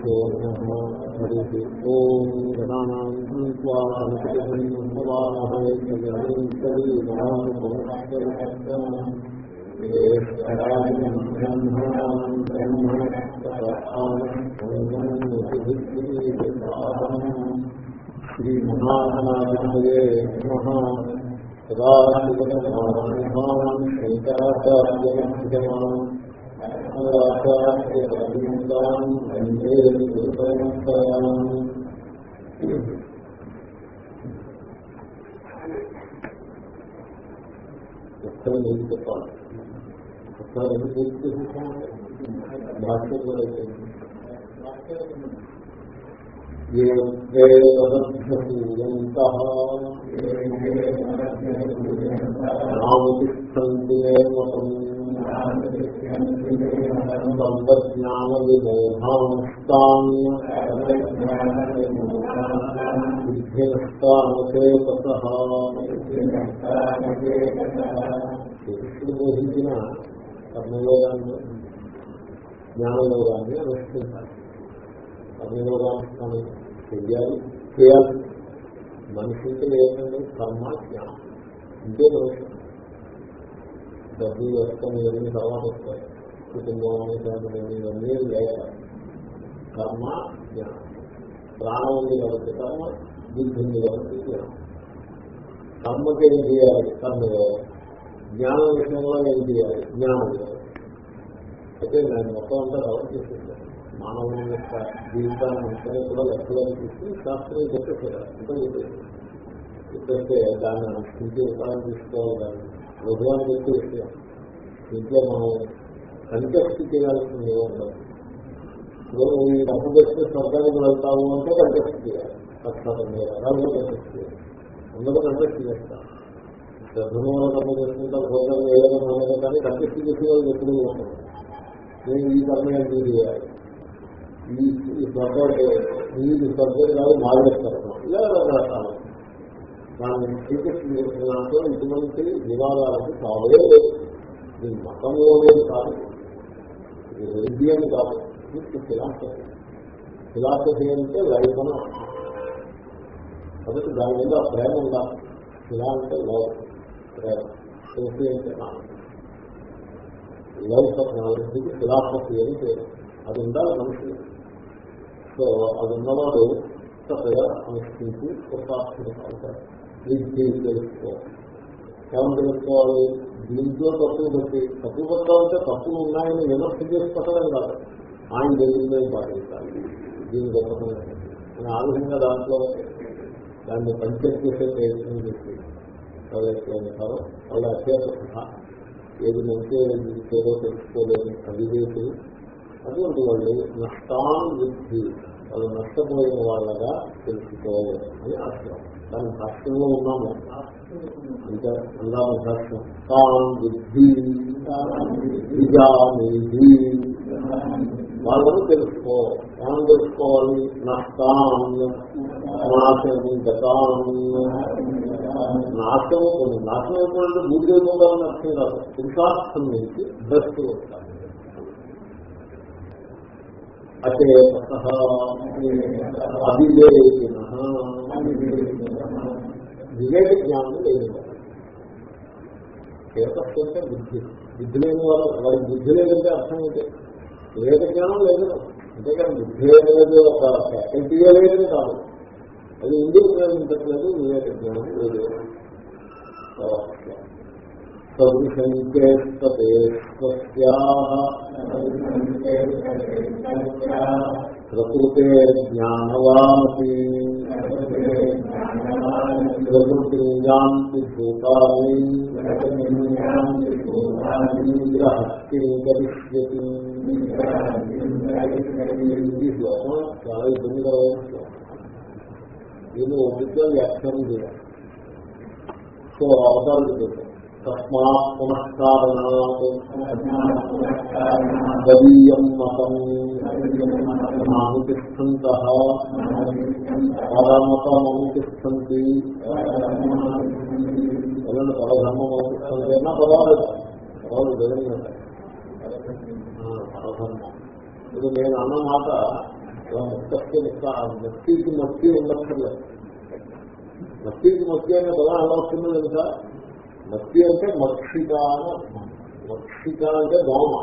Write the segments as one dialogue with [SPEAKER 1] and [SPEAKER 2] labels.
[SPEAKER 1] श्रीगुरुभ्यो नमः हरिः ॐ गणानां भूत्वा अनुपतिभवामहे ज्ञानम् ब्रह्मणाम् श्रीमहानादिमये नमः सदाशिवसमारम्भान् शङ्कराचार्यमध्यमान् अस्मदाचार्यरविन्दान् वन्दे गुरुपरम्पराम् ఎక్కడ నేను చెప్పాలి ఒకసారి ఎందుకు భాష్యం కూడా అయిపోయింది నామతిష్టంతి బోధించిన కర్మయోగాన్ని జ్ఞానయోగాన్ని అనుష్ఠించాలి. కర్మయోగానుష్ఠానం చెయ్యాలి చేయాలి. మనిషి అంటే ఏంటంటే కర్మ జ్ఞానం. ఇంకే మనిషి. డబ్బు వ్యక్తం ఇవన్నీ తర్వాత వస్తాయి. కుటుంబం అని ఫ్యామిలీ ఇవన్నీ లేక కర్మ జ్ఞానం. ప్రాణం ఉంది కాబట్టి కర్మ బుద్ధి ఉంది కాబట్టి జ్ఞానం. కర్మకి ఏం చేయాలి? కర్మ. జ్ఞానం విషయంలో ఏం చేయాలి? జ్ఞానం అయితే నేను మొత్తం అంతా కవర్ చేసేసాను మానవుని యొక్క జీవితాన్ని అంతా కూడా లెక్కలో తీసి శాస్త్రం చెప్పేసారు అంతా చెప్పేసి చెప్పేస్తే దాన్ని అనుష్ఠించి ఉపాయం తీసుకోవాలి దాన్ని. వృధువాన్ని చెప్పి విషయం ఇంట్లో మనం కంటెక్స్ట్ చేయాల్సింది ఉండదు ఇప్పుడు ఈ డబ్బు పెట్టి స్వర్గానికి వెళ్తాము అంటే కంటెక్స్ట్ చేయాలి. కష్టం మీద అలాగే కంటెక్స్ట్ చేయాలి. అందరూ కంటెక్ట్ చేస్తారు శ్రద్ధను డబ్బు చేసుకుంటా భోజనం వేయడం అనేది కానీ కంటెక్ట్ చేసే వాళ్ళు ఎప్పుడు ఉంటారు నేను ఈ కర్మ ఎందుకు చేయాలి? ఈ స్వర్గం ఈ స్వర్గం కాదు మాట్లాడతారు ఇలా రకరకాలు. దాన్ని శ్రీకృష్ణ చేస్తున్నతో ఇటువంటి వివాదాలకు కావలే లేదు. ఇది మతంలో లేదు కాదు. ఇది రెలిజియన్ కాదు. ఇది ఫిలాసఫీ. ఫిలాసఫీ అంటే లైఫ్ అని కాబట్టి దాని మీద ప్రేమ ఉండాలి. ఫిలా అంటే లవ్. ప్రేమ. సెల్ఫీ అంటే లైఫ్ ఆఫ్ నాలెడ్జ్కి ఫిలాసఫీ అని పేరు. అది ఉండాలి మనుషులు సో అది ఉన్నవాడు చక్కగా అనుష్ఠించి ఒక అవుతారు విద్య తెలుసుకోవాలి ఏమని తెలుసుకోవాలి దీంట్లో తప్పులు పెట్టి తప్పు పట్టాలంటే తప్పులు ఉన్నాయని విమర్శ చేసి కాదు. ఆయన జరిగిందే పాటించాలి దీని గొప్పతనం ఆ విధంగా దాంట్లో దాన్ని పంచర్ చేసే ప్రయత్నం చేసి ఎవరైతే ఉంటారో వాళ్ళ అత్యంత ఏది మంచి ఏదో తెలుసుకోలేని అవివేకులు అటువంటి వాళ్ళు నష్టాన్ వృద్ధి వాళ్ళు నష్టపోయిన వాళ్ళగా తెలుసుకోవాలి. అర్థం దాని భాష్యంలో ఉన్నాము. ఇంకా అందాము భాష్యం తాన్ బుద్ధి వాళ్ళని తెలుసుకో. ఏమని తెలుసుకోవాలి. నష్టాన్ నాశనం గతాన్ని నాశనం కొన్ని నాశనం అయిపోయినట్టు బుద్ధి అయిపోవాలని అర్థం కాదు. పురుషార్థం నుంచి భ్రష్టు వస్తారు. అచేత అవివేకిన వివేక జ్ఞానం లేదు. చేతస్సు అంటే బుద్ధి బుద్ధి లేని వాళ్ళు వారికి బుద్ధి లేదంటే అర్థం ఏంటి వివేక జ్ఞానం లేదు అంతేకాని బుద్ధి అనేది ఒక ఫ్యాకల్టీయే లేదని కాదు. అది ఎందుకు ఉపయోగించట్లేదు? వివేక జ్ఞానం లేదు. ప్రకృతే జ్ఞానవానపి ప్రకృతి యాంతి భూతాన్ని కరిష్యతి ఈ శ్లోకం. చాలా ఇబ్బందిగా దీన్ని ఒప్పితే వ్యాఖ్యానం చేయాలి. సో అవతారం చెప్పారు తస్మాత్ పునఃకారణాత్ గరీయం మతం నానుతిష్టంత పరమతమనుతిష్టంతి ఎలాంటి పరధర్మం అనుతిష్టంతి అన్నా పర్వాలేదు పర్వాలేదు జగన్ పరధర్మం ఇప్పుడు నేను అన్న మాట అలా ముక్తస్తే ముక్త ఉండక్కర్లేదు మస్తికి మస్తి అనే పదం ఎలా వస్తుందో తెలుసా మత్తి అంటే మక్షిక మక్షిక అంటే దోమ.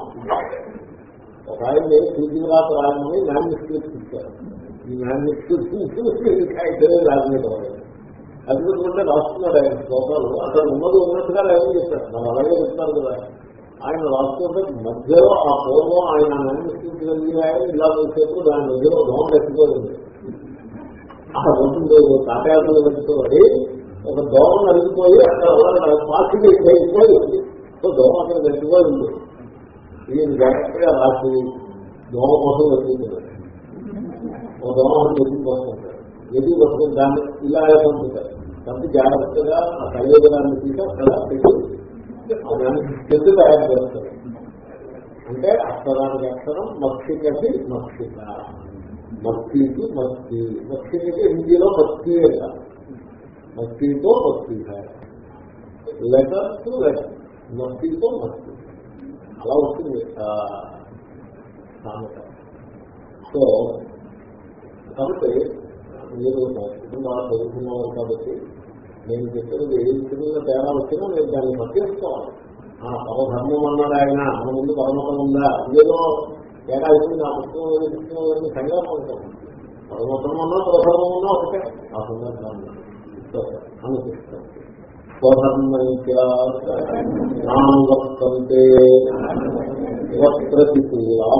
[SPEAKER 1] ఒక ఆయన సూచన రాయమని మ్యాన్యుస్క్రిప్ట్ ఇచ్చారు ఈ మ్యాన్యుస్క్రిప్ట్ అయితే రాజనీతి అది రాస్తున్నాడు ఆయన శ్లోకాలు అక్కడ ఉన్నది ఉన్నట్టుగా ఏమని చెప్పారు. మనం అలాగే చెప్తారు కదా. ఆయన రాస్తుంటే మధ్యలో ఆ పూర్వం ఆయన మ్యాన్యుస్క్రిప్ట్ కలిగి ఆయన ఇలా వచ్చేప్పుడు దాని మధ్యలో దోమ ఎత్తుకోలేదు ఆ రోజు తాటాకులు పెట్టుకోవాలి ఒక దోమ నలిగిపోయి అక్కడ పార్టీ అయిపోయి సో దోమ అక్కడ నలిగిపోయి ఉంది. ఈయన జాగ్రత్తగా రాసి దోమ కోసం వెతుకుతున్నాడు ఒక దోమ వెతుకుపోతుంటాడు ఎదురు వస్తుంది దాన్ని ఇలా పంపుతారు కాబట్టి జాగ్రత్తగా ఆ కలిగేదాన్ని తీసి అక్కడ పెట్టి. చెట్టు తయారు చేస్తారు. అంటే అక్షరానికి అక్షరం మక్షికకి మక్షిక మక్తికి మక్తి మక్తికి హిందీలో భక్తి అంటారు. మక్తితో భక్తి లెటర్ టు లెటర్ మక్తితో మక్తి అలా వస్తుంది. సామెత. సో కాబట్టి మీరు సంస్కృతం బాగా చదువుకున్నారు కాబట్టి నేను చెప్పినది ఏ చిన్న తేడా వచ్చినా మీరు దాన్ని పట్టించుకోవాలి ఆ పరధర్మం అన్నాడు ఆయన. మన ముందు పరమతం ఉందా? ఏదో తేడా వచ్చింది. ఆ పుస్తకం పుస్తకం సంగ్రామం ఉంటాం పరమతం ఉన్నా పరధర్మం ఉన్నా ఒకటే. ఆ సందర్భాన్ని అనిపిస్తాం స్వధర్మైక్యావర్తంతే ప్రతికూలా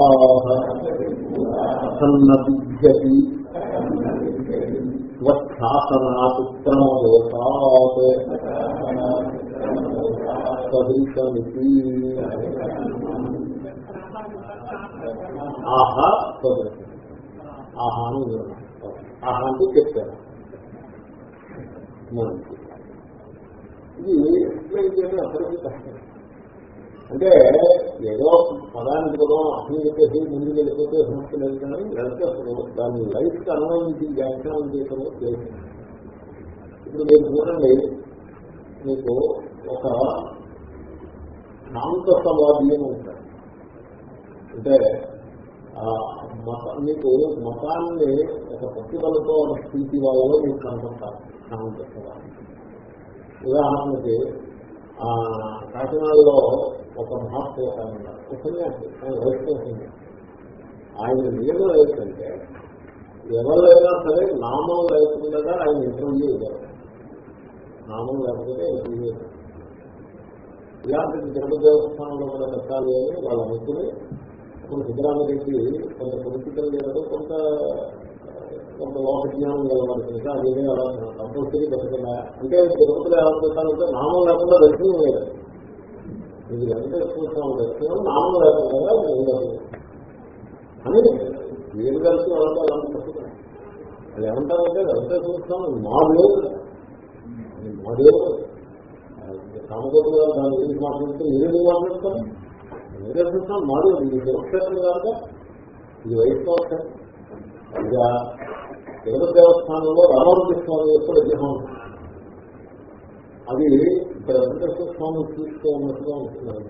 [SPEAKER 1] అసన్న సదృశమితి ఆహా సదృశం ఆహా ఆహా అంటే చెప్పారు మనకి ఇది ఎక్స్ప్లెయిన్ చేయడం అప్పటికీ కష్టం. అంటే ఏదో పదానికి పదం అర్థం చెప్పేసి ముందుకు వెళ్ళిపోతే సమస్య లేదు కానీ లేకపోతే అసలు దాన్ని లైఫ్కి అనుభవించి వ్యాఖ్యానం చేయడం లేదు ఇప్పుడు మీరు చూడండి మీకు ఒక శాంతసవాది అని ఉంటారు అంటే మత మీకు మతాన్ని ఒక పట్టుదలతో స్థితి వాళ్ళలో మీకు కనపడతారు. స్నానం శాంతసవాది ఉదాహరణకి కాకినాడలో ఒక మహాత్మ ఉన్నారు సన్యాసి ఆయన వయసు ఆయన నియమం ఏంటంటే ఎవరైనా సరే నామం లేకుండా ఆయన ఇంటర్వ్యూ ఇవ్వాలి నామం లేకపోతే ఇంటర్వ్యూ ఇలాంటి తిరుపతి దేవస్థానంలో కూడా పెట్టాలి అని వాళ్ళు అనుకుని ఇప్పుడు సిద్ధరామరెడ్డి కొంత పొలిటికల్ లీడర్ కొంత కొంత లోక జ్ఞానం కలవాలి కనుక అది అలా కంపల్సరీ బతకడా అంటే తిరుపతిలో ఎలా నామం లేకుండా దర్శనం లేదు. ఇది వెంకటేశ్వర స్వామి దర్శనం నామం లేకుండా అని వీరు కలిసి వాళ్ళతో అలాంటి అది ఏమంటారంటే వెంకటేశ్వర స్వామి మా లేదు మా దేవుడు కామగోడు గారు దాని గురించి మాట్లాడితే మీరేది మాట్లాడతారు? వెంకటేశ్వర స్వామి మాడు ఇది దేవక్షేత్రం కాదు ఇది వైష్ణవ ఇక తిరుపతి దేవస్థానంలో రామానుజ స్వామి యొక్క విగ్రహం. అది ఇక్కడ వెంకటేశ్వర స్వామి చూస్తూ ఉన్నట్టుగా ఉంటున్నారు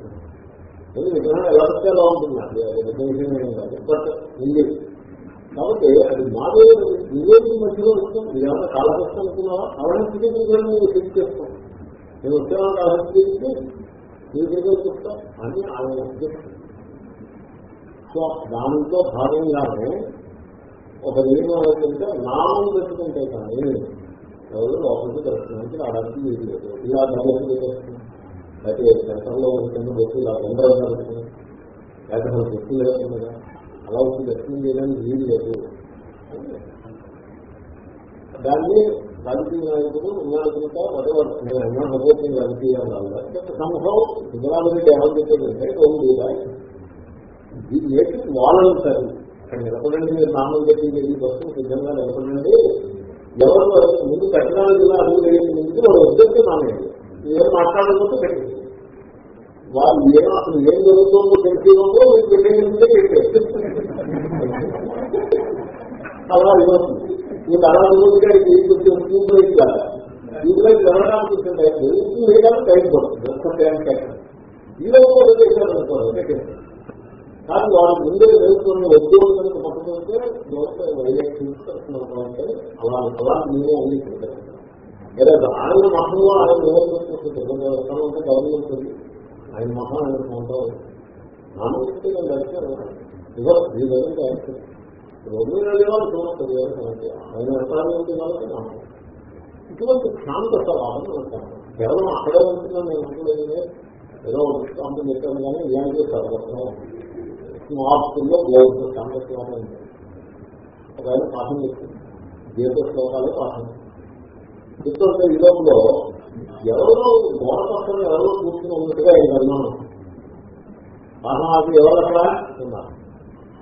[SPEAKER 1] అది విగ్రహం ఎలా వస్తే ఎలా ఉంటుంది. అది పెద్ద ఏం కాదు. బట్ ఉంది. కాబట్టి అది మాదే నివేది మధ్యలో వస్తుంది ఇది ఏమైనా కాలకష్టం అనుకున్నావా? కాలహస్తికి నేను ఫిక్స్ చేస్తాం నేను వచ్చాను కాలహస్తికి నీ దగ్గర చెప్తా. అని ఆయన ఉద్దేశం సో దానితో భాగంగానే ఒక నియమం ఏంటంటే నామం పెట్టుకుంటే కానీ ఎవరు లోపలికి దర్శనానికి రావడానికి వీలు లేదు. ఇలా నమ్మకం చేస్తుంది అయితే సెంటర్లో ఉంటుంది బస్సు ఇలా తొందరగా నడుస్తుంది. లేకపోతే మన బస్సు లేకుండా అలా వచ్చి దర్శనం చేయడానికి వీలు లేదు. దాన్ని రాజకీయ నాయకుడు ఉన్నాడు కనుక వదవరు నేను అన్నా నమ్మకం రాజకీయ సంభవం సిద్ధరామరెడ్డి ఏమని చెప్పేదంటే ఓన్లీ మేక్ వాలంటరీ అక్కడ నిలబడండి మీరు నామం పెట్టి ఈ బస్సు సిద్ధంగా నిలబడండి. ఎవరు ముందు టెక్నాలజీలో అడుగు వేయడం ముందు వాళ్ళు ఉద్దేశం నామేది ఏం మాట్లాడకపోతే పెట్టండి. వాళ్ళు ఏం అసలు ఏం జరుగుతుందో తెలిసేదో మీరు పెట్టేందుకే అలా ఇవ్వస్తుంది మీకు అలా రోజుగా కొంచెం ట్యూబ్లైట్ కాదు. వెళ్ళడానికి వేయడానికి టైం పడుతుంది. ఒక్క టైం టైం ఈ రోజు కానీ వాడు ముందే వేసుకుని ఉద్యోగులకు పట్టుకుంటే వైద్యులంటే అలా అలా మీరే అందించారు లేదా ఆయన మతంలో ఆయన వ్యవస్థలు ఉంటే గవర్నమెంట్ ఉంది. ఆయన మతం ఆయన సొంతం నామకృష్ణ ఆయన ఎక్కడ ఇటువంటి శాంత స్వభావం అంటాను కేవలం అక్కడే ఉంటుందని నేను అనుకోలేదు ఏదో దృష్టాంతం చెప్పాను కానీ ఇలాంటి సర్వత్వం స్మార్ట్లో మార్పుల్లో శాంత స్వభావం ఉంది ఒక పాఠం చెప్తుంది గీత శ్లోకాలే పాఠం. చెప్తుంటే ఈ లోపల ఎవరో గోడ పక్కన ఎవరో కూర్చుని ఉన్నట్టుగా ఈ అనుమానం పాఠం అది ఎవరక్కడ ఉన్నారు.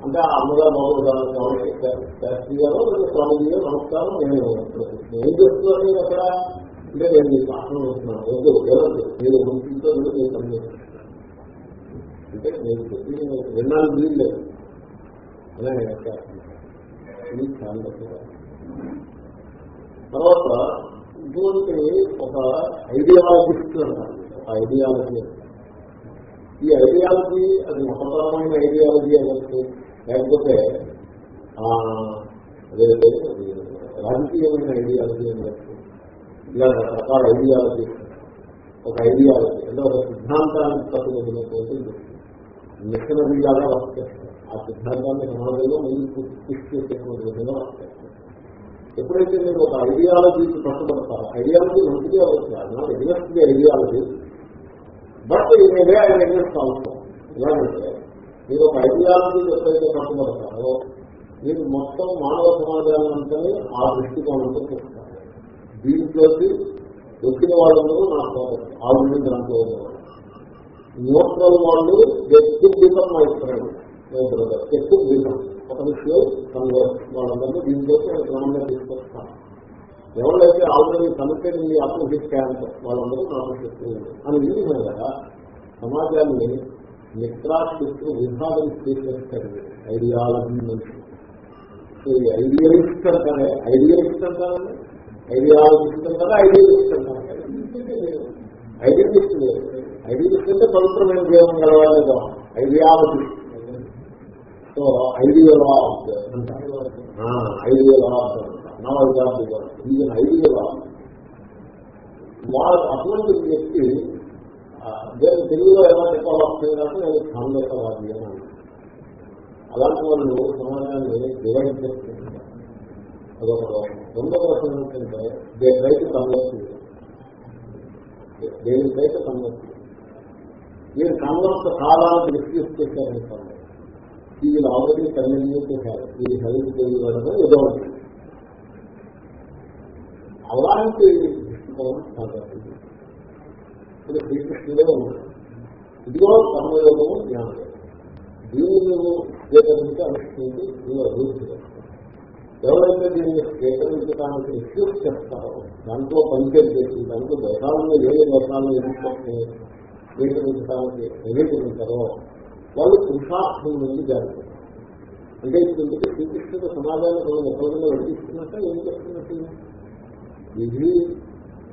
[SPEAKER 1] అంటే ఆ అమ్మగారు మామూలు శాస్త్రి గారు స్వామిజీ గారు నమస్కారం నేను ఏం చెప్తున్నాను అక్కడ? అంటే నేను మీ పాఠం వస్తున్నాను వద్దు ఎవరు? మీరు ముందుతో నేను పనిచేస్తాను అంటే నేను చెప్పి విన్నాను వీలు లేదు అలా ఇది చాలా తర్వాత ఇటువంటి ఒక ఐడియాలజిస్ట్ అంటారు ఒక ఐడియాలజీ ఈ ఐడియాలజీ అది మతపరమైన ఐడియాలజీ అనొచ్చు లేకపోతే అదే రాజకీయమైన ఐడియాలజీ అనొచ్చు ఇలా రకరకాల ఐడియాలజీ ఒక ఐడియాలజీ అంటే ఒక సిద్ధాంతాన్ని పట్టుకున్నటువంటి మిషనరీలాగా వర్క్ చేస్తారు ఆ సిద్ధాంతాన్ని సమాజంలో ముందు కృషి చేసేటువంటి విధంగా వర్క్ చేస్తారు ఎప్పుడైతే మీరు ఒక ఐడియాలజీకి పట్టుబడతారో ఐడియాలజీ మంచిగా అవుతుంది ఎగ్నెస్ట్ ఐడియాలజీ బట్ ఇదే ఆయన ఎగ్నెస్ట్ అవసరం ఎలాగంటే మీరు ఒక ఐడియాలజీ ఎప్పుడైతే పట్టుబడతారో మీరు మొత్తం మానవ సమాజాలంతా ఆ దృష్టికోణంతో చూస్తారు దీంట్లోకి వచ్చిన వాళ్ళందరూ నాకు ఆ ఆల్రెడీ దాంట్లో న్యూట్రల్ వాళ్ళు ఎక్కువ దీపం అవుతున్నాడు ఎక్కువ దీపం ఒక విషయం కన్వర్ట్ వాళ్ళందరూ దీంట్లోకి నేను క్రమంగా తీసుకొస్తాను. ఎవరైతే ఆల్రెడీ కమిటెడ్ మీ ఆపోజిట్ క్యాంప్ వాళ్ళందరూ నాకు చెప్తున్నారు అని ఈ విధంగా సమాజాన్ని మిత్రాశిస్తూ విభాగం స్వీకరిస్తారు ఐడియాలజీ నుంచి. ఐడియలిస్ట్ అంటారే ఐడియలిస్ట్ అంటారండి ఐడియాలజిస్ట్ అంటారా ఐడియలిస్ట్ అంటారు ఐడియలిస్ట్ లేదు. ఐడియలిస్ట్ అంటే పవిత్రమైన జీవనం గలవాలేదో ఐడియాలజీ సో ఐడియల్ అంటారు ఐడియల్ నవజాతి ఈయన ఐడియల్ వాళ్ళ అటువంటి వ్యక్తి నేను తెలుగులో ఎలా చెప్పాలి వస్తుంది నేను సాంఘికవాది అని అలాంటి వాళ్ళు సమాజాన్ని డివైడ్ చేస్తుంటారు అదొక దోషం. రెండో దోషం ఏంటంటే దేనికైతే రైతు దేనికైతే దేని మీరు కన్వర్ట్ కాలానికి రిస్క్యూస్ చేశారనుకోండి వీళ్ళు ఆల్రెడీ కన్వీనియూ చేశారు. ఇది హెల్త్ చేయడం ఏదో అలాంటి దృష్టికోణం సాధారణ ఇప్పుడు శ్రీకృష్ణుడే ఉన్నాడు ఇదిగో కర్మయోగము జ్ఞానం. దీన్ని నువ్వు స్వీకరించి అనుష్ఠించి నువ్వు అభివృద్ధి ఎవరైతే దీన్ని స్వీకరించడానికి రిఫ్యూజ్ చేస్తారో దాంట్లో పనిచేసి దాంట్లో దశాలను ఏ దశాలను ఎదుర్కొని స్వీకరించడానికి నివేదించరో వాళ్ళు పురుషార్థం నుండి జాగ్రత్త. అంటే ఇప్పుడు శ్రీకృష్ణుడు సమాజాన్ని మనం ఎక్కడైనా వెళ్తిస్తున్నట్ట ఏం చేస్తున్నట్టు? ఇది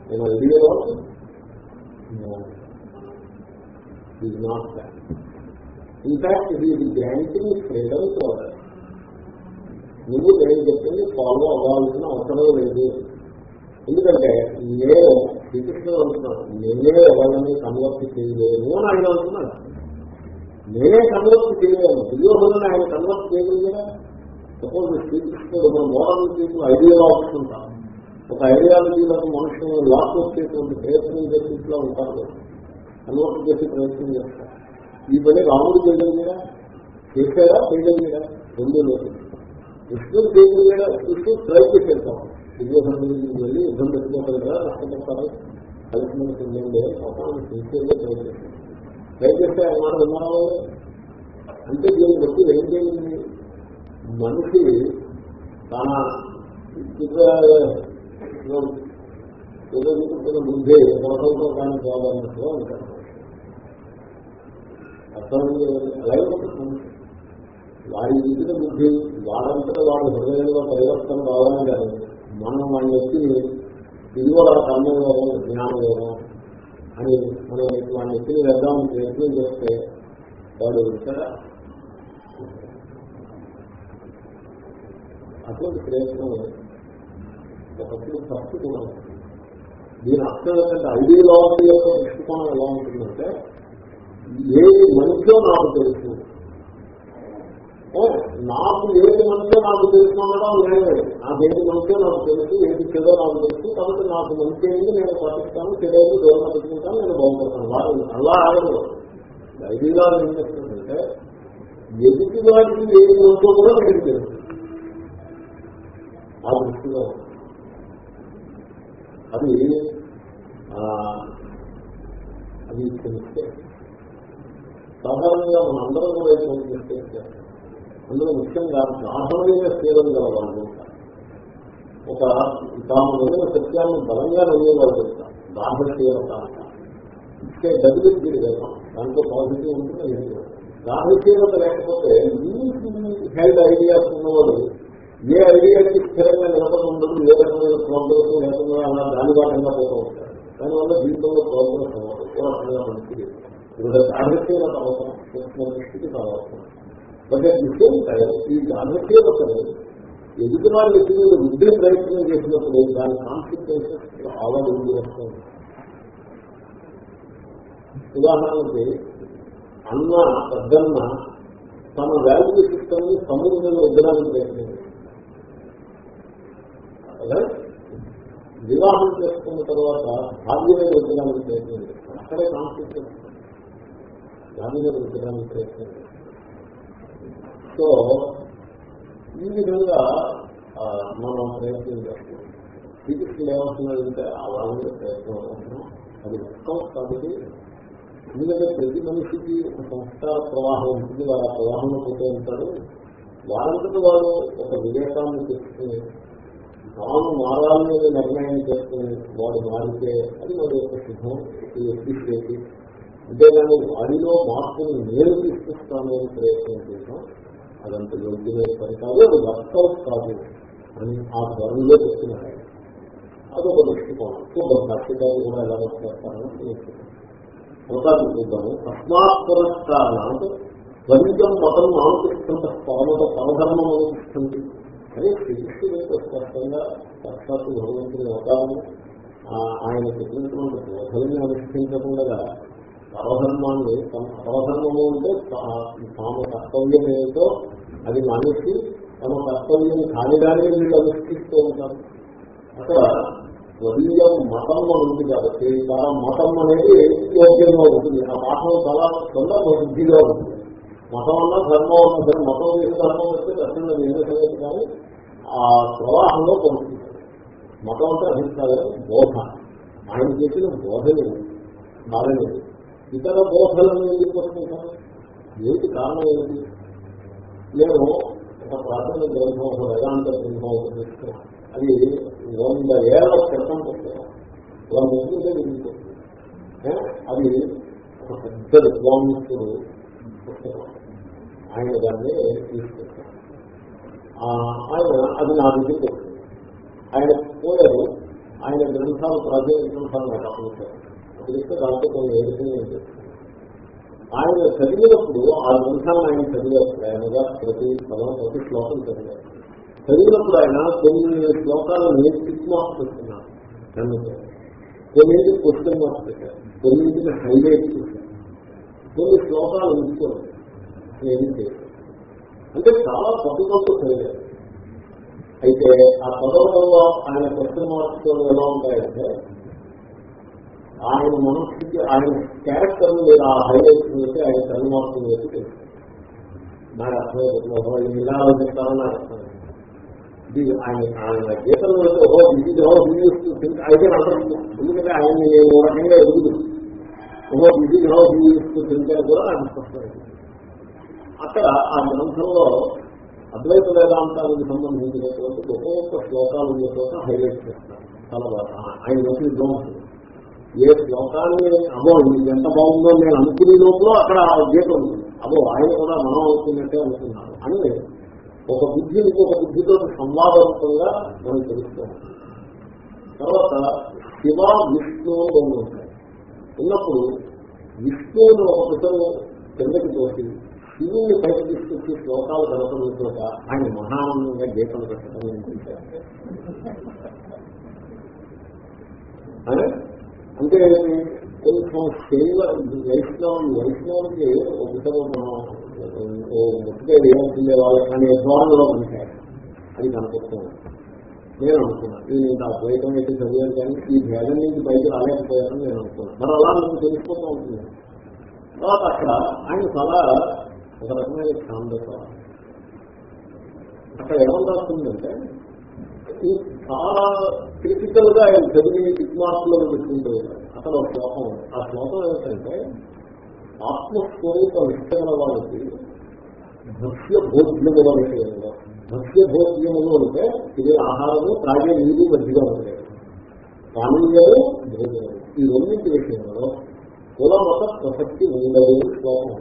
[SPEAKER 1] నేను ఐడియాలో is not that in fact ఇది ఇది గ్రాంటింగ్ ఫ్రీడమ్ కూడా నువ్వు నేను చెప్పింది ఫాలో అవ్వాల్సిన అవసరం లేదు. ఎందుకంటే నేను శ్రీకృష్ణుడు అంటున్నాను నేనే ఎవరిని కన్వర్ట్ చేయలేను అని ఆయన అంటున్నాను నేనే కన్వర్ట్ చేయలేను. దుర్యోధనని ఆయన కన్వర్ట్ చేయగలిగా సపోజ్ శ్రీకృష్ణుడు మన మోడల్ పీపుల్ ఐడియాలో వస్తుంటాం ఒక ఐడియాలజీలకు మనుషులను లాక్ వచ్చేటువంటి ప్రయత్నం చేసేట్లా ఉంటారు కన్వర్ట్ చేసే ప్రయత్నం చేస్తారు. ఈ పని రాముడు చేయగలిగారా చేశారా చేయగలిగారా రెండు లేదు కృష్ణుడు చేయగలిగారా కృష్ణుడు చేస్తాం చేసేస్తాం దుర్యోధన వెళ్ళి యుద్ధం పెట్టుకోగలరా నష్టపడతారు కలిసి ఆయన మాట విన్నావు? అంటే దీన్ని బట్టి ఏం చేయండి మనిషి తన ఏదో ముందే కొనసాగుతో కానీ కావాలన్నట్టుగా ఉంటారు అర్థమైంది? అలాగే వారి విధిన బుద్ధి వాడంతటా వాడి హృదయంలో పరివర్తన రావాలని కానీ మనం మనం చెప్పి ఇదిగో కర్మయోగం జ్ఞానయోగం అని మనం మనం ఎత్తులు వెళ్దాం ప్రయత్నం చేస్తే వాడు కదా అటువంటి ప్రయత్నం ఒకప్పుడు తప్పు కూడా దీని అర్థం ఏంటంటే ఐడియాలజీ యొక్క దృష్టికోణం ఎలా ఉంటుందంటే ఏ మనిషో నాకు తెలుసు. నాకు ఏది మంచో నాకు తెలుసు అనడం లేదు ఏది మంచో నాకు తెలుసు ఏది చెడో నాకు తెలుసు కాబట్టి నాకు మంచి ఏంది నేను పట్టిస్తాను చెడేది దూరం పెట్టుకుంటాను నేను బాగుపడతాను. వాళ్ళు అలా ఆగదు ఐడియాలజీ ఏం చేస్తుందంటే ఎదుటి వారికి ఏది మంచో కూడా మీకు తెలుసు. ఆ దృష్టిలో అది అది తెలిస్తే సాధారణంగా మనందరం కూడా ఎటువంటి మిస్టేక్ అందులో ముఖ్యంగా గాఢమైన సేవలు గల వాళ్ళు ఒక తాము వెళ్ళిన సత్యాన్ని బలంగా నమ్మేవాళ్ళు ఉంటారు గాఢ ఇచ్చే డబ్బులు దీని వేస్తాం దాంట్లో పాజిటివ్ ఉంటుంది నెగిటివ్ లేకపోతే హెల్త్ ఐడియాస్ ఉన్నవాడు ఏ ఐడియాకి స్థిరంగా నిలబడి ఉండదు ఏ రకమైన ప్రోగ్రెస్ లేకుండా అలా దాని వాటంగా పోతూ ఉంటారు దానివల్ల జీవితంలో ప్రోగ్రెస్ అవ్వదు ఏ రకంగా మంచిది. ఇప్పుడు గాఢశీలత అవసరం సూక్ష్మ దృష్టికి కావాల్సిన but at the same time ఈ గాఢశీలతను ఎదుటి వాళ్ళ ఎదురు ప్రయత్నం చేసినప్పుడు దాని కాన్సిక్వెన్సెస్ చాలా ఉంది వస్తుంది ఉదాహరణకి అన్న పెద్దన్న తన వాల్యూ సిస్టమ్ని సముద్రంలో వద్దడానికి ప్రయత్నం వివాహం చేసుకున్న తర్వాత భార్య మీద వద్దడానికి ప్రయత్నం అక్కడే కాన్సిక్వెన్స్ దాని మీద వద్దడానికి ప్రయత్నం సో ఈ విధంగా మనం ప్రయత్నం చేస్తాం. శ్రీకృష్ణుడు ఏమవుతున్నాడంటే అలాగే ప్రయత్నం అవుతున్నాం అది మొత్తం కాబట్టి ఎందుకంటే ప్రతి మనిషికి ఒక సంస్కార ప్రవాహం ఉంటుంది వారు ఆ ప్రవాహంలో పోతూ ఉంటారు వారంతటి వారు ఒక వివేకాన్ని తెచ్చుకుని తాను మారాలనే నిర్ణయం చేసుకుని వాడు మారితే అది వాడి యొక్క శుభం ఎప్రిషియేట్ అంతేగాని వాడిలో మార్పుని నేను తీసుకొస్తాను అని ప్రయత్నం చేసాం అదంత యోగ్యమైన పని కాదు అది వర్కౌట్ కాదు. అని ఆ ధరలో చెప్తున్నారు. అదొక దృష్టికోణం. చూద్దాం భక్తికారులు కూడా ఎలా చేస్తారని తెలుసుకుందాం ఒకసారి చూద్దాము. తస్మాత్ పురస్కారాలు ధ్వనిజం మతం అనుకరిస్తుంట పరమత పరధర్మం అనుకరిస్తుంది అని శ్రీకృష్ణుడు యొక్క స్పష్టంగా సాక్షాత్తు భగవంతుని అవతారము ఆయన చెప్పినటువంటి బోధల్ని అనుష్ఠించకుండా పరధర్మాన్ని తమ పరధర్మము అంటే తాము కర్తవ్యం ఏదో అది మానేసి తమ కర్తవ్యం కానిదాన్ని వీళ్ళు అనుష్ఠిస్తూ ఉంటారు. అక్కడ స్వదీయ మతం అని ఉంది కాబట్టి చాలా మతం అనేది యోగ్యంగా ఉంటుంది. ఆ పాఠం చాలా తొందర బుద్ధిగా ఉంటుంది. మతం అన్నా ధర్మం అన్నా సరే మతం చేసి ధర్మం వస్తే దర్శనం ఏదో సంగతి కానీ ఆ ప్రవాహంలో పొందుతుంది మతం అంటే అభిప్రాయం బోధ. ఆయన చేసిన బోధలు బాగానే ఇతర బోధలను ఎందుకు వస్తుంటారు ఏంటి కారణం ఏంటి నేను ఒక ప్రాథమిక గ్రంథం ఒక వేదాంత గ్రంథం ఒకటి అది వంద ఏళ్ళ క్రితం పుస్తకం వంద ఎందుకంటే విరిగిపోతుంది అది ఒక పెద్ద విద్వాంసుడు పుస్తకం ఆయన దాన్ని తీసుకొచ్చారు ఆయన అది నా దగ్గరికి వచ్చింది ఆయన పోయారు. ఆయన గ్రంథాలు ప్రాథమిక గ్రంథాలు నాకు అప్పుడు అప్పగిస్తే దాంట్లో కొన్ని ఏడుతుంది ఆయన చదివినప్పుడు ఆ గ్రంథాన్ని ఆయన చదివారు ఆయనగా ప్రతి పదం ప్రతి శ్లోకం చదివారు చదివినప్పుడు ఆయన కొన్ని శ్లోకాలను టిక్ మార్క్స్ పెట్టుకున్నారు నన్ను కొన్నింటి క్వశ్చన్ మార్క్స్ పెట్టారు. కొన్నింటిని హైలైట్ చేశారు. కొన్ని శ్లోకాలు ఉంచుకోరు ఏం చేశారు అంటే చాలా తప్పు చదివారు. అయితే ఆ పదవులలో ఆయన క్వశ్చన్ మార్క్స్ ఎలా ఉంటాయంటే ఆయన మనస్సుకి ఆయన క్యారెక్టర్ మీద ఆ హైలైట్ చేసి ఆయన తల్లి మార్పులు వేసి తెలుసు నాకు అర్థమైపోతుంది ఇలా చెప్తారని నాకు అర్థమైంది. ఇది ఆయన ఆయన గీతలో వేస్తే ఓహో ఇది ఓహో ఇది అయితే అర్థం ఎందుకంటే ఆయన ఓ రకంగా ఎదుగుదు. ఓహో ఇది ఓహో ఇది తింటే కూడా ఆయన స్పష్టమైంది అక్కడ ఆ గ్రంథంలో అద్వైత వేదాంతానికి సంబంధించినటువంటి ఒక్కొక్క శ్లోకాలు ఉన్న చోట హైలైట్ చేస్తారు. చాలా బాగా ఆయన వచ్చి బాగుంటుంది ఏ శ్లోకాన్ని అబో ఎంత బాగుందో నేను అనుకునే లోపల అక్కడ ఆ గీత ఉంటుంది అబో ఆయన కూడా మనం అవుతున్నట్టే అనుకున్నాను అని ఒక బుద్ధి ఇంకొక బుద్ధితో సంవాదరూపంగా మనం తెలుస్తాం. తర్వాత శివ విష్ణువు రెండు ఉంటాయి. ఉన్నప్పుడు విష్ణువుని ఒక పితను కిందకి తోసి శివుని పైకి తీసుకొచ్చి శ్లోకాలు కలపడం చోట ఆయన మహానందంగా గీతలు పెట్టడం నేను అంటే కొంచెం శైవ వైష్ణవం వైష్ణవానికి ఒకసారి మనం ముట్టుకేది ఏమవుతుంది ఏమవుతుందే వాళ్ళకి అనే ధోరణిలో ఉంటాయి అది కనపడుతుంది నేను అనుకున్నాను నేను ఇంత అద్వైతం అయితే చదివాను కానీ ఈ భేదం నుంచి బయట రాలేకపోయానని నేను అనుకున్నాను మరి అలా నాకు తెలుసుకుంటూ ఉంటుంది. తర్వాత అక్కడ ఆయన చాలా ఒక రకమైన ఛాందస అక్కడ ఏమని రాస్తుందంటే చాలా క్రిటికల్గా ఆయన చదివి టిక్ మార్కులో పెట్టుకుంటూ అతను ఒక శ్లోకం ఆ శ్లోకం ఏంటంటే ఆత్మస్వరూప నిష్టగల వాళ్ళకి భక్ష్య భోజ్యముల విషయంలో భక్ష్య భోజ్యములు అంటే ఇది ఆహారము తాగే నీరు మధ్యగా ఉంటాయి పానీయాలు భోజనము. ఈ రెండింటి విషయంలో కుల మత ప్రసక్తి ఉండదు శ్లోకం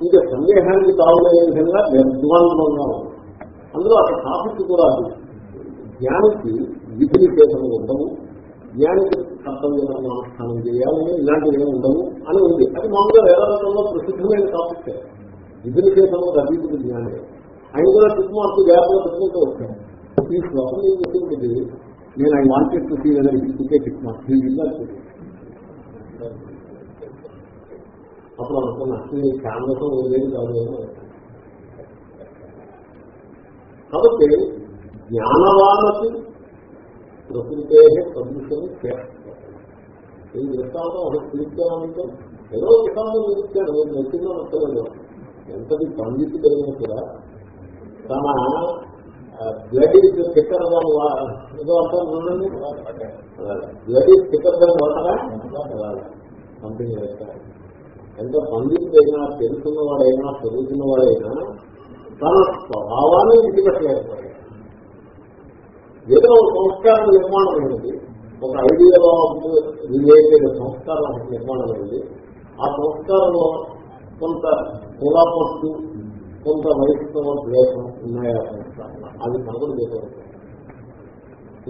[SPEAKER 1] ఇంకా సందేహానికి తావులే విధంగా నిర్ద్వంద్వంగా ఉంది. అందులో అక్కడ టాపిక్ కూడా అది జ్ఞానికి విధి నిషేధములు ఉండవు. జ్ఞానికి కర్తవ్యం అనుష్ఠానం చేయాలని ఇలాంటివి ఏమి ఉండవు అని ఉంది. అది మామూలుగా వేదాంతంలో ప్రసిద్ధమైన టాపిక్ విధి నిషేధము రబీకుడు జ్ఞానే ఆయన కూడా టిక్మార్కు జాగ్రత్తగా పెట్టుకుంటూ వచ్చాను ఈ శ్లోకం నేను చెప్పింది నేను I wanted to see whether ఇటుకే tick mark అప్పుడు అనుకున్నా ఈ కాంగ్రెసం లేదు కాదు కాబట్టి జ్ఞానవానకి ప్రకృతే ప్రదూషణ చేస్తారు ఈ దృష్టాంతం ఒక పిలిచానంటే ఏదో దృష్టాంతం పిలిచాను నేను నెట్టిందో నచ్చలేదు. ఎంతది పండితుడైనా కూడా తన బ్లడ్ ఇస్ స్టిక్కర్ ఏదో అర్థం ఉండండి బ్లడ్ ఇస్ స్టిక్కర్ వాడరా సంథింగ్ వేస్తారు ఎంత పండితుడైనా తెలుసున్నవాడైనా చదువుతున్నవాడైనా తన స్వభావాన్ని విడిపెట్టలేకపోయాడు ఏదో ఒక సంస్కారం నిర్మాణం అయింది. ఒక ఐడియాలో రిలేటెడ్ సంస్కారం నిర్మాణం అయింది. ఆ సంస్కారంలో కొంత కులాపట్టు కొంత వైష్ణవ ద్వేషం ఉన్నాయా సంస్కారంలో? అది కనుగొని చేశారు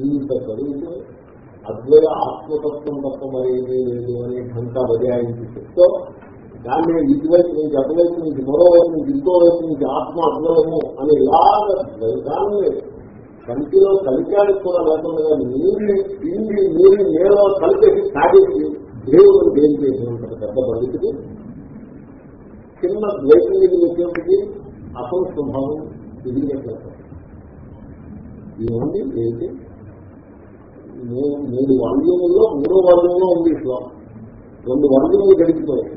[SPEAKER 1] ఇంత చదివితే అద్వయ ఆత్మతత్వం తప్ప మరేమీ లేదు అని ఘంటా బజాయించి చెప్తూ దాన్ని ఇటువైపు నుంచి అటువైపు నుంచి మరోవైపు నుంచి ఇంకో వైపు నుంచి ఆత్మ అద్వయము అని ఇలాగ దాన్ని కంటిలో కలికానికి కూడా లేకుండా నీళ్ళు తిండి నీళ్ళు నీళ్ళలో కలిపేసి తాగేసి దేవుడు ఏం చేసి పెద్ద పండితుడు చిన్న ద్వైతం మీద వచ్చేప్పటికీ అసలు స్వభావం ఎదిగినట్లేదు ఏముంది ఏంటి మూడు వాల్యూముల్లో మూడో వాల్యూంలో ఉంది ఈ రెండు వాల్యూములు గడిచిపోయాయి.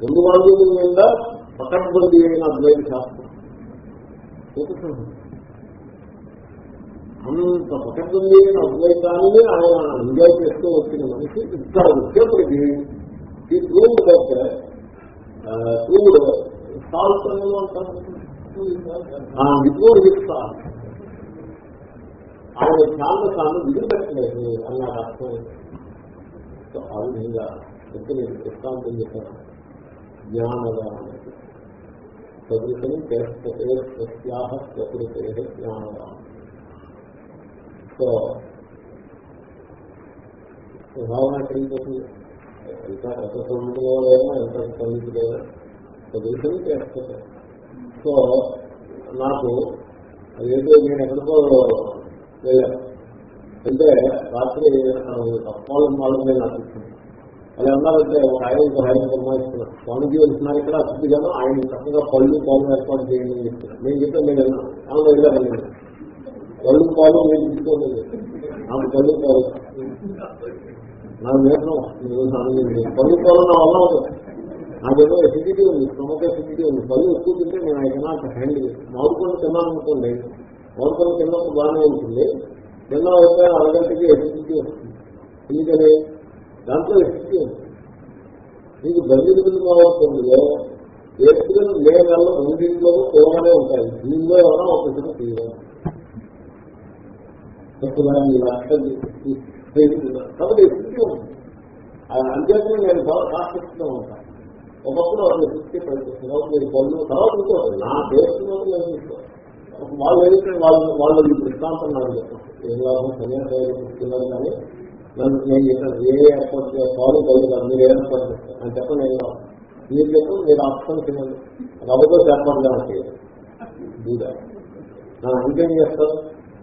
[SPEAKER 1] రెండు వాల్యూముల మీద పకడ్బందీ అయిన అద్వైత శాస్త్రం. అంత పకడ్బందీ అయిన అద్వైతాన్ని ఆయన ఎంజాయ్ చేస్తూ వచ్చిన మనిషి ఇక్కడ వచ్చేప్పటికీ ఈ ప్రూవ్డ్ దట్ ప్రూవ్డ్ సాల్ట్ అనేది అంటారు. విప్రూవ్డ్ విత్ సాల్ట్ ఆయన ఛాందసాన్ని విడిపెట్టలేదు అన్నాడు. అర్థం ఆ విధంగా చెప్పి నేను దృష్టాంతం చెప్పాను జ్ఞానదానం సదృశం చేస్తే ప్రకృతే జ్ఞానదానం సో స్వభావం ఎక్కడికి పోతుంది ఎంత ఎంత సంబంధంలోనైనా ఎంత సంబంధించలేదా సదృశం చేస్తుంది సో నాకు అదేదో నేను ఎక్కడికో వెళ్ళాను. అంటే రాత్రి తప్పాలని వాళ్ళని నాకు ఇచ్చింది అలా ఉన్నారంటే ఒక ఆయన ఇంకో ఆయన నిర్మాయిస్తున్నారు స్వామిజీ వెళ్తున్నారు ఇక్కడ అతిథిగాను ఆయన చక్కగా పళ్ళు పాలు ఏర్పాటు చేయండి అని చెప్తున్నారు నేను చెప్పాను నేను వెళ్ళాను. అవును వెళ్ళాను పళ్ళు పాలు నేను తీసుకోలేదు నాకు పళ్ళు పాలు నాకు నేర్చడం పళ్ళు పాలు నా వల్ల నాకేదో ఎసిడిటీ ఉంది. స్టమక్ ఎసిడిటీ ఉంది. పళ్ళు ఎక్కువ తింటే నేను ఆయన కెనాట్ హ్యాండిల్ మామిడిపళ్ళు తిన్నాను అనుకోండి మామిడిపళ్ళు తిన్నప్పుడు బాగానే ఉంటుంది. తిన్న అయితే అరగంటకి ఎసిడిటీ వస్తుంది. ఎందుకని? దాంట్లో ఎక్స్పీరియన్స్ ఉంది. మీకు బంధువులు కావాల్సిందిలో ఏప్రిల్ మే నెలలో రెండింటిలో తేవానే ఉంటాయి. దీనిలో ఏమైనా ఒక విషయం తీయాలి కాబట్టి ఎసిడిటీ ఉంది నేను చాలా ఉంటాను ఒకప్పుడు వాళ్ళు ఎసిడిటీ పనిచేస్తున్నారు మీరు పనులు తర్వాత ఇంకోటి నా దేశంలో నేను వాళ్ళు ఏదైతే వాళ్ళు వాళ్ళు దృష్టాంతం నాకు చెప్పారు. ఏం లాభం? సన్యాసం కానీ నేను చెప్పాను ఏ ఏర్పాటు ఫాలో కలుగుతాను మీరు ఏర్పాటు చేస్తారు. అని చెప్పండి ఏం లాభం మీరు చెప్పండి మీరు ఆప్షన్ తినండి రవ్వతో ఏర్పాటు కాబట్టి దూదా ఇంకేం చేస్తారు.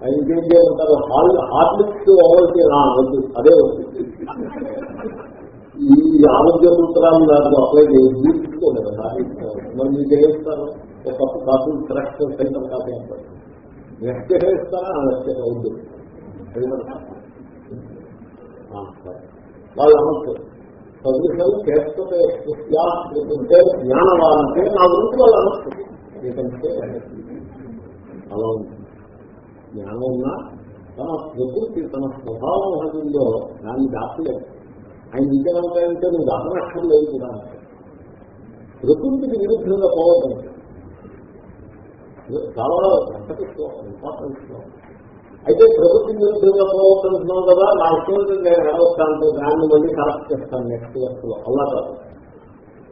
[SPEAKER 1] ఆ ఇంకేం చేయమంటారు. హాల్ హార్లిక్స్ అవ్వాల్సి వద్దు. అదే వద్దు. ఈ ఆరోగ్య సూత్రాలు దాంట్లో అప్లై చేసి తీసుకోలేదు మరి మీకు చేస్తారు ఒక కాపు కాఫీ సైతం కాపీ అంటారు. నెక్స్ట్ చేస్తారా నెక్స్ట్ అవుతుంది అది వాళ్ళు అనొచ్చు సదృశం చేస్తే ఉంటే జ్ఞానవాలంటే నా గురించి వాళ్ళు అనొచ్చు ఎందుకంటే అలా ఉంటుంది జ్ఞానం ఉన్నా తన ప్రకృతి తన స్వభావం హృదయంలో దాన్ని దాచలేదు ఆయన విద్యాలంటే నువ్వు దాచనక్కర్లేదు కూడా ప్రకృతికి విరుద్ధంగా పోవద్దంటే. చాలా గంటకి ఇంపార్టెంట్ అయితే ప్రభుత్వం విరుద్ధంగా పోవద్దంటున్నావు కదా నా ఇష్టం నేను నడవస్తాను దాన్ని మళ్ళీ కరెక్ట్ చేస్తాను నెక్స్ట్ వర్క్లో. అలా కాదు.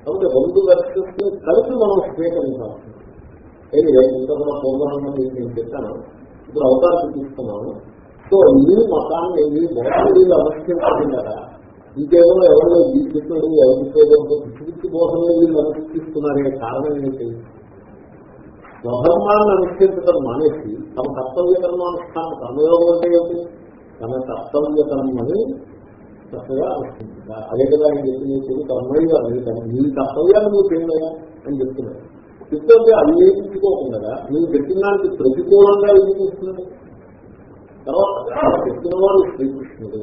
[SPEAKER 1] కాబట్టి రెండు వర్క్స్ని కలిసి మనం స్వీకరించాలి. ఏది ఇంత కూడా పూర్వహంగా నేను చెప్పాను. ఇప్పుడు అవకాశం తీసుకున్నాను. సో ఈ మతాన్ని ఈ మోసాలు అనుష్ఠించాలి కదా. ఇంకేమో ఎవరో జీవిస్తున్నాడు ఎవరు పిచ్చి పిచ్చి మోసంలో వీళ్ళు అనుష్ఠిస్తున్నారే కారణం ఏంటి? స్వధర్మాన్ని అనుష్ఠించడం మానేసి తమ కర్తవ్య కర్మానుష్ఠానం కర్మయోగం అంటే ఏంటి తన కర్తవ్య కర్మని చక్కగా అనుష్ఠించాలి అదే కదా ఆయన చెప్పిన కర్మయ్య నీ కర్తవ్యాన్ని నువ్వు చేయలేదా అని చెప్తున్నాడు చెప్తే అన్వేషించుకోకుండా నేర్చుకోకుండా నువ్వు చెప్పిన దానికి ప్రతికూలంగా ఎందుకు ఇస్తున్నాడు తర్వాత చెప్పిన వాడు శ్రీకృష్ణుడు.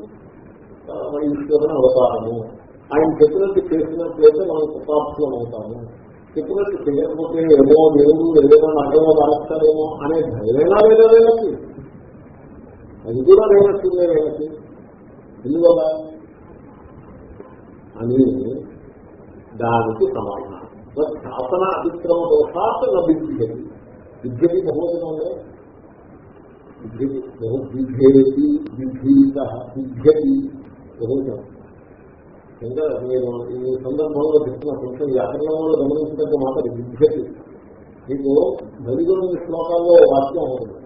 [SPEAKER 1] ఈశ్వరుని అవతారము. ఆయన చెప్పినట్టు చేసినట్లయితే మనం కృతార్థులం అవుతాము. చెప్పినట్టు చేయకపోతే ఏమో దేవుడు ఏదైనా నగరో రాస్తారేమో అనే ధైర్యంగా లేదా లేనకి అది కూడా లేనట్టుందే లేనకి ఎందువల్ల? అని దానికి సమాధానం. శాసన అతిక్రమ దోషాత్ నా విద్యతి విద్యతి బహువచనంలో విద్యతి బహు విధేయతి విధీత విద్యతి బహువచనం. ఇంకా మీరు ఈ సందర్భంలో చెప్పిన కొంచెం వ్యాకరణంలో గమనించినట్టు మాత్రం విద్యతి మీకు నలుగురు శ్లోకాల్లో వాక్యం ఉంటుంది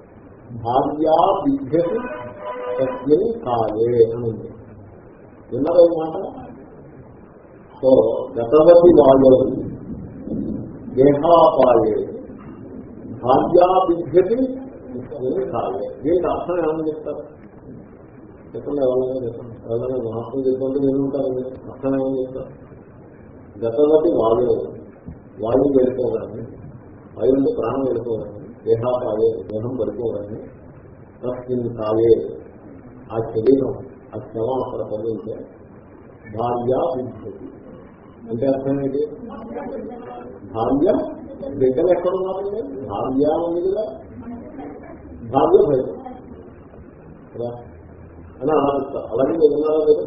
[SPEAKER 1] భార్యా విద్యతి తస్మిన్ కాలే అని. ఉంది విన్నారా ఈ మాట? సో గతవతి వాళ్ళు దేహాపాయే. భార్యా విద్యతి కాలే. దీనికి అర్థం ఏమని చెప్తారు? చెప్పండి ఎవరైనా చెప్పండి. ఎవరైనా మహాత్ములు చెప్పండి నేను ఉంటాను. అర్థం ఏమని చెప్తారు గతవతి వాయు వాళ్ళు వెళ్ళిపోగానే వాయువు అంటే ప్రాణం వెళ్ళిపోగానే దేహాపాయే దేహం పడిపోవాలని తస్మిన్ కావే ఆ శరీరం ఆ శవం అక్కడ పదిలితే భార్య విద్యతి అంటే అర్థం ఏంటి? భార్య బిడ్డలు ఎక్కడున్నారండి భార్య ఉంది కదా. భార్య భయం అని ఆలోచిస్తా అలాగే విన్నారా లేదు?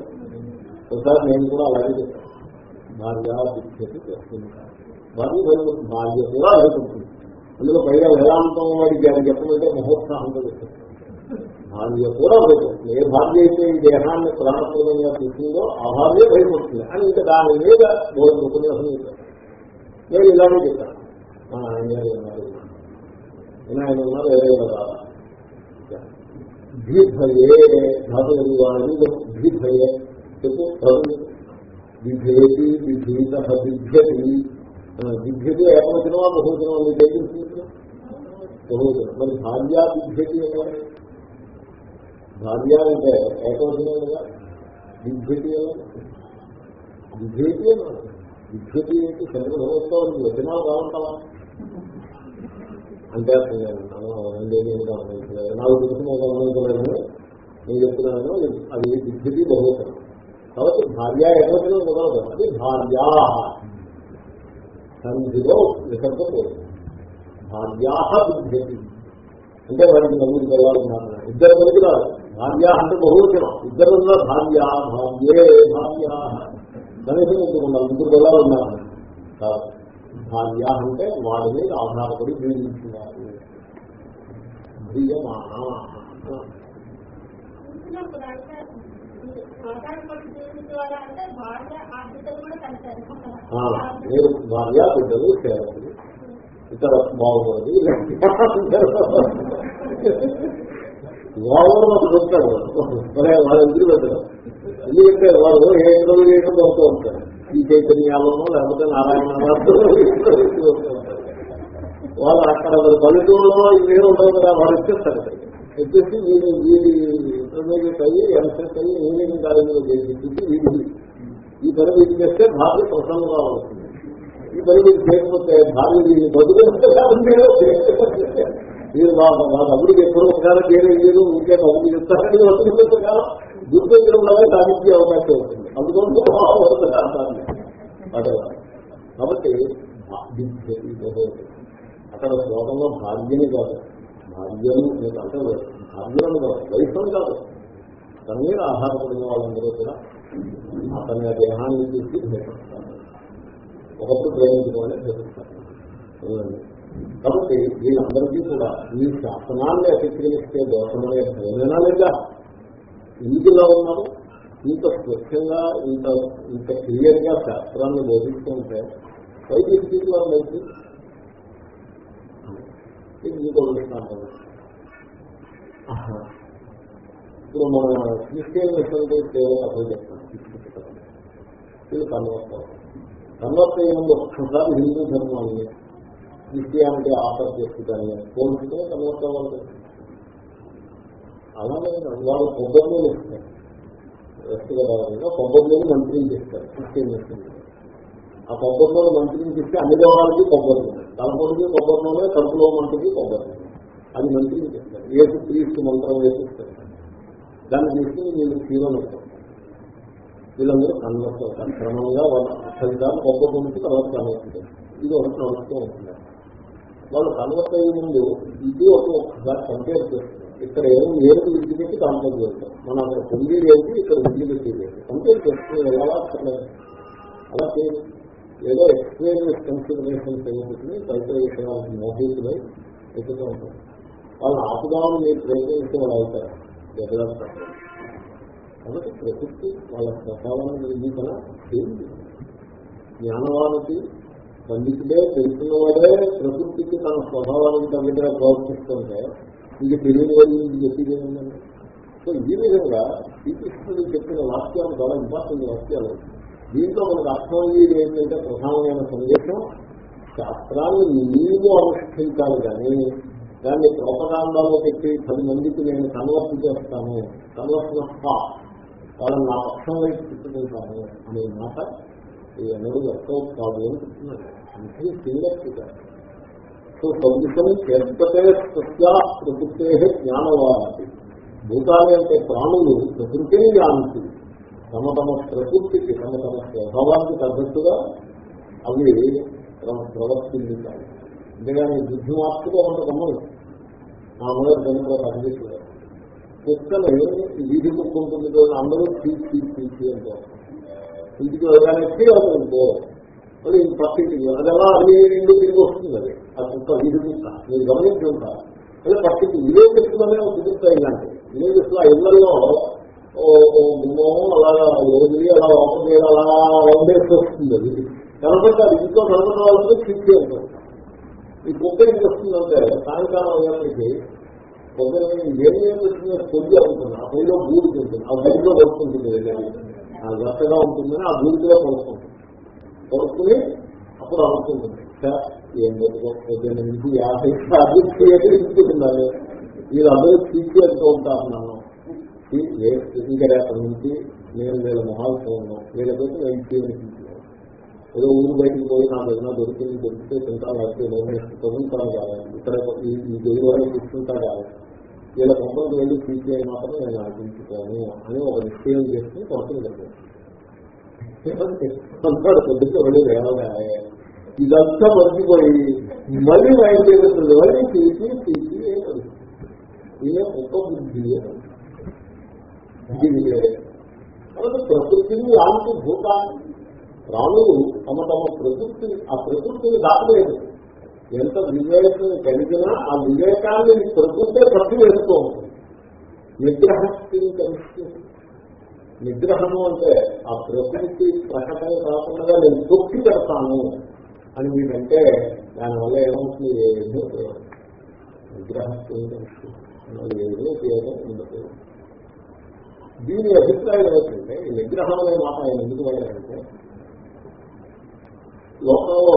[SPEAKER 1] ఒకసారి నేను కూడా అలాగే చెప్తాను భార్య విద్యతి చేస్తుంది భార్య భార్య కూడా భయపడుతుంది అందులో పైగా వేదాంతం వాడికి అని చెప్పమంటే మహోత్సాహంతో చెప్తాను భార్య కూడా భయపడుతుంది ఏ భార్య అయితే ఈ దేహాన్ని ప్రాణపూర్వంగా తీసుకుందో ఆ భార్య భయపడుతుంది అని ఇంకా దాని మీద భోజనం ఉపన్యాసం చెప్పాను నేను ఇలాగే చెప్పాను. మా ఆయన గారు ఉన్నారు. నేను ఆయన ఉన్నారు వేరే కదా భీభయే ధాతులు చెప్పు ధాతులు విభేది విభీత విభ్యతి విభ్యతి ఏకవచనమా బహువచనమా మీకు ఏం తెలుస్తుంది బహువచనం. మరి భార్య విభ్యతి ఏమన్నా భార్య అంటే ఏకవచనం కదా. విభ్యతి విభేతి విభ్యతి అంటే చంద్ర వచనాలు కావంటావా అంటే నాకు తెలిసిన గమనించలేదు నేను చెప్తున్నాను అది విద్యుతి బహువచనం కాబట్టి భార్య ఏకవచనం కుదరదు అది భార్యా. సంధిలో విసర్గం భార్యా బుద్ధి అంటే వారికి నలుగురు వెళ్ళాలన్నారు ఇద్దరు కలిగి రాదు భార్య అంటే బహువచనం ఇద్దరు ఉన్నారు భార్య భార్యే భార్య. కనీసం ఇద్దరు ఉన్నారు. ముగ్గురు భార్య అంటే వాళ్ళ మీద ఆధారపడి జీవించినారు ప్రియమాన
[SPEAKER 2] చూసినప్పుడు అంటే ఆధారపడి జీవించేవారంటే భార్య ఆ బిడ్డలు కూడా కలిసారు
[SPEAKER 1] మీరు భార్య బిడ్డలు సేవకులు ఇతర బాగుపడదు బాగుపడడం అసలు చెప్తాడు మరి ఎదురు పెట్టడం ఎందుకంటే వాడు ఏ రోజు చేయడం అవుతూ ఉంటాడు. ఈ చైతన్యాలను లేకపోతే నారాయణ వాళ్ళు అక్కడ పల్లెటూరులో వేరు ఉండవు కదా వాళ్ళు ఇచ్చేస్తారు వచ్చేసి వీడి వీడి ఇంటర్మీడియట్ అయ్యి ఎంసెస్ అయ్యి ఇంజనీరింగ్ కాలేజీలో చేసి వీడి ఈ పని వీటి చేస్తే భార్య ప్రసన్నంగా అవుతుంది ఈ పని వీటి చేయకపోతే భార్య వీడిని బతుకుంటే మీరు మా మా తమ్ముడికి ఎప్పుడు ఒకసారి చేయలేదు లేదు ఇంకే తమ్ముడు చెప్తారని బతుకుంటే కాలం దుర్దగ్రంలోనే సాధించే అవకాశం ఉంటుంది. అందుకోసం అదే. కాబట్టి అక్కడ శ్లోకంలో భాగ్యని కాదు. భాగ్యం మీకు అంటే భాగ్యం కాదు. వైఫం కాదు. అతని మీద ఆధారపడిన వాళ్ళందరూ కూడా అతని దేహాన్ని చూసి భేటిస్తారు ఒకప్పుడు ప్రేమించుకోవాలని భేటిస్తారు కాబట్టి వీళ్ళందరికీ కూడా ఈ శాసనాన్ని అతిక్రమిస్తే దోషమనే భయమేనా లేదా? ఇంటిలో ఉన్నారు. ఇంత స్వచ్ఛంగా ఇంత ఇంత క్లియర్గా శాస్త్రాన్ని బోధిస్తుంటే వైద్య స్థితిలో ఇంకో దృష్టాంతం ఇప్పుడు మన క్రిస్టియన్ మిషన్ అసలు చెప్తాను ఇది కన్వర్ట్ కన్వర్ట్ అయినందు ఒక్కసారి హిందూ ధర్మాన్ని క్రిస్టియానిటీ ఆఫర్ చేసుకుంటాను పోలిస్తే కన్వర్ట్ అవ్వాలి అలాగే వాళ్ళు కొబ్బరి ఇస్తారు వ్యక్తిగతంగా కొబ్బరి మంత్రిని చేస్తారు. క్రిస్టియన్ మిషన్ ఆ కొబ్బరిలో మంత్రిని ఇస్తే అన్ని దేవాలకి కొబ్బరి. తలపొడికి కొబ్బరిలోనే కడుపులో మంటికి కొబ్బరి. అది మంచిది. చేస్తారు ఏసు క్రీస్తు మంత్రం వేసిస్తారు దాన్ని తీసుకుని వీళ్ళు హీరోలు వీళ్ళందరూ కన్వర్ట్ అవుతారు క్రమంగా వాళ్ళు ఫలితాలు కొబ్బరి నుంచి తర్వాత కన్వర్ట్ ఇది ఒకటి నడుస్తూ ఉంటుంది. వాళ్ళు కన్వర్ట్ అయ్యే ముందు ఇది ఒక ఒక్కసారి కంపేర్ చేస్తారు ఇక్కడ ఏమో ఏడు విద్య పెట్టి దాంట్లో చేస్తారు. మనం అక్కడ పొందేది ఏంటి? ఇక్కడ విద్య పెట్టేది కంపేర్ చేస్తే ఎలా అలా చేయదు ఏదో ఎక్స్పీరియన్స్ కన్సిడరేషన్ చేయబోతుంది తదితర విషయాలకు మోహితులై ఎక్కుతూ ఉంటారు. వాళ్ళు ఆపుదామని మీరు ప్రయత్నించే వాళ్ళు అవుతారు. ఎదురవుతారు కాబట్టి ప్రకృతి వాళ్ళ స్వభావాన్ని నిర్మించిన దేవుడు జ్ఞానవానికి పండితుడే తెలుసుకున్నవాడే ప్రకృతికి తన స్వభావానికి తగ్గట్టుగా ప్రవర్తిస్తుంటే ఇది తెలియని వాళ్ళు ఇది చెప్పేది సో ఈ విధంగా శ్రీకృష్ణుడు చెప్పిన వాక్యాలు చాలా ఇంపార్టెంట్ వాక్యాలు. అవుతుంది దీంట్లో మనకు అర్థమయ్యేది ఏంటంటే ప్రధానమైన సందేశం శాస్త్రాన్ని నీవు అనుష్ఠించాలి కానీ దాన్ని ప్రోపకాండాలో పెట్టి పది మందికి నేను కన్వర్ట్ చేస్తాను కన్వర్షన్ ఆఫ్ వాళ్ళని నా పక్షం వైపు తిట్టుకుంటాను అనే మాట ఈ అనేది వర్కౌట్ కాదు అని చెప్తున్నాడు అంటే సింగర్ సో సౌదిశం చేస్తే సత్యా ప్రకృతే జ్ఞానవాది. భూతాలు అంటే ప్రాణులు ప్రకృతిని జ్ఞానికి తమ తమ ప్రకృతికి తమ తమ స్వభావానికి తగ్గట్టుగా అవి ప్రవర్తించాలి అంతేగాని బుద్ధి మార్పుగా ఉన్న గమ్మలు మా అమ్మగారు దానిలో పనిచేస్తున్నారు కుక్కని వీధి కుక్క ఉంటుంది అందరూ తీసి తీసి తీసి అంటారు ఇంటికి వెళ్ళడానికి అవుతుందో మళ్ళీ పక్కింటి అది ఎలా అన్ని ఇల్లు తిరిగి వస్తుంది అది ఆ కుక్క వీధి కుక్క మీరు గమనించి ఉంటారు అదే పక్కింటి విలేజెస్లోనే కుదురుతాయి ఇలాంటివి విలేజెస్లో ఇళ్ళలో గుమ్మం అలాగా రోజు అలా లోపల మీద అలా వండేసి వస్తుంది అది. కనపడితే అది ఇంట్లో కనపడిన వాళ్ళతో చిక్కి ఉంటుంది ఈ కుక్క ఏం చేస్తుందంటే సాయంకాలం అయ్యేప్పటికి పొద్దున ఏమి ఏం చేస్తుంది పొద్దు అవుతుంది ఆ పొయ్యిలో బూడికి ఉంటుంది ఆ బూడిలో పడుకుంటుంది ఆ గట్టగా ఉంటుందని ఆ బూడిలో పడుకుంటుంది. పడుకుని అప్పుడు అనుకుంటుంది ఏం పొద్దున్న యాభై అభివృద్ధి ఇస్తున్నారు వీళ్ళందరూ తీసి వెళ్తూ ఉంటారు నన్ను. ఇంకా రేపటి నుంచి నేను వీళ్ళ మొహాలతో ఉన్నాం. వీళ్ళతోటి నేను తీర్చిస్తున్నాను ఏదో ఊరు బయటకు పోయి నాకు ఏదైనా దొరికింది దొరికితే తింటా లేకపోతే చదువుతాను కావాలి ఇక్కడ ఈ దేవుడు వరకు తీసుకుంటా కాదు. వీళ్ళ కొంపలకు వెళ్ళి తీసేయ మాత్రం నేను ఆశించుకోను అని ఒక నిశ్చయం చేస్తే కొడుకుని చెప్పాను వెళ్ళి వేరే ఇదంతా మర్చిపోయి మళ్ళీ బయలుదేరుతుంది. మళ్ళీ తీసి తీసి ఇదే గొప్ప బుద్ధి ఇది కాబట్టి ప్రకృతిని లాంటి భూతాన్ని ప్రాణులు తమ తమ ప్రకృతిని ఆ ప్రకృతిని దాటలేదు. ఎంత వివేకం కలిగినా ఆ వివేకాన్ని ప్రకృతే పట్టు వేస్తూ ఉంటుంది. నిగ్రహస్థితి కలిసి నిగ్రహము అంటే ఆ ప్రకృతి ప్రకటన కాకుండా నేను తొక్కి పెడతాను అని మీరంటే దానివల్ల ఏమవుతుంది? ఏదో నిగ్రహస్థితి కలిసి ఏదో ఉపయోగం ఉండదు. దీని అభిప్రాయం ఏమిటంటే ఈ నిగ్రహం అనే మాట ఆయన ఎందుకు వెళ్ళారంటే లోకంలో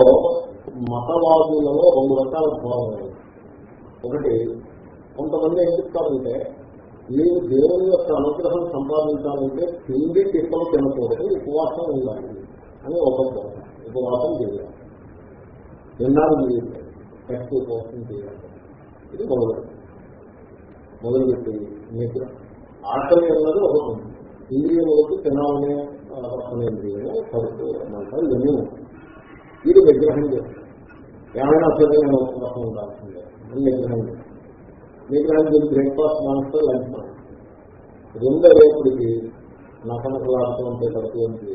[SPEAKER 1] మతవాదులలో రెండు రకాల భావాలు ఒకటి కొంతమంది ఏం చెప్తారంటే మీరు దేవుని యొక్క అనుగ్రహం సంపాదించాలంటే తిండి తిప్పలు తినకూడదు ఉపవాసం ఉండాలి అని ఒక ఉపవాసం చేయాలి. తిన్నాను చేయాలి ఉపవాసం చేయాలి. ఇది మొదలు మొదలుపెట్టి నిగ్రహం. ఆకలి అన్నది ఒకటి ఉంది. ఇంద్రియములకు తినాలనే రసనేంద్రియము కడుపు అన్నమాట ఇవన్నీ ఉంటాయి వీడు విగ్రహం చేస్తారు ఏమైనా సరే నేను ఉపవాసం ఉండాల్సిందే. అని విగ్రహం చేస్తారు నిగ్రహం చేసి బ్రేక్ఫాస్ట్ మానేస్తే లంచ్ మానేస్తారు రెండు రేపుడికి నకనకలాడుతూ ఉంటే కడుపులోంచి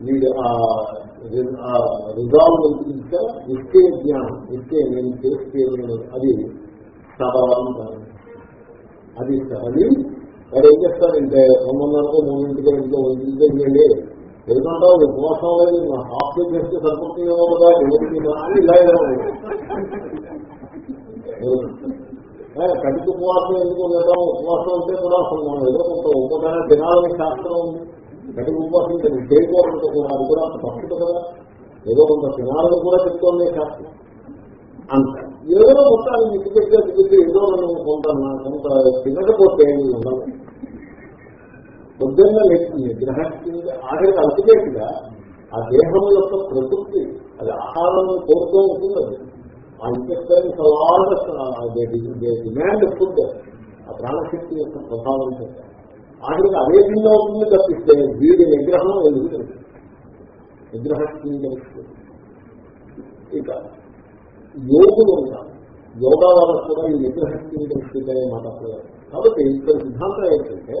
[SPEAKER 1] వీడు ఆ రిజాల్వ్ ఇంకా నిత్య జ్ఞానం నిత్య నేను చేస్తే అది చదవాలని అది చదివి వాడు ఏం చేస్తారంటే రెండున్నరకు మూడింటికి ఇంట్లో ఇంటికి వెళ్ళి ఎందుకంటే ఉపవాసం లేదు. నా హాఫ్ చేస్తే సరిపోతుందేమో కదా ఎవరికి అని ఇలా ఇలా ఉపవాసం ఎందుకు లేదా? ఉపవాసం ఉంటే కూడా అసలు మనం ఏదో కొంత ఉపకరణ తినాలని శాస్త్రం ఉంది. కడుపు ఉపవాసం చేయకూడదు కూడా అది కూడా తప్పుదు కదా. ఏదో కొంత తినాలని కూడా చెప్తోంది శాస్త్రం. అంత ఏదో మొత్తాన్ని ఇంటి పెట్టే తిరిగి ఏదో మనం కొంత కొంత తినకపోతే ఉండదు. పొద్దున్న లేచింది గ్రహానికి ఆఖరికి అల్టిమేట్గా ఆ దేహం యొక్క ప్రకృతి అది ఆహారం కోరుతూ ఉంటుంది అది. ఆ ఇంటెస్టైన్స్ డిమాండ్ ఫుడ్ ఆ ప్రాణశక్తి యొక్క ప్రభావం ఆఖరికి అదే విధంగా ఉంటుంది తప్పిస్తే వీడి నిగ్రహం ఎదుగుతుంది నిగ్రహశక్తి ఇక యోగులు ఉంటారు. యోగా వాళ్ళకు కూడా ఈ నిగ్రహశక్తిని తెలుస్తుంది అనే కాబట్టి ఇక్కడ సిద్ధాంతం ఏంటంటే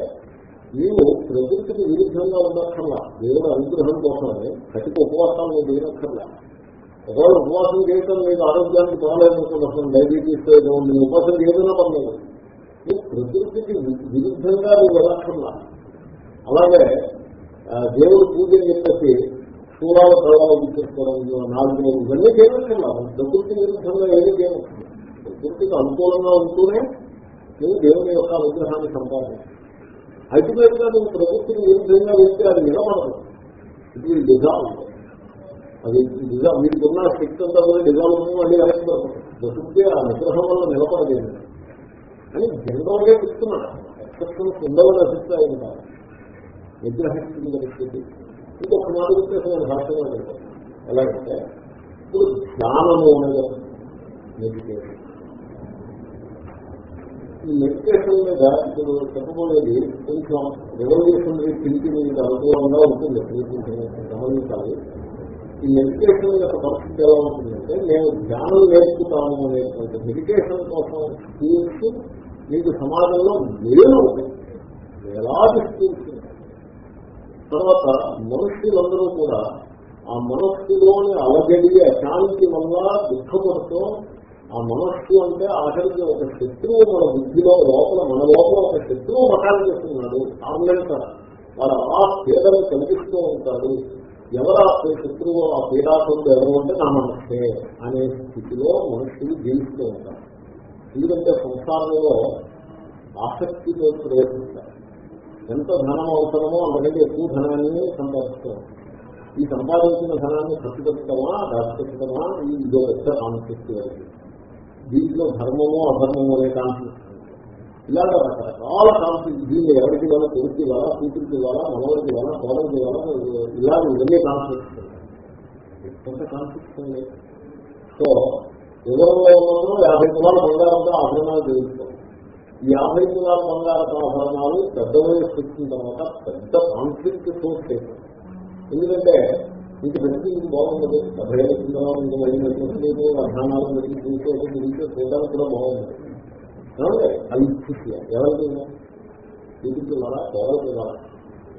[SPEAKER 1] నీవు ప్రకృతికి విరుద్ధంగా ఉండక్కర్లా. దేవుడు అనుగ్రహం కోసమే కటిక ఉపవాసాలు నువ్వు చేయనక్కర్లా. ఒకవేళ ఉపవాసం చేయటం నీకు ఆరోగ్యానికి తోలేదనుకున్నప్పుడు డైబెటీస్ ఏదో ఉపవాసం ఏదైనా పర్లేదు. నువ్వు ప్రకృతికి విరుద్ధంగా నువ్వు వెళ్ళక్కర్లా. అలాగే దేవుడు పూజ చెప్పేసి స్థూలాల ప్రభావం తీసుకోవడం నాలుగు రోజులు ఇవన్నీ చేయనక్కర్లా ప్రకృతి విరుద్ధంగా ఏమీ చేయవచ్చు ప్రకృతికి అనుకూలంగా ఉంటూనే నువ్వు దేవుని యొక్క అనుగ్రహాన్ని సంపాదించాలి అల్టిమేట్గా నువ్వు ప్రకృతిని విరుద్ధంగా వెళ్తే అది నిలబడదు ఇది డిజాల్వ్ అది డిజాల్వ్ మీకున్న శక్తి అంతా కూడా డిజాల్వ్ మళ్ళీ వెనక్కి ప్రకృతి ఆ నిగ్రహం వల్ల నిలబడలేదు అని జనరల్గా చెప్తున్నాడు ఎక్సెప్షన్స్ ఉండవని అభిప్రాయం కాదు నిగ్రహశక్తిని పరిస్థితి ఇంకొక మాట చెప్పేసి నేను భాషగా చెప్తాను ఎలాగంటే ఇప్పుడు ధ్యానము అనేది మెడిటేషన్. ఈ మెడిటేషన్ మీద ఇప్పుడు చెప్పబోయేది కొంచెం రెవల్యూషనరీ థింకింగ్ మీద అనుకూలంగా ఉంటుంది గమనించాలి. ఈ మెడిటేషన్ యొక్క పరిస్థితి ఎలా ఉంటుందంటే నేను ధ్యానం నేర్చుకుంటాను అనేటువంటి మెడిటేషన్ కోసం స్కూల్స్ మీకు సమాజంలో వేలు ఉంటాయి వేలాది స్కూల్స్ తర్వాత మనుషులందరూ కూడా ఆ మనస్సులోని అలజడి అశాంతి వల్ల దుఃఖపడుతూ ఆ మనస్సు అంటే ఆఖరికి ఒక శత్రువు మన బుద్ధిలో లోపల మన లోపల ఒక శత్రువు మఠాలు చేస్తున్నాడు. ఆర్మెంట్ వాడు ఆ పేదలు కనిపిస్తూ ఉంటాడు ఎవరు ఆ శత్రువు ఆ పీడాకుడు ఎవరు అంటే నా మనస్సే అనే స్థితిలో మనుషులు జీవిస్తూ ఉంటారు. ఎందుకంటే సంసారంలో ఆసక్తితో ప్రవేశిస్తారు ఎంత ధనం అవసరమో అంతకంటే ఎక్కువ ధనాన్ని సంపాదిస్తాం. ఈ సంపాదించిన ధనాన్ని ఖర్చు పెడతామా దాచిపెట్టడమా ఈ ఇదో పెద్ద కాన్ఫ్లిక్ట్ వరకు? దీంట్లో ధర్మము అధర్మము అనే కాన్ఫ్లిక్ట్ ఇలాగ రకరకాల కాన్ఫ్లిక్ట్ దీన్ని ఎవరికి ఇవ్వాలా కొడుకు ఇవ్వాలా కూతురికి ఇవ్వాలా మనవరికి ఇవ్వాలా కోడలికి ఇవ్వాలా ఇలాగ ఇవన్నీ కాన్ఫ్లిక్ట్స్ ఎంత కాన్ఫ్లిక్ట్స్ ఉంది సో వివరంలో ఉన్నప్పుడు యాభై తులాల బంగారంతో ఆభరణాలు చేయిస్తాం యాభై తులాల బంగారపు ఆభరణాలు పెద్ద వయసు వచ్చిన తర్వాత పెద్ద కాన్ఫ్లిక్ట్ సోర్స్ అయిపోయింది ఎందుకంటే ఇంక పెట్టి ఇంక బాగుండదు. డెబ్బై ఏళ్ళ కింద ఇంక మళ్ళీ పెట్టినట్టు అధ్యానాలు పెట్టి చూసే తిరిగితే చూడడానికి కూడా బాగుండదు అది ఇచ్చి ఎవరికి కూతురికి ఇవ్వాలా కోడలికి ఇవ్వాలా?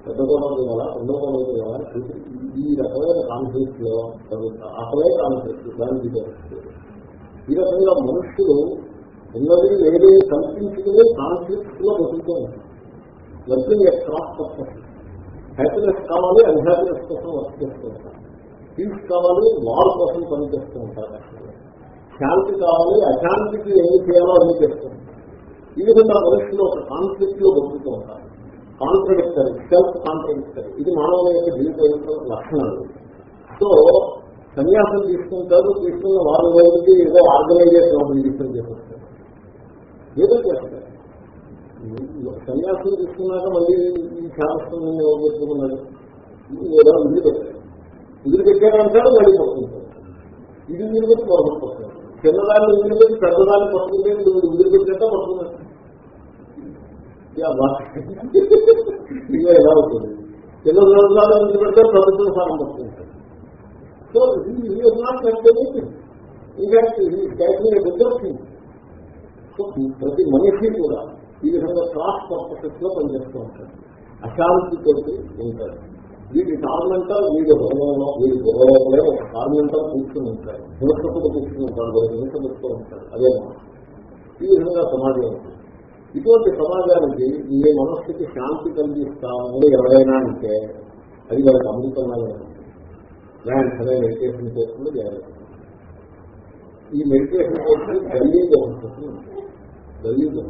[SPEAKER 1] పెద్ద కోడలికి ఇవ్వాలా? రెండో కోడలికి ఇవ్వాలా? ఈ రకమైన కాన్ఫ్లిక్ట్లో అసలే కాన్ఫ్లిక్ట్ దానికి ఈ రకంగా మనుషులు ఉన్నది వేరే కల్పించుకునే కాన్ఫ్లిక్ట్స్లో బతుకుతూ ఉంటారు వర్కింగ్ క్రాస్ పర్పస్. హ్యాపీనెస్ కావాలి అన్హ్యాపీనెస్ కోసం వర్క్ చేస్తూ ఉంటారు. పీస్ కావాలి వాల్ కోసం పనిచేస్తూ ఉంటారు. శాంతి కావాలి అశాంతికి ఏమి చేయాలో అన్ని చేస్తూ ఉంటారు. ఈ విధంగా మనుషులు ఒక కాన్ఫ్లిక్ట్లో బతుకుతూ ఉంటారు. కాంట్రడిక్టరీ సెల్ఫ్ కాంట్రడిక్టరీ ఇది మానవుల యొక్క జీవిత లక్షణాలు. సో సన్యాసం తీసుకుంటారు తీసుకున్న వారం రోజులకి ఏదో ఆర్గనైజేషన్ ఒకటి రిజిస్టర్ చేసేస్తారు. ఏదో చేస్తారు సన్యాసం తీసుకున్నాక మళ్ళీ ఈ శాస్త్రం పెట్టుకున్నాడు ఏదో ఇల్లు పెట్టారు ఇల్లు పెట్టారంటాడు మళ్ళీ పట్టుకుంటారు ఇది ఇల్లు పెట్టి పట్టుకుంటారు చిన్నదాన్ని ఇల్లు పెట్టి పెద్దదాన్ని పట్టుకుంటే నువ్వు ఇల్లు పెట్టినట్ట పట్టుకున్నాడు ఇదే ఎలా అవుతుంది చిన్న రోజుల్లో ఇల్లు పెడతారు ప్రభుత్వం సారం పట్టుకుంటారు సో ఇది నాట్ ఇంకా ఇది సో ప్రతి మనిషి కూడా ఈ విధంగా క్రాస్ పర్పసెస్లో పనిచేస్తూ ఉంటాడు. అశాంతితో ఉంటాడు. వీటి టార్మెంటల్ వీడి హృదయంలో వీడి గౌరవంలో ఒక టార్మెంటల్ కూర్చుని ఉంటాడు. హింసకుడు కూర్చుని ఉంటాడు ఒక ఉంటాడు. అదే మనం ఈ విధంగా సమాజం ఉంటుంది. ఇటువంటి సమాజానికి మీ మనస్సుకి శాంతి కలిగిస్తామని ఎవరైనా అంటే అది వాళ్ళకి అమృతమైన ఉంటుంది. వెంటనే మెడిటేషన్ కోర్సులు జాగ్రత్త ఈ మెడిటేషన్ కోసం ఢిల్లీలో ఉంటుంది ఢిల్లీలో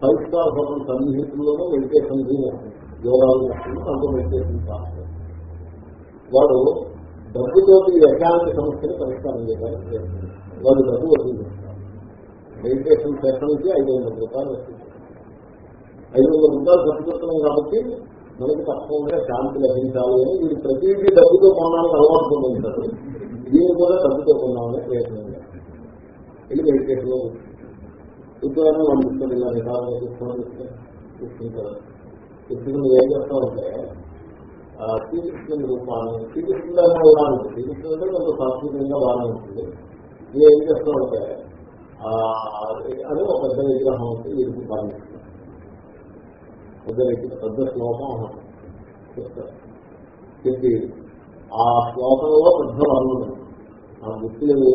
[SPEAKER 1] ఫైవ్ స్టార్ సన్నిహితుల్లోనూ మెడిటేషన్ రూమ్ యోగాలు వస్తుంది అంత మెడిటేషన్ కాదు వాడు డబ్బుతోటి ఎకాంతి సమస్యను పరిష్కారం చేయడానికి వాడు డబ్బు వసూలు మెడిటేషన్ సెషన్కి ఐదు వందల రూపాయలు వస్తుంది ఐదు వందల రూపాయలు ఖర్చు కాబట్టి మనకి తప్పకుండా శాంతి లభించాలి అని వీడు ప్రతిదీ డబ్బుతో కొనాలని అలవాటు పొందుతారు దీన్ని కూడా డబ్బుతో కొనాలని ప్రయత్నం చేస్తారు ఇది మెడిటేషన్ లో ఉద్యోగం పంపిస్తుంది ఇలా నిదానంగా తీసుకుని తీసుకుంటారు తీసుకుని ఏం చేస్తామంటే శ్రీకృష్ణుని రూపాన్ని శ్రీకృష్ణుడు అనే కూడా ఉంటుంది శ్రీకృష్ణుడు అంటే కొంత సాంస్కృతికంగా బాగానే ఉంటుంది. మీరు ఏం చేస్తామంటే అని ఒక పెద్ద విగ్రహం ఉంటుంది వీరికి భావిస్తుంది పెద్ద పెద్ద శ్లోకం చెప్పి ఆ శ్లోకంలో పెద్ద వర్ణం ఆ గుర్తులు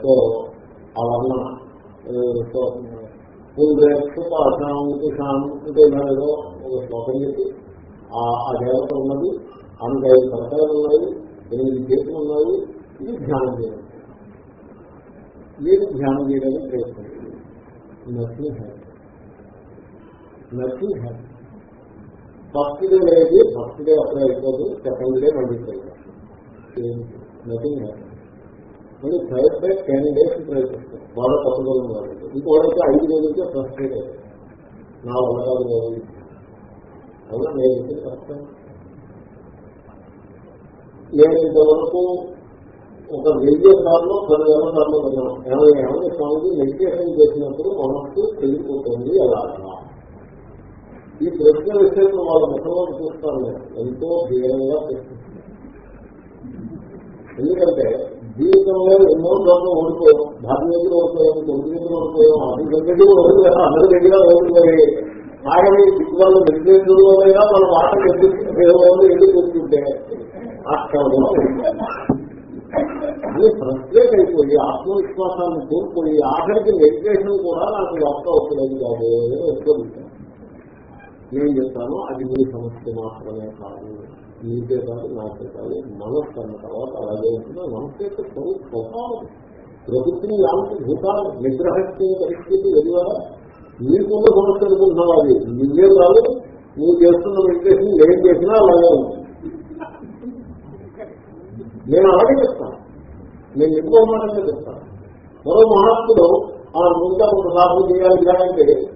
[SPEAKER 1] సో ఆ వర్ణన. ఏదో ఒక శ్లోకం చెప్పి ఆ దేవత ఉన్నది ఆమెకు ఐదు తరకాలు ఉన్నాయి ఎనిమిది చేతులు ఉన్నాయి ఇది ధ్యానం చేయడం మీరు ధ్యానం చేయడానికి ప్రయత్నం nothing had nothing had first day లేదు ఫస్ట్ డే అప్లై అయిపోదు సెకండ్ డే మళ్ళీ నథింగ్ హ్యాడ్ నేను థర్డ్ డే టెన్ డేస్ ప్రయత్నిస్తాను చేస్తాం బాగా పట్టుదల వాళ్ళకి ఇంకోటైతే ఐదు రోజులకే ఫ్రస్ట్రేట్ అవుతుంది నా వల్ల రోజులు అవునా? నేను ఎందుకు కష్టం నేను ఇంతవరకు ఒక వెయ్యి సార్లు పది వేల సార్లు విన్నాను ఏమైనా ఏమైనా స్వామికి మెడిటేషన్ చేసినప్పుడు మనస్సు తెలిసిపోతుంది ఎలా ఈ ప్రశ్న విషయంలో వాళ్ళ ముఖంలో చూస్తాను నేను ఎంతో ధీరంగా ప్రశ్నిస్తున్నాను ఎందుకంటే జీవితంలో ఎన్నో చోట్ల ఓడిపోయాం. భార్య దగ్గర ఓడిపోయాం కొడుకు దగ్గర ఓడిపోయాం అది దగ్గర ఓడిపోయాం అందరి దగ్గర ఓడిపోయాయి. ఆయన దిక్కువల్ల నిర్దేశంలోనైనా మన మాట ఎందుకు ఎందుకు కూర్చుంటే అష్టంలో అది ఫ్రస్ట్రేట్ అయిపోయి ఆత్మవిశ్వాసాన్ని కోల్పోయి ఆఖరికి మెడిటేషన్ కూడా నాకు వర్క్ అవుతలేదు కాదు ఎక్కువ నేను చెప్తాను అది మీ సమస్య మాత్రమే కాదు. నీకే కాదు నాకే కాదు. మనస్సు అన్న తర్వాత అలాగే ఉంటుంది. మనస్సు యొక్క స్వభావం. ప్రకృతిని లాంటి భూతాలు నిగ్రహించే పరిస్థితి ఎదువరా నీకున్న సమస్య అనుకుంటున్నావు అది. నువ్వే కాదు. నువ్వు చేస్తున్న మెడిటేషన్ ఏం చేసినా అలాగే ఉంది. నేను అలాగే చెప్తాను. నేను ఎక్కువ మాటంగా చెప్తాను. మరో మహాత్ముడు ఆ ఇంకా ఒక సాధన చేయాలి ఇలాంటి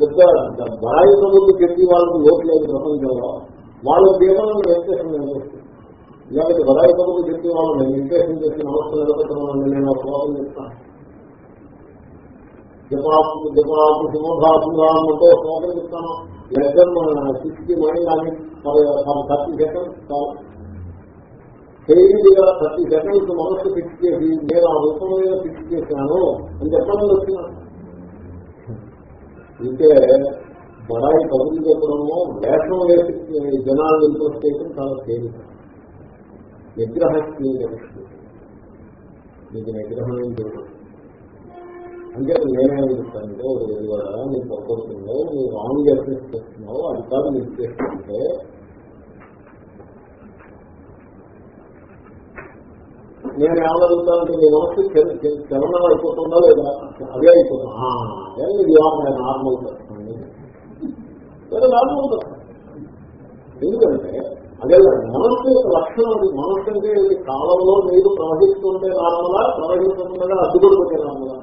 [SPEAKER 1] పెద్ద బడాయి ముందు చెప్పి వాళ్ళకి లోటు లేదు ప్రపంచంలో. వాళ్ళ జీవనంలో వ్యత్యాసం నిలబడుతుంది ఇలాంటి బడాయి ముందు చెప్పి వాళ్ళని నిర్దేశం చేసి నమస్కారం నిలబెట్టడం నేను ఒక శ్లోకం చెప్తాను జపాపు జపాపు సింహభాసురామంతో శ్లోకం చెప్తాను లెక్కర్ సిక్స్టీ మైండ్ కానీ థర్టీ సెకండ్స్ కాదు. హెవీగా థర్టీ సెకండ్స్ మనస్సు ఫిక్స్ చేసి నేను ఆ రూపం మీద ఫిక్స్ చేశాను అని చెప్పడం వచ్చినాను అంటే బడాయి కబుర్లు చెప్పడంలో వేషం వేసి జనాలు ఇంట్రెస్ట్ చేయడం చాలా తేలిక. నిగ్రహ మీకు నిగ్రహం ఏం చేయదు అంటే నేనేం చెప్తానంటే ఒక కూడా నీకు పొరపడుతుందో నువ్వు రాంగ్ అడ్రస్ చేస్తున్నావు అది కాదు నీకు చేస్తుంటే నేను ఏమడుగుతానంటే నీ మనసు చలనం అయిపోతుందా లేదా? అదే అయిపోతుంది. నేను నార్మల్ లేదా నార్మల్ పర్సన్ ఎందుకంటే అదే మనస్సు యొక్క లక్షణం అది. మనస్సు అంటే కాలంలో నీరు ప్రవహిస్తుంటే నార్మలా ప్రవహిస్తుండగా అడ్డుపడిపోతే నార్మలా.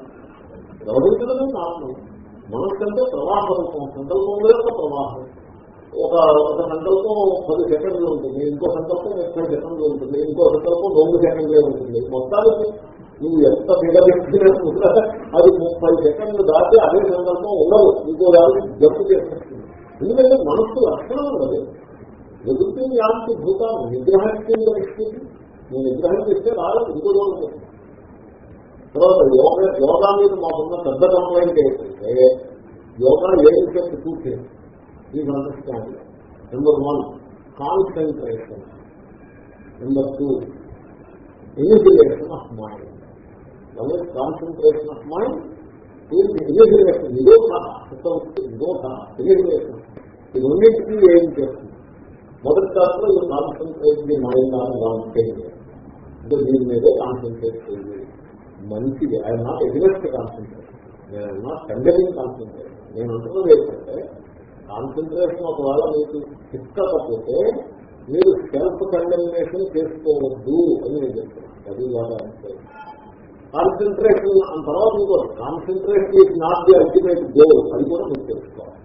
[SPEAKER 1] ప్రవహించడమే నార్మల్ మనస్సు అంటే ప్రవాహ రూపం సంకల్పంలో యొక్క ప్రవాహం. ఒక ఒక సంకల్పం పది సెకండ్లు ఉంటుంది. ఇంకో సంకల్పం ముప్పై సెకండ్లు ఉంటుంది. ఇంకో సంకల్పం రెండు సెకండ్లే ఉంటుంది. మొత్తానికి నువ్వు ఎంత బిగబెట్టినా అది ముప్పై సెకండ్లు దాటి అదే సంకల్పం ఉండదు. ఇంకో దాన్ని జప్పు చేస్తుంది ఎందుకంటే మనస్సు లక్షణం ఉన్నది ఎదుటి యాంతి భూతాలు నిగ్రహం చేయాలి నీ నిగ్రహం చేస్తే రాలేదు ఇంకో రోజు తర్వాత యోగ యోగా మీద మాకున్న పెద్ద కంప్లైంట్ ఏంటంటే యోగా ఏం చేసి చూసే please understand number one concentration number two annihilation of mind one concentration of mind annihilation నిరోధ నిరోధ ఎనిజిలేషన్ ఇవన్నిటికీ ఏం చేస్తుంది మొదటి క్లాస్లో ఇది కాన్సన్ట్రేట్ ది మైండ్ అని కాన్సన్ట్రేట్ అంటే దీని మీదే కాన్సన్ట్రేట్ చేయండి మంచిది. ఐ నాట్ ఎగ్నెస్ట్ కాన్సన్ట్రేట్ నేను నాట్ కండరింగ్ కాన్సన్ట్రేట్ నేను అంటున్నది ఏంటంటే కాన్సన్ట్రేషన్ ఒకవేళ మీకు చిక్కకపోతే మీరు సెల్ఫ్ కండమినేషన్ చేసుకోవద్దు అని నేను చెప్తాను అది బాగా కాన్సన్ట్రేషన్ అంత తర్వాత ఇంకోటి. Concentration is not the ultimate goal అది కూడా మీరు తెలుసుకోవాలి.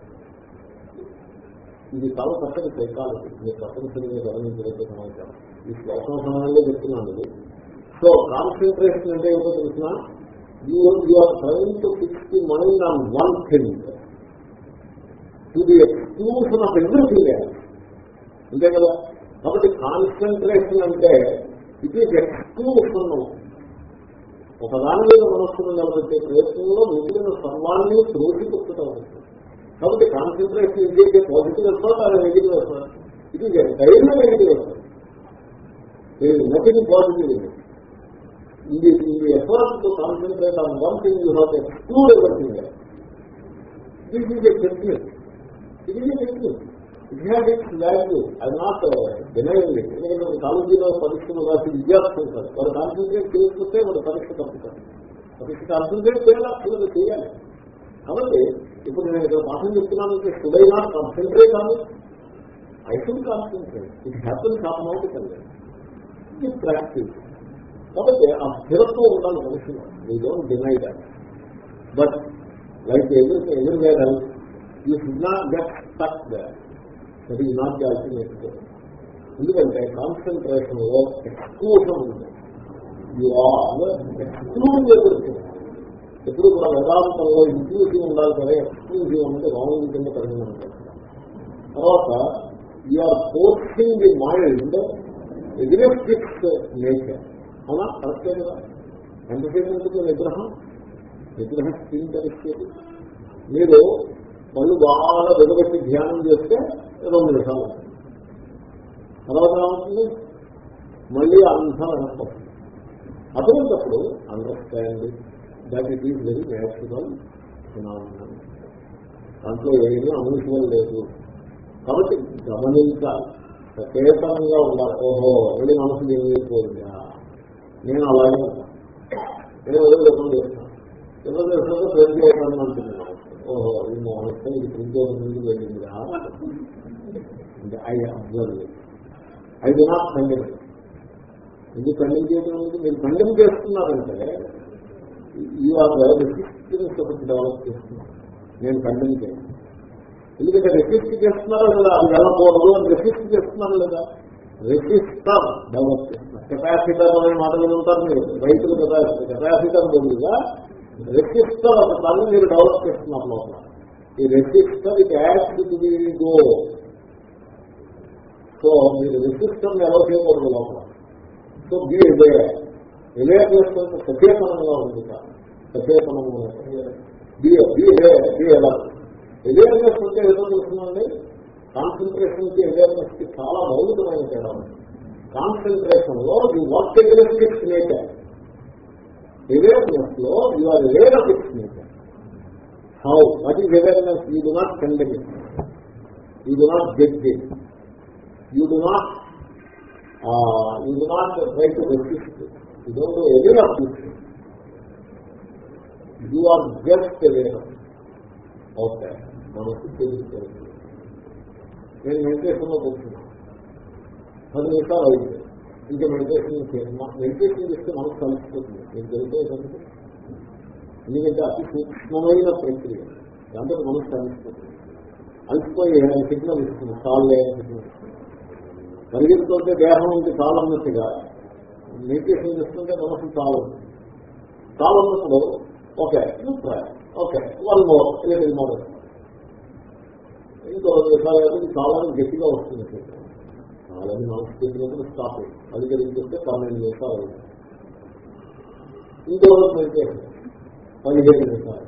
[SPEAKER 1] ఇది చాలా చక్కటి సైకాలజీ మీరు తప్పనిసరిగా గమనించలేక సమాచారం. ఈ శ్లోకం సమయంలో చెప్తున్నాను ఇది. సో కాన్సన్ట్రేషన్ అంటే ఏమిటో తెలిసిన? You're train to fix the mind on one thing to the exclusion of everything అంతే కదా? కాబట్టి కాన్సన్ట్రేషన్ అంటే ఇట్ ఈస్ ఎక్స్క్లూషన్ ఒకదాని మీద మనస్సును నిలబెట్టే ప్రయత్నంలో మిగిలిన సర్వాన్ని త్రోసిపుచ్చటం పుస్తకం కాబట్టి కాన్సన్ట్రేషన్ ఇది అయితే పాజిటివ్ ఎఫర్ట్ అది నెగిటివ్ ఎఫర్ట్ ఇది daily negative effort nothing positive ఇది ఇది effort to concentrate on one thing you have exclude everything this is a technique ఇది technique it had its value అది నాట్ డినైంగ్ ఎందుకంటే కాలేజీలో పరీక్షలు రాసి విద్యార్థులు ఉంటారు. వారు కాన్సన్ట్రేట్ చేసుకుంటే వాడు పరీక్ష తప్పుతారు పరీక్ష కాన్సన్ట్రేట్ చేయాలి? పిల్లలు చేయాలి. కాబట్టి ఇప్పుడు నేను ఇక్కడ పాఠం చెప్తున్నాను షుడై నాట్ కాన్సన్ట్రేట్ కాదు. I should concentrate it happens automatically ఇది ప్రాక్టీస్ కాబట్టి ఆ స్థిరత్వం ఉండాలి మనుషులు. We don't deny that but like ఎదురు ఎదురువేర్ you should not get stuck that is not the ultimate ఎందుకంటే కాన్సన్ట్రేషన్లో ఎక్స్క్లూషన్ ఉంది. యు ఆర్ ఎక్స్క్లూడ్ ఎదుర్కొంది ఎప్పుడు కూడా వేదాంతంలో ఇంక్లూజివ్ ఉండాలి సరే ఎక్స్క్లూజివ్ అనేది రాంగ్ కింద పరిగణన తర్వాత you're forcing the mind against its nature అవునా? కరెక్టే కదా? ఎంతసేపు ఉంటుంది నిగ్రహం? నిగ్రహం స్క్రీన్ పరిస్థితి. మీరు పళ్ళు బాగా వెలుగట్టి ధ్యానం చేస్తే రెండు నిమిషాలు తర్వాత ఏమవుతుంది? మళ్ళీ అంతా వెనక్కొస్తుంది అటువంటిప్పుడు understanding that it is very natural phenomenal దాంట్లో ఏమీ అనూషువల్ లేదు. కాబట్టి గమనించాలి సచేతనంగా ఉండాలి ఓహో వెళ్ళి మనసు ఏమైపోయిందా? నేను అలాగే ఉంటాను నేను ఏదో విధంగా చేస్తాను ఏదో చేస్తాను ప్రేమ చేయడానికి అంటుంది ఓహో ఈ మోహన్ ఇది ప్రింట్ ముందుకు వెళ్ళిందిరా? అంటే I observe I do not condemn ఎందుకు ఖండెం చేయడం మీరు ఖండెం చేస్తున్నారంటే యూ ఆర్ రెసిస్టెన్స్ ఒకటి డెవలప్ చేస్తున్నారు నేను ఖండెం చేయను. ఎందుకంటే రెసిస్ట్ చేస్తున్నారా లేదా అది వెళ్ళకూడదు అని రెసిస్ట్ చేస్తున్నారు లేదా రెసిస్టర్ డెవలప్ చేస్తున్నారు కెపాసిటర్ అనే మాటలు ఉంటారు మీరు. రైతులు కదా కెపాసిటర్ బదులుగా రెసిస్టర్ ఒక దాన్ని మీరు డెవలప్ చేస్తున్నారు లోపల. ఈ రెసిస్టర్ ఇది యాక్ట్ గో సో మీరు రెసిస్టర్ని ఎలా చేయకూడదు లోపల. సో బి ఇదే ఇదే చేసుకుంటే సచేతనంగా ఉంది సచేతనంగా బి అవేర్నెస్ అంటే ఏదో చూస్తున్నాండి కాన్సన్ట్రేషన్కి అవేర్నెస్కి చాలా మౌలికమైన తేడా కాన్సన్ట్రేషన్లో you work against its nature అవేర్నెస్లో you are aware of its nature how what is awareness you do not condemn it you do not get it you do not you do not try to resist you don't aware of this you are just aware okay మనకు తెలుస్తుంది నేను మెడిటేషన్లో కూర్చున్నాను పది నిమిషాలు అయితే ఇంకా meditation meditation చేస్తే మనకు కలిసిపోతుంది నేను తెలిపేదంటే ఎందుకంటే అతి సూక్ష్మమైన ప్రక్రియ. దాంతో మనకు కలిసిపోతుంది అలసిపోయి సిగ్నల్ ఇస్తుంది కాళ్ళు లేని సిగ్నల్ ఇస్తుంది పరిగెత్తుకుంటే దేహం నుంచి కాలన్నట్టుగా మెడిటేషన్ చేస్తుంటే మనసు చాలా చాలా ఉన్నప్పుడు ఓకే ఓకే వన్ మోర్ ఎనిమిది మోర్ ఇంకో విషయాలు చాలా గట్టిగా వస్తుంది. చాలా మనసు చెప్పినప్పుడు స్టాప్ అది జరిగితే పన్నెండు నిమిషాలు ఇంకో రోజు మెడిటేషన్ పదిహేను నిమిషాలు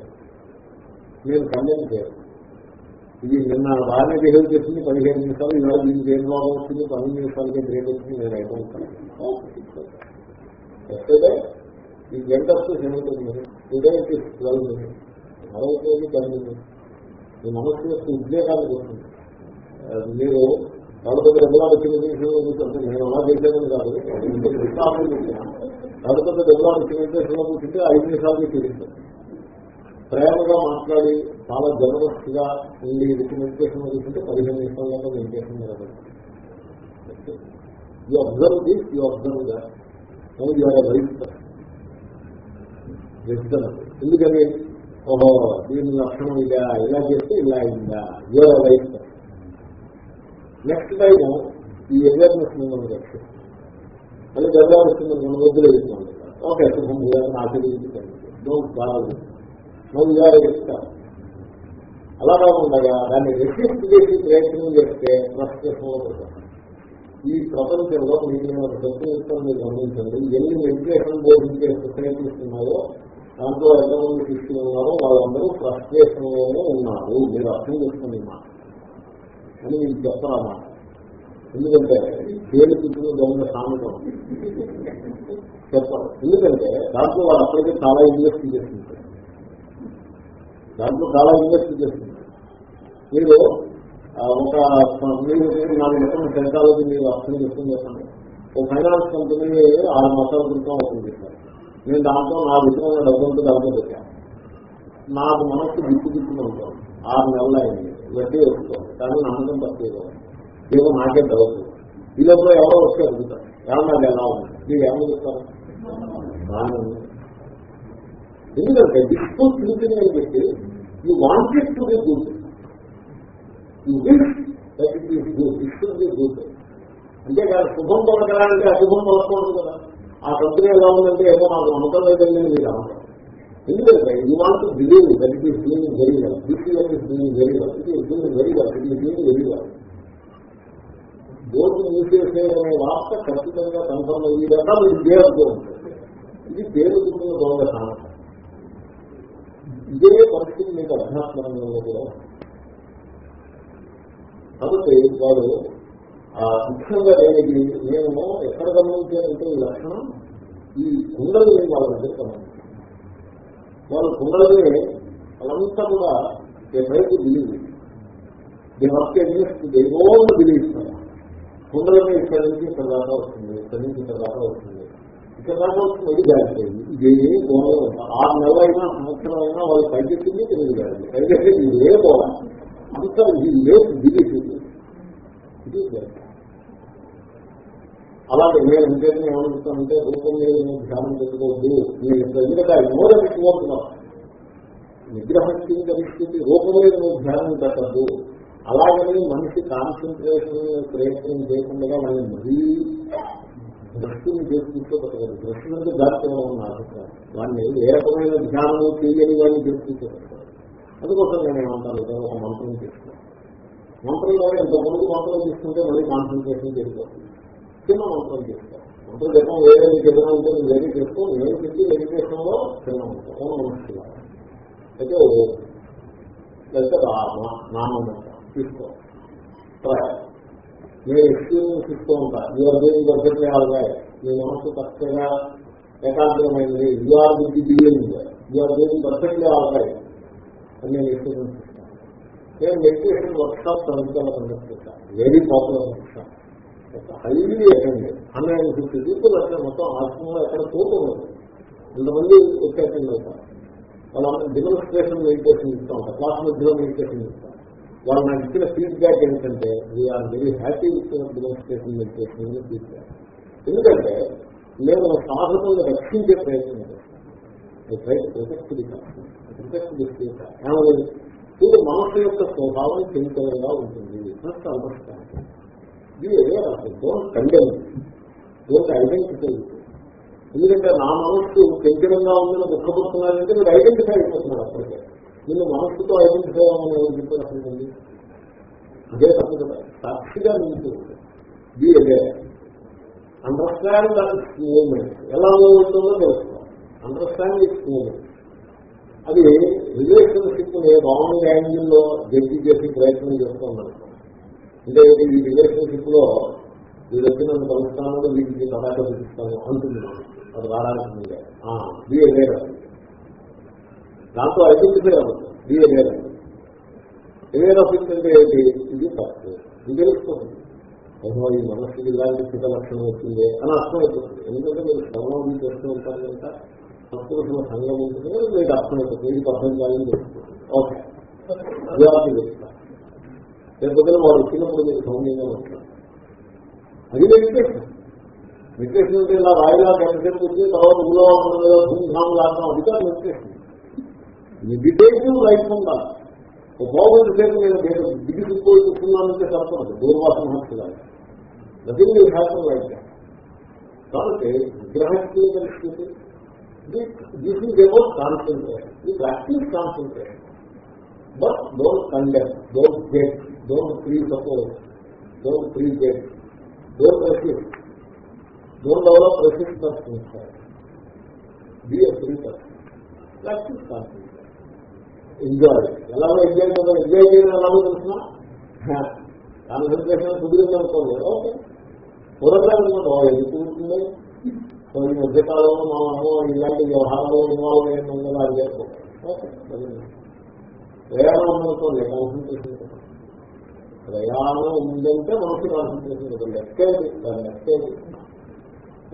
[SPEAKER 1] నేను పన్నెండు చేయాలి. ఇది నిన్న బాగానే బిహేవ్ చేసింది పదిహేను నిమిషాలు ఇలా దీనికి ఏం బాగా వచ్చింది పన్నెండు నిమిషాలకే బ్రేక్ వచ్చింది నేను అయిపోతాను. ఎస్టర్డే ఈ గంటస్ వస్తే seventeen minutes today it is twelve minutes మరొకటి టెన్ మినిట్స్ ఈ మనస్సు యొక్క ఉద్వేగానికి వస్తుంది అది మీరు కాబట్టి దెబ్బలా వచ్చిన కూర్చుంటే నేను అలా చేసేదని కాదు. విశ్వాసం చేశాను కాబట్టి వచ్చిన దేశంలో కూర్చుంటే ఐదు నిమిషాలకి తీరుస్తుంది ప్రేమగా మాట్లాడి చాలా జబర్దస్త్గా ఉండి మెడిటేషన్ కూర్చుంటే పదిహేను నిమిషాల్లో మెడిటేషన్ జరగదు you observe this you observe that you are wife ఎందుకని? ఓహో దీని లక్షణం ఇదా ఇలా చేస్తే ఇలా అయిందా? You are wife next time ఈ అవేర్నెస్ మిమ్మల్ని రక్షిస్తుంది మళ్ళీ గర్భా వస్తుంది మన వద్దులు వేసుకోండి ఓకే శుభం ఆచరించండి డోంట్ బాగా నువ్వు ఇలా చెప్తాను అలా కాకుండా దాన్ని రెసిస్ట్ చేసి ప్రయత్నం చేస్తే ఫ్రస్ట్రేషన్లో ఈ ప్రపంచంలో మీకు ప్రశ్నిస్తాను మీరు గమనించండి. ఎన్ని మెడిటేషన్ బోధించే ప్రయత్నిస్తున్నాయో దాంట్లో ఎంతమంది శిష్యులు ఉన్నారో వాళ్ళందరూ ఫ్రస్ట్రేషన్లోనే ఉన్నారు. మీరు అర్థం చేసుకుని మాట. అని మీకు చెప్పాలన్నమాట ఎందుకంటే పేరు చుట్టూ గమన సామెతం చెప్పాలి. ఎందుకంటే దాంట్లో వాళ్ళు అప్పటికే చాలా ఇన్వెస్ట్ చేస్తుంటారు దాంట్లో చాలా ఇన్వెస్ట్ చేస్తుంటారు మీరు ఒక మీరు నాలుగు రకాల సెంటాలజీ మీరు అర్థం చేసుకుని చెప్పండి. ఒక ఫైనాన్స్ కంపెనీ ఆరు మాసాల క్రితం అర్థం చేశారు. నేను దాంట్లో నా విధమైన డబ్బులతో దాంట్లో పెట్టాను నాకు మనస్సు దిక్కు దిక్కుని ఉంటాను ఆరు నెలలు అయింది. వడ్డీ వస్తుంది కానీ నమ్మకం తక్కువ ఏదో నాకే డౌట్. ఈ లోపల ఎవరో వస్తే అడుగుతారు. ఏమన్నా ఎలా ఉంది? మీరు ఏమని చెప్తారు? ఎందుకంటే డిస్పోజ్ థింకింగ్ అని చెప్పి you wanted to be good you wish that it is good it should be good అంతేకాదు శుభం పలకడానికి అశుభం పలకూడదు కదా. ఆ కంపెనీ ఎలా ఉందంటే ఏమో నాకు నమ్మకం లేదండి మీరు నమ్మకం ఎందుకంటే you want believe that it is doing very well this year is doing very well it is doing very well it is doing very well board మూసేసే అనే వార్త ఖచ్చితంగా కన్ఫర్మ్ అయ్యి కదా మీరు పేరుతో ఉంటుంది ఇది దేవుడుతున్న దొంగ సామర్థ్యం ఇదే పరిస్థితి మీకు అధ్యాత్మరంగంలో కూడా కాబట్టి వాడు ముఖ్యంగా నేను నేను ఎక్కడ గమనించానంటే ఈ లక్షణం ఈ కుండలని వాళ్ళ దగ్గర గమనించాను వాళ్ళు కుండలని వాళ్ళంతా కూడా రైతు believe they work against they own believe Kundalini ఇక్కడ నుంచి ఇక్కడ దాకా వస్తుంది ఇక్కడ నుంచి ఇక్కడ దాకా వస్తుంది. ఇక్కడ దాకా వస్తుంది అది జాగ్రత్త ఇది ఏ గోడ ఆరు నెలలు అయినా సంవత్సరం అయినా వాళ్ళు పైకెత్తింది తెలియదు కాదు పైకెత్తి ఇది ఏ గోళం అంతా ఇది లేదు బిలీఫ్ ఇది అలాగే నేను ఇంకేం ఏమనుకుంటానంటే రూపం మీద ధ్యానం పెట్టుకోవద్దు నేను ఎందుకంటే మోర్ కోరుతున్నాను నిగ్రహం పరిస్థితి రూపం మీద నువ్వు ధ్యానం పెట్టద్దు. అలాగని మనిషి కాన్సన్ట్రేషన్ ప్రయత్నం చేయకుండా మనం మరీ దృష్టిని చేసుకుంటూ పెట్టగలరు దృష్టి నుంచి దాచుకోవడం ఉన్న అభిప్రాయం. దాన్ని ఏ రకమైన ధ్యానం చేయని వాడిని చేసుకుంటూ అందుకోసం నేను ఏమంటాను ఒక మంత్రం మంత్రం తీసుకున్నాను ఇంత ముందు మంత్రం తీసుకుంటే మళ్ళీ కాన్సన్ట్రేషన్ జరిగిపోతుంది చిన్న మంత్రం చేస్తాం. మంత్రం చెప్పడం వేరే ఏదైనా ఉంటే నేను వెరీ చేస్తాం నేను చెప్పి మెడిటేషన్లో చిన్న మంత్రం. మనుషులు అయితే లేకపోతే రామ నామం తీసుకో. నేను ఎక్స్పీరియన్స్ ఇస్తూ ఉంటా. యువర్ డూయింగ్ పర్ఫెక్ట్లీ ఆల్గా మీ మనసు చక్కగా ఏకాగ్రమైంది. You're with being you're doing perfectly ఆల్గా అని నేను ఎక్స్పీరియన్స్ నేను మెడిటేషన్ వర్క్ షాప్ సంస్థలు కండక్ట్ చేస్తాను very popular workshop highly attend hundred and fifty people అక్కడ మొత్తం ఆశ్రమంలో ఎక్కడ పోతూ ఉండదు. ఇంతమంది వచ్చి అటెండ్ అవుతారు వాళ్ళ డెమోన్స్ట్రేషన్ మెడిటేషన్ ఇస్తూ ఉంటారు. క్లాస్ మధ్యలో మెడిటేషన్ ఇస్తాం. వాళ్ళు నాకు ఇచ్చిన ఫీడ్బ్యాక్ ఏంటంటే we're very happy with demonstration meditation feedback ఎందుకంటే నేను సాధకులను రక్షించే ప్రయత్నం చేస్తాను. ఇది మనస్సు యొక్క స్వభావం చైతన్యంగా ఉంటుంది. ఫస్ట్ అండర్స్టాండ్ ఇది డోంట్ కండెమ్ డోంట్ ఐడెంటిఫై ఎందుకంటే నా మనస్సు చైతన్యంగా ఉందని దుఃఖపడుతున్నారంటే మీరు ఐడెంటిఫై అయిపోతున్నారు అప్పటికే. నిన్ను మనస్సుతో ఐడెంటిఫై అవ్వమని ఎవరు చెప్పారు అదే తప్పు కదా సాక్షిగా నిలిచింది బి అండర్స్టాండ్ దాని మూమెంట్ ఎలా మూవ్ అవుతుందో తెలుసుకోవాలి అండర్స్టాండ్ ఇస్ మూమెంట్ అది రిలేషన్షిప్ని రాంగ్ యాంగిల్లో జడ్జి చేసి ప్రయత్నం చేస్తున్నాను అంటే ఈ రిలేషన్షిప్లో వీడు వచ్చి నన్ను కలుస్తాను వీటికి తడాక చూపిస్తాను అంటున్నాను అది రావడానికి మీదే. బిఏ దాంతో ఐడెంటిఫై అవ్వదు బిఏ వేరే వేరే ఆఫ్ అంటే ఏంటి? ఇది తప్పు. ఇది తెలుస్తుంది. ఏమో ఈ మనస్సుకి ఇలాంటి స్థిత లక్షణం వచ్చింది అని అర్థం అవుతుంది ఎందుకంటే మీరు శ్రమం చేస్తూ ఉంటారు కనుక సంస్కృతుల సంఘం ఉంటుంది మీకు అర్థమైపోతుంది మీకు అర్థం కాదని తెలుస్తుంది ఓకే. విద్యార్థి చెప్తా లేకపోతే వాడు వచ్చినప్పుడు మీకు సౌమ్యంగా మాట్లాడు అది మెడిటేషన్ మెడిటేషన్ అంటే ఇలా రాయిలా ఎంతసేపు వచ్చి తర్వాత ఊళ్ళో ధూమ్ధామ్ లాగా అది కాదు మెడిటేషన్ మెడిటేషన్ లైఫ్ ఉండాలి. ఒక బాగుంది సేపు నేను నేను దిగి దిగిపోయి చూస్తున్నానంటే సరిపడదు దూర్వాసన హక్కుగా నథింగ్ యూ హ్యాపన్ లైఫ్ కాబట్టి విగ్రహస్థితి పరిస్థితి దిస్ ఈజ్ అబౌట్ కాన్సన్ట్రేషన్ ఈ practice concentration but don't condemn don't get don't presuppose don't pre get don't resist don't develop resistance person be a free person practice concentration enjoy ఎలాగో enjoy కదా enjoy చేయడం ఎలాగో తెలిసిన? Concentration కుదిరింది అనుకోండి. Okay. పూర్వకాలం ఎందుకు ఉంటుంది సో ఈ మధ్యకాలంలో మా అమ్మ ఇలాంటి వ్యవహారంలో ఇన్వాల్వ్ అయ్యింది ఉందని అది చేసుకోవాలి ఓకే ప్రయాణం ఉందనుకోండి కాన్సన్ట్రేషన్ ప్రయాణం ఉందంటే మనకి కాన్సన్ట్రేషన్ కదా లెక్కేది దాని లెక్కేది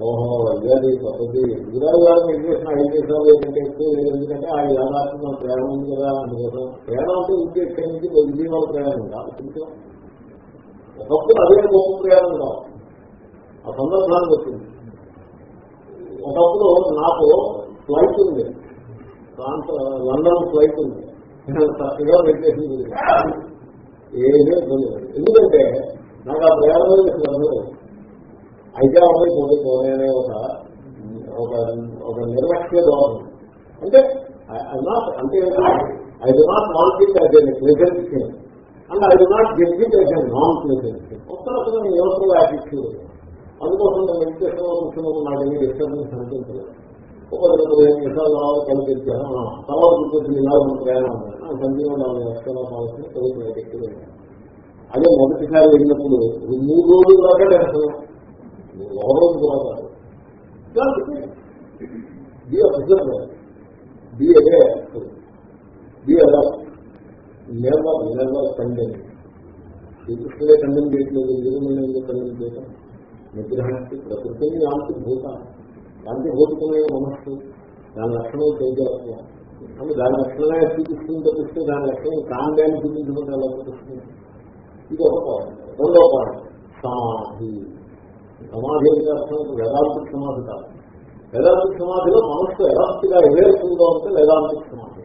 [SPEAKER 1] ఓహో అయ్యాది పద్ధతి గురావు గారు ఏం చేసిన ఏం దేశాలు ఏంటంటే ఎక్కువ ఎందుకంటే ఆ యాదాత్మ ప్రయాణం ఉంది కదా అందుకోసం. ప్రయాణం అంటే ఉద్దేశం నుంచి విజయవాడ ప్రయాణం కాదు కొంచెం ఒకప్పుడు అదే గొప్ప ప్రయాణం కాదు. ఆ సందర్భాన్ని వచ్చింది. ఒకప్పుడు నాకు ఫ్లైట్ ఉంది. లండన్ ఫ్లైట్ ఉంది. చక్కగా ఏమీ ఇబ్బంది ఎందుకంటే నాకు ఆ ప్రయాణం హైదరాబాద్ అయితే పోతే పోనే ఒక ఒక ఒక నిర్లక్ష్య దోషం అంటే నాట్ అంటే I do not want it as an present thing. And I do not get it as an non present thing. ఒక్క రకమైన యువతలో యాటిట్యూడ్ అందుకోసం నేను మెడిటేషన్ కూర్చున్నప్పుడు నాకు ఏమి డిస్టర్బెన్స్ అనిపించలేదు. ఒక రెండు పదిహేను నిమిషాలు తర్వాత కనిపించాను తర్వాత గుర్తొచ్చింది ఇలా ఉన్న ప్రయాణం సంజీవం నాలుగు కావాల్సిన చదువుతున్న వ్యక్తులు అదే మొదటిసారి వెళ్ళినప్పుడు మూడు రోజులు దాకా డెన్షన్ ఒక రోజు కూడా కాదు. బి అబ్జర్వర్ బి అదే బి అలా నెవర్ నెవర్ కండెన్ శ్రీకృష్ణుడే కండెన్ చేయట్లేదు ఎందుకు కండెన్ చేయటం నిగ్రహానికి ప్రకృతిని యాంతి భూత యాంతి భౌతికమైన మనస్సు దాని లక్షణం చేయగలుగుతాం అంటే దాని లక్షణమే చూపిస్తుంది తప్పిస్తే దాని లక్షణం కాండాన్ని చూపించడం ఎలా చూపిస్తుంది ఇది ఒక పాయింట్. రెండో పాయింట్. సమాధి. సమాధి అంటే అర్థం వేదాంతిక సమాధి కాదు. వేదాంతిక సమాధిలో మనస్సు ఎలాంటిగా ఎవేరుతుందో అంటే వేదాంతిక సమాధి.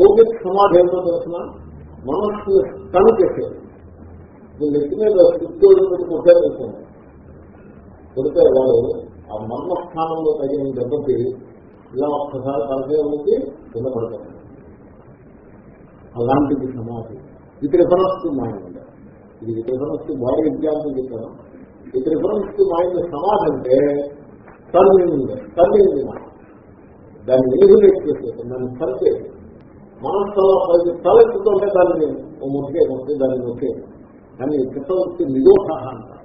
[SPEAKER 1] యోగిక్ సమాధి ఏమో తెలిసిన? మనస్సు స్టన్ చేసేది. నువ్వు నెత్తి మీద చుట్టూరు కొట్టారు కొడితే వాడు ఆ మర్మస్థానంలో తగిన దెబ్బకి ఇలా ఒక్కసారి తలకే ఉంచి కింద పడతాడు. అలాంటిది సమాధి. ఇది రిఫరెన్స్ టు మైండ్ ఇది రిఫరెన్స్ టు బాడీ ఎగ్జాంపుల్ చెప్పాను ఇది రిఫరెన్స్ టు మైండ్ సమాధి అంటే టర్నింగ్ టర్నింగ్ దాన్ని ఎలిమినేట్ చేసేది దాన్ని సరిచేది మనస్సులో తలెత్తుతుంటే దాన్ని ముక్కే ముక్కే దాన్ని మొక్కే కానీ చిత్తవృత్తి నిరోధ అంటారు.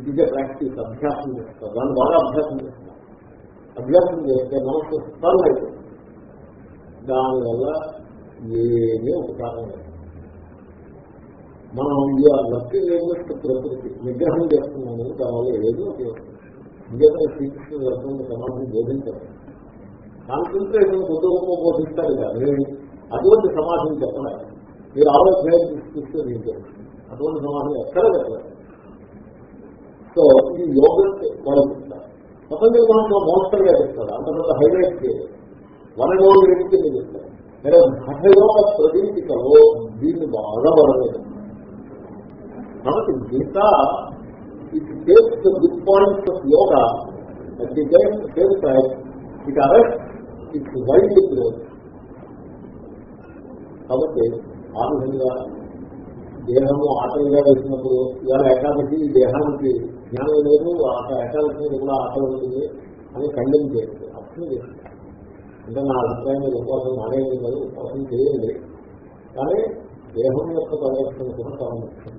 [SPEAKER 1] ఇది ప్రాక్టీస్ అభ్యాసం చేస్తారు. దాన్ని బాగా అభ్యాసం చేస్తారు. అభ్యాసం చేస్తే మనసు స్థలం అయిపోతుంది. దానివల్ల ఏమీ ఉపకారం లేదు. మనం లక్ష్య నిర్మిస్తూ ప్రకృతి నిగ్రహం చేస్తున్నాము దానివల్ల ఏదో ఉపయోగం ఇంకేదో శ్రీకృష్ణ దర్శనం సమాజం బోధించారు కాన్సన్ట్రేషన్ కొద్ది గొప్ప బోధిస్తారు కానీ అటువంటి సమాజం చెప్పలేదు. మీరు ఆలోచన తీసుకొస్తే నేను తెలుస్తుంది. అటువంటి సమాధానం ఎక్కడ చెప్పలేదు సో ఇది యోగ వాళ్ళు చెప్తారు పతంజలి మహర్షి మోస్టర్గా చెప్తాడు అంత పెద్ద హైలైట్ చేయలేదు వన్ అండ్ ఓన్లీ వ్యక్తి నేను ప్రదీపికలో దీన్ని బాగా పడలేదు కాబట్టి Gita it takes good points of yoga at the same it arrest its wild growth. కాబట్టి ఆ విధంగా దేహము ఆటలుగా వేసినప్పుడు ఇవాళ ఏకాదశి ఈ దేహానికి జ్ఞానం లేదు ఆ ఏకాదశి కూడా ఆటలు ఉంటుంది అని ఖండన చేయండి అర్థం చేస్తుంది. అంటే నా అభిప్రాయం ఉపవాసం మానేది కాదు ఉపవాసం చేయండి. కానీ దేహం యొక్క పరిరక్షణ కూడా చాలా ముఖ్యం.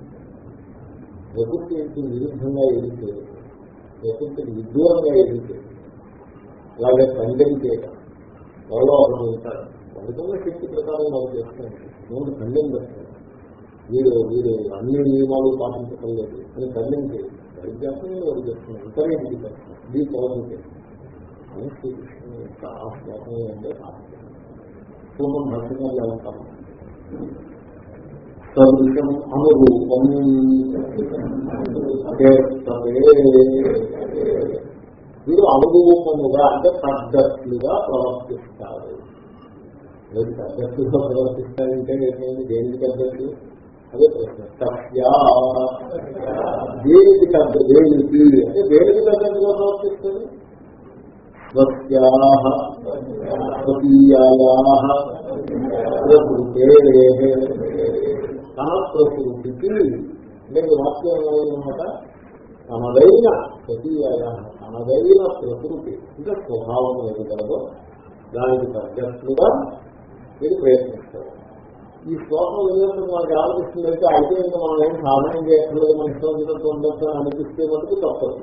[SPEAKER 1] ప్రకృతికి విరుద్ధంగా ఏది చేయదు ప్రకృతికి విద్యూరంగా ఏది చేయదు అలాగే ఖండన చేయడం ఎవరో ఒకరు ఉంటారు. అందుకన్న శక్తి ప్రకారం వాళ్ళు చేస్తాను నేను ఖండన చేస్తాను వీడు వీడు అన్ని నియమాలు పాటించడం లేదు అని తల్లించి చేయదు వారి చేస్తాను వారు ఇది చేస్తాను ఇది పౌరం అని శ్రీకృష్ణ యొక్క ఆ శ్లోకం అంటే పూర్వం భక్తిగా సదృశం అనురూపం. వీరు అనురూపముగా అంటే తగ్గట్లుగా ప్రవర్తిస్తారు. లేదు ప్రవర్తిస్తారంటే ఏంటంటే దేనికి తగ్గట్టు అదే ప్రశ్న. సత్యా దేనికి తగ్గ దేనికి అంటే దేనికి తగ్గట్టుగా ప్రవర్తిస్తుంది? తన ప్రకృతికి నేను వాక్యం ఏమన్నమాట తనదైన స్వకీయాయ తనదైన ప్రకృతి. అంటే స్వభావం ఏది కలదో దానికి తగ్గట్లుగా మీరు ప్రయత్నిస్తారు. ఈ శ్లోకం విన్నప్పుడు మనకి ఆలోచిస్తుందంటే అయితే ఇంకా మనం ఏం సాధనం చేయట్లేదు మన ఇష్టం ఉండొచ్చు అనిపిస్తే మటుకు తప్పదు.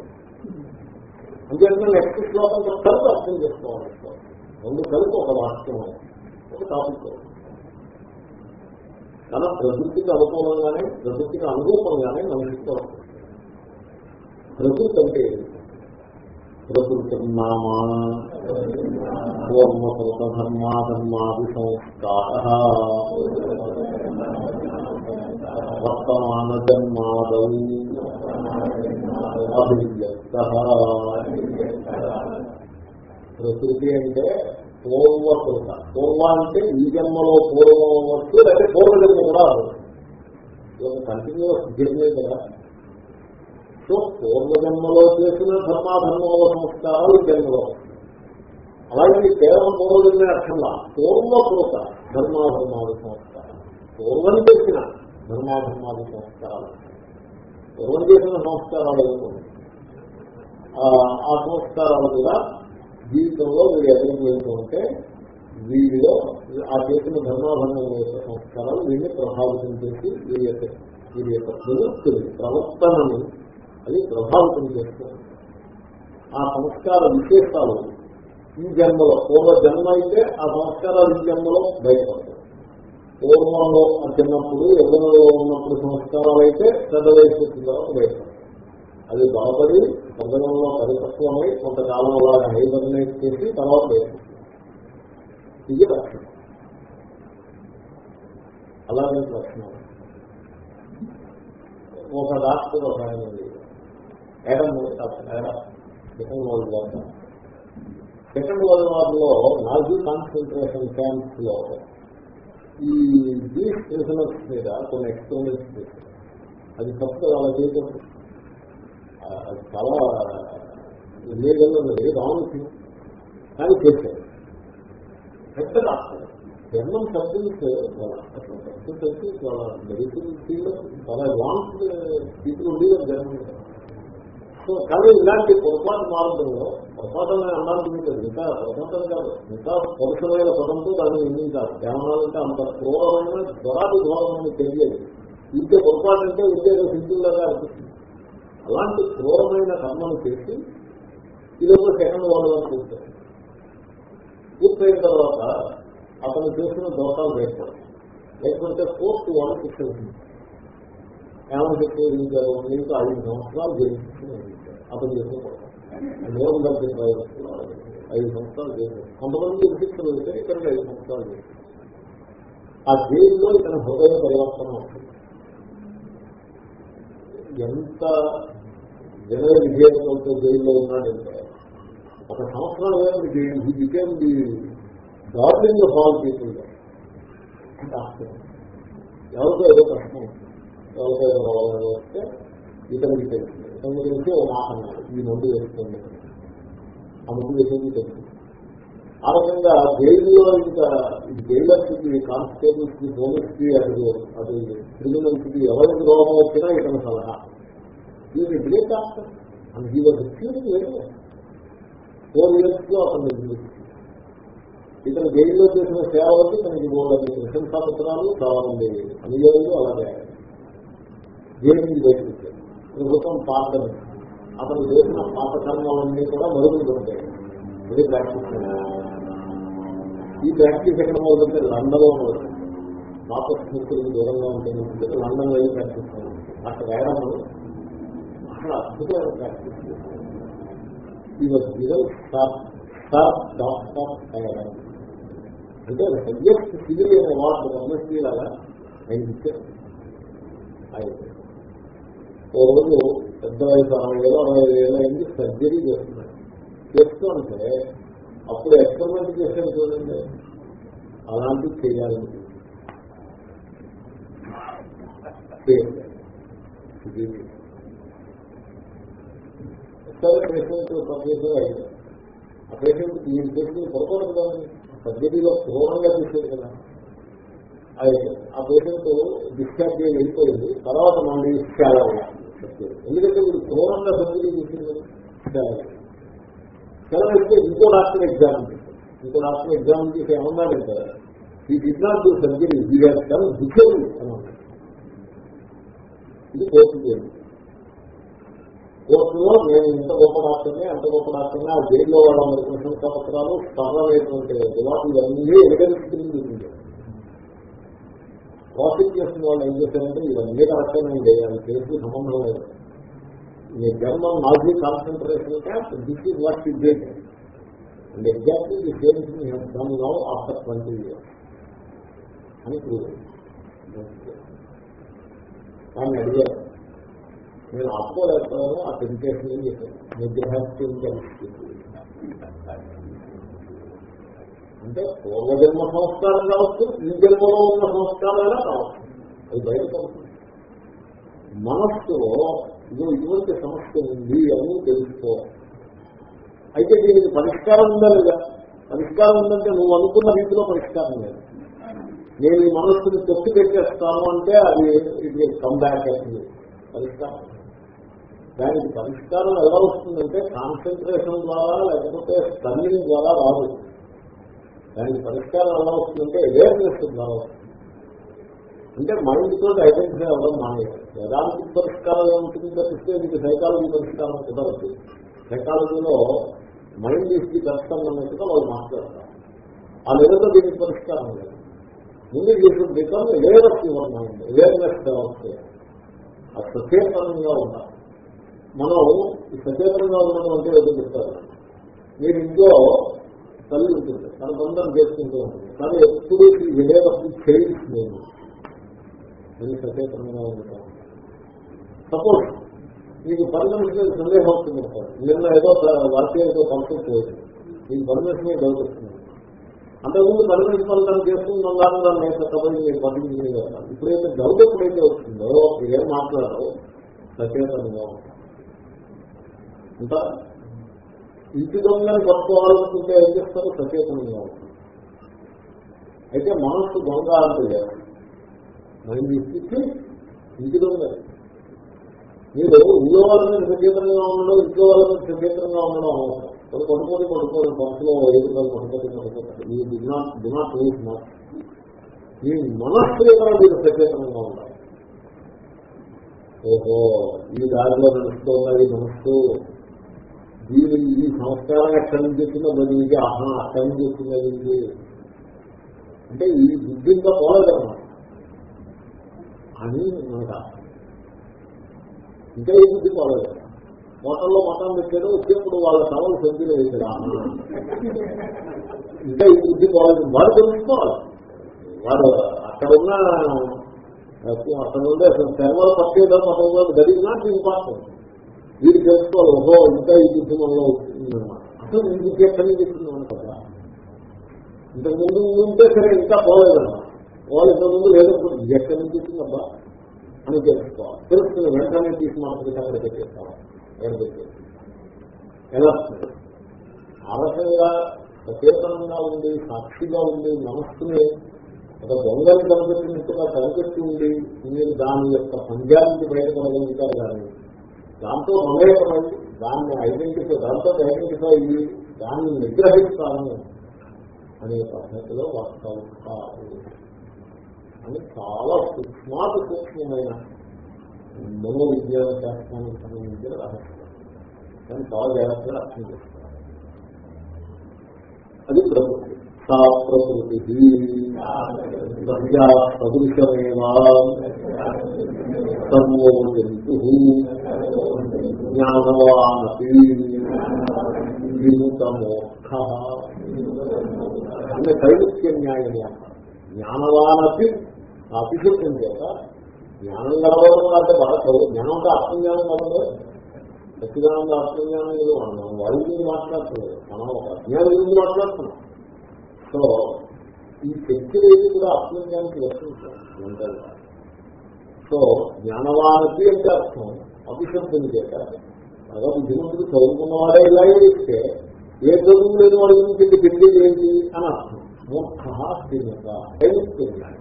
[SPEAKER 1] అంతేకాక నెక్స్ట్ శ్లోకం కలిపి అర్థం చేసుకోవాలి. రెండు కలిపి ఒక వాక్యం ఒక టాపిక్. తన ప్రకృతికి అనుకూలంగానే ప్రకృతికి అనురూపంగానే మనం మనిషితో ప్రకృతి అంటే ఏంటి ప్రకృతి నామా పూర్వకృత అభివ్యక్త ప్రకృతి అంటే పూర్వకృత. పూర్వ అంటే ఈ జన్మలో పూర్వం అవ్వచ్చు లేకపోతే పూర్వజన్మ కూడా అవ్వచ్చు కంటిన్యూస్ జర్నీ కదా. సో పూర్వజన్మలో చేసిన ధర్మాధర్మముల సంస్కారాలు జన్మలో అలాగే కేవలం పూర్వజన్మే అర్థంలా. పూర్వకృత ధర్మాధర్మాలు సంస్కారం పూర్వం చేసిన ధర్మాధర్మాలు సంస్కారాలు. పూర్వం చేసిన సంస్కారాలు ఆ సంస్కారాలు కూడా జీవితంలో మీరు ఎదురు ఉంటే వీరిలో ఆ చేసిన ధర్మాధర్మం యొక్క సంస్కారాలు వీరిని ప్రభావితం చేసి వీరి యొక్క వీరి యొక్క ప్రవర్తనను అది ప్రభావితం చేస్తుంది. ఆ సంస్కార విశేషాలు ఈ జన్మలో పూర్వ జన్మ అయితే ఆ సంస్కారాలు ఈ జన్మలో బయటపడతాయి. పూర్వంలో చిన్నప్పుడు ఎవరిలో ఉన్నప్పుడు సంస్కారాలు అయితే పెద్ద వయసు వచ్చిన తర్వాత బయటపడతాయి. అది బాగుపడి హృదయంలో పరిపక్వమై కొంతకాలం అలా హైబర్నేట్ చేసి తర్వాత బయటపడతాయి. ఇది లక్షణం. అలాంటి లక్షణం. ఒక డాక్టర్ ఒక ఆయన ఉంది. ఏడం ఏడం second world war second world వార్లో Nazi concentration క్యాంప్స్లో ఈ బీచ్ ప్రిజనర్స్ మీద కొన్ని ఎక్స్పెరిమెంట్స్ చేశారు అది తప్పు అలా చేయటం అది చాలా ఇల్లీగల్ ఉన్నది రాంగ్ కానీ చేశారు పెద్ద డాక్టర్ జర్మన్ సబ్జెక్ట్స్ సబ్జెక్ట్ వచ్చి చాలా మెడిసిన్ ఫీల్డ్ చాలా అడ్వాన్స్డ్ పీపుల్ ఉండేది జర్మన్ సో కానీ ఇలాంటి పొరపాటు మార్గంలో పొరపాటు అనే మీకు ఇంకా పొరపాటు కాదు ఇంకా పరుషమైన పదంతో దాన్ని నిందించాలి ఏమన్నాలంటే అంత క్రూరమైన జ్వరాది ఘోరమైన తెలియదు. ఇంకే పొరపాటు అంటే ఇంకే సింపుల్ అనిపిస్తుంది. అలాంటి క్రూరమైన కర్మను చేసి ఇదొక సెకండ్ వాళ్ళు వార్ పూర్తయింది పూర్తయిన తర్వాత అతను చేసిన దోషాలు ఏర్పడతాయి లేకపోతే పోస్ట్ వాళ్ళు శిక్షణ ఏమని చెప్పి విధించారు ఐదు సంవత్సరాలు జైలు అతను చేసిన నియమం దగ్గర ఐదు సంవత్సరాలు జైలు కొంతమంది శిక్ష వెళ్తే ఇక్కడ ఐదు సంవత్సరాలు జైలు ఆ జైల్లో ఇతని హృదయ పరివర్తన అవుతుంది ఎంత జన విజయంతో జైల్లో ఉన్నాడంటే ఒక సంవత్సరం వేరే ఈ became the darling of all ఎవరితో ఏదో కష్టం ఎవరితో ఏదో రోగం వస్తే ఇతనికి తెలుసు. ఇతని గురించి ఓ మాట అన్నాడు. ఈ ముందు వేసుకోండి ఆ ముందు వేసేది తెలుసు. ఆ రకంగా జైల్లో ఇంకా జైలర్స్కి కానిస్టేబుల్స్కి పోలీస్కి అది అది క్రిమినల్స్కి ఎవరికి రోగం వచ్చినా ఇతను సలహా. ఇది great after and he was ఎక్స్క్యూరింగ్ four ఇయర్స్లో అతను ఇతను జైల్లో చేసిన సేవలకి తనకి మూడు ప్రశంసాపత్రాలు కావాలండి. అనుయోగులు అలాగే. జైలు నుంచి బయటకు ప్రభుత్వం పాత అతను చేసిన పాత కర్మాలన్నీ కూడా మరుగుతుంటాయి. ఇది ప్రాక్టీస్ ఈ ప్రాక్టీస్ ఎక్కడ మొదలంటే లండన్లో మొదలు పాత స్మృతులకు దూరంగా ఉంటుంది లండన్ వెళ్ళి ప్రాక్టీస్ అక్కడ వేయడం అక్కడ అద్భుతమైన ప్రాక్టీస్ ఈ గివెన్ స్టార్ డాక్టర్ అంటే సబ్జెక్ట్ సివిల్ అనే వాడు ఎంఎస్సీ ఆయన ఇచ్చారు అయితే ఓ రోజు పెద్ద వయసు అరవై ఏళ్ళు అరవై ఏళ్ళు అయింది సర్జరీ చేస్తున్నాడు చేస్తుంటే అప్పుడు ఎక్స్పెరిమెంట్ చేశాడు చూడండి. అలాంటివి చేయాలని చేయాలి. ఒకసారి పేషెంట్ పర్చేసం అయింది. ఆ పేషెంట్ ఈ పేషెంట్ పడుకోవడం కదండి సర్జరీలో క్రూరంగా తీసేది కదా. అయితే ఆ పేషెంట్ డిశ్చార్జ్ వెళ్ళిపోయింది తర్వాత మళ్ళీ చాలా ఎందుకంటే మీరు క్రూరంగా సంగీతం చేసింది కదా. అయితే ఇంకో రాష్ట్రం ఎగ్జామ్ ఇంకో రాష్ట్రం ఎగ్జామ్ చేసి ఏమన్నాడంటే ఈ డిడ్ సంగీతం డూ సర్జరీ ఈ కానీ దుఃఖం ఇది కోర్టు చేయండి కోర్టులో నేను ఇంత గొప్ప రాష్ట్రమే అంత గొప్ప రాష్ట్రమే ఆ జైల్లో వాళ్ళ ప్రశంసా పత్రాలు స్పర్ధమైనటువంటి గులాబీలు అన్నీ ఎవిడెన్స్ కింద చేసిన వాళ్ళు ఏం చేశారంటే ఇవన్నీ కరెక్టేనండి అది కేసు సంబంధం లేదు. మీ జన్మం Nazi concentration camp this is what you date and exactly the same thing done now after twenty years. అని ప్రూవ్ కానీ అడిగారు. నేను ఆపుకోలేకపోయాను ఆ టెంప్టేషన్ ఏం చేశాను నిగ్రహించి అంటే పూర్వజన్మ సంస్కారం కావచ్చు ఈ జన్మలో ఉన్న సంస్కారాలే కావచ్చు. అది బయటపడుతుంది మనస్సులో ఇది ఇటువంటి సమస్య ఉంది అని తెలుసుకోవాలి అయితే దీనికి పరిష్కారం ఉందా లేదా? పరిష్కారం ఉందంటే నువ్వు అనుకున్న రీతిలో పరిష్కారం లేదు. నేను ఈ మనస్సుని తొక్కి పెట్టేస్తాను అంటే అది ఇది కంబ్యాక్ అవుతుంది పరిష్కారం. దానికి పరిష్కారం ఎలా వస్తుందంటే కాన్సన్ట్రేషన్ ద్వారా లేకపోతే స్టన్నింగ్ ద్వారా రాదు. దానికి పరిష్కారం ఎలా వస్తుందంటే అవేర్నెస్ ద్వారా వస్తుంది అంటే మైండ్ తోటి ఐడెంటిఫై అవ్వడం మానేయాలి వేదాంతిక పరిష్కారం ఏముంటుంది తప్పిస్తే మీకు సైకాలజీ పరిష్కారం కుదరదు సైకాలజీలో మైండ్ ఇస్ ది కష్టం అన్నట్టుగా వాళ్ళు మాట్లాడతారు. ఆ లెవెల్లో దీనికి పరిష్కారం లేదు. ముందు చేసిన become aware of your mind awareness develop చేయాలి ఆ సచేతనంగా ఉండాలి. మనం సచేతనంగా ఉండడం అంటే ఏదో చెప్తారు. మీరు ఇంట్లో తల్లి ఉంటుంది. తన బంధం చేసుకుంటూ ఉంటుంది. కానీ ఎప్పుడు ఈ విలేవప్పుడు చైల్డ్స్ నేను నేను సచేతనంగా ఉంటాం సపోజ్ మీకు పర్మనెంట్ సందేహం వస్తుంది నిన్న ఏదో వాక్యాలతో కాన్సెప్ట్ లేదు మీకు పర్మనెంట్ డౌట్ వస్తుంది అంతకుముందు పర్మనెంట్ పనులను చేసుకుంటున్నాను దాన్ని నేను చక్కబడి మీరు పట్టించుకునే కదా ఇప్పుడైతే డౌట్ ఎప్పుడైతే వస్తుందో ఏం మాట్లాడో సచేతనంగా ఉంటారు ఇంటి దొంగని పట్టుకోవాలనుకుంటే ఏం చేస్తారు? సచేతనంగా ఉంటుంది అయితే మనస్సు దొంగ అంటే మైండ్ ఇచ్చి ఇంటి దొంగ. మీరు ఇంట్లో వాళ్ళ మీద సచేతనంగా ఉండడం ఇంట్లో వాళ్ళ మీద సచేతనంగా ఉండడం అవసరం. కొన్ని కొనుక్కొని కొనుక్కోరు మనసులో ఏదో కొనుక్కొని కొనుక్కోతారు ఈ do not do not use మీ మనస్సు కూడా మీరు సచేతనంగా ఉండాలి? ఓహో ఈ దారిలో నడుస్తున్నది మనస్సు దీని ఈ సంస్కారం ఎక్కడి నుంచి వచ్చిందో మరి ఇది ఆహా అక్కడి నుంచి వచ్చింది ఇది. అంటే ఈ బుద్ధి ఇంకా పోలేదన్నమాట అని మనకు ఇంకా ఈ బుద్ధి పోలేదు. మోటార్లో మటన్ పెట్టాడు వచ్చేప్పుడు వాళ్ళ టవల్ సంఖ్యలో వేసాడు ఇంకా ఈ బుద్ధి పోలేదు. వాడు తెలుసుకోవాలి వాడు అక్కడ ఉన్న అక్కడ ఉండే తెరవల పట్టేదో పట్టేదో దట్ ఈజ్ నాట్ ఇంపార్టెంట్ వీరు తెలుసుకోవాలి ఓహో ఇంకా ఈ కుటుంబంలో వస్తుందన్నమాట అసలు ఈ బుద్ధి ఎక్కడి నుంచి చెప్తున్నాను కదా. ఇంతకుముందు ఉంటే సరే ఇంకా పోలేదన్నమాట. వాళ్ళు ఇంతకుముందు లేదనుకుంటుంది ఎక్కడి నుంచి వచ్చిందబ్బా? అని తెలుసుకోవాలి. తెలుసుకుని వెంటనే తీసి మాత్రమే అక్కడ పెట్టేస్తాం ఎలా? ఆ రకంగా సచేతనంగా ఉండి సాక్షిగా ఉండి మనస్సుని ఒక దొంగలు కనిపెట్టినట్టుగా కనిపెట్టి ఉండి మీరు దాని యొక్క సంజానికి బయటపడగలుగుతారు కానీ దాంతో మమేకమై దాన్ని ఐడెంటిఫై దాంతో ఐడెంటిఫై అయ్యి దాన్ని నిగ్రహిస్తాను అనే పద్ధతిలో వర్కౌట్ కాదు. అని చాలా సూక్ష్మాతి సూక్ష్మమైన మనోవిజ్ఞాన శాస్త్రానికి సంబంధించిన రహస్యం. దాన్ని చాలా జాగ్రత్తగా అర్థం చేస్తారు అది ప్రకృతి సా ప్రకృతి సత్యా సదృశమేవా సర్వో జంతు జ్ఞానవానపి విముతమోక్ష అంటే కైవృత్య న్యాయము జ్ఞానవానపి అభిషేకం చేత జ్ఞానం కలవడం అంటే బాగా జ్ఞానం అంటే ఆత్మజ్ఞానం కలవదు సచ్చిదానంద ఆత్మజ్ఞానం ఏదో మనం వారి గురించి మాట్లాడుతున్నాం. మనం ఒక అజ్ఞానం గురించి మాట్లాడుతున్నాం. సో ఈ శక్తి ఏది కూడా ఆత్మజ్ఞానికి వర్తించాలి సో జ్ఞానవానకి అంటే అర్థం అభిశబ్దం చేత బాగా బుద్ధిమంతుడు చదువుకున్నవాడే ఇలా ఇస్తే ఏ చదువు లేని వాడి గురించి పెళ్ళి ఏంటి అని అర్థం. మూర్ఖ స్థిరత కైలుక్తున్నాడు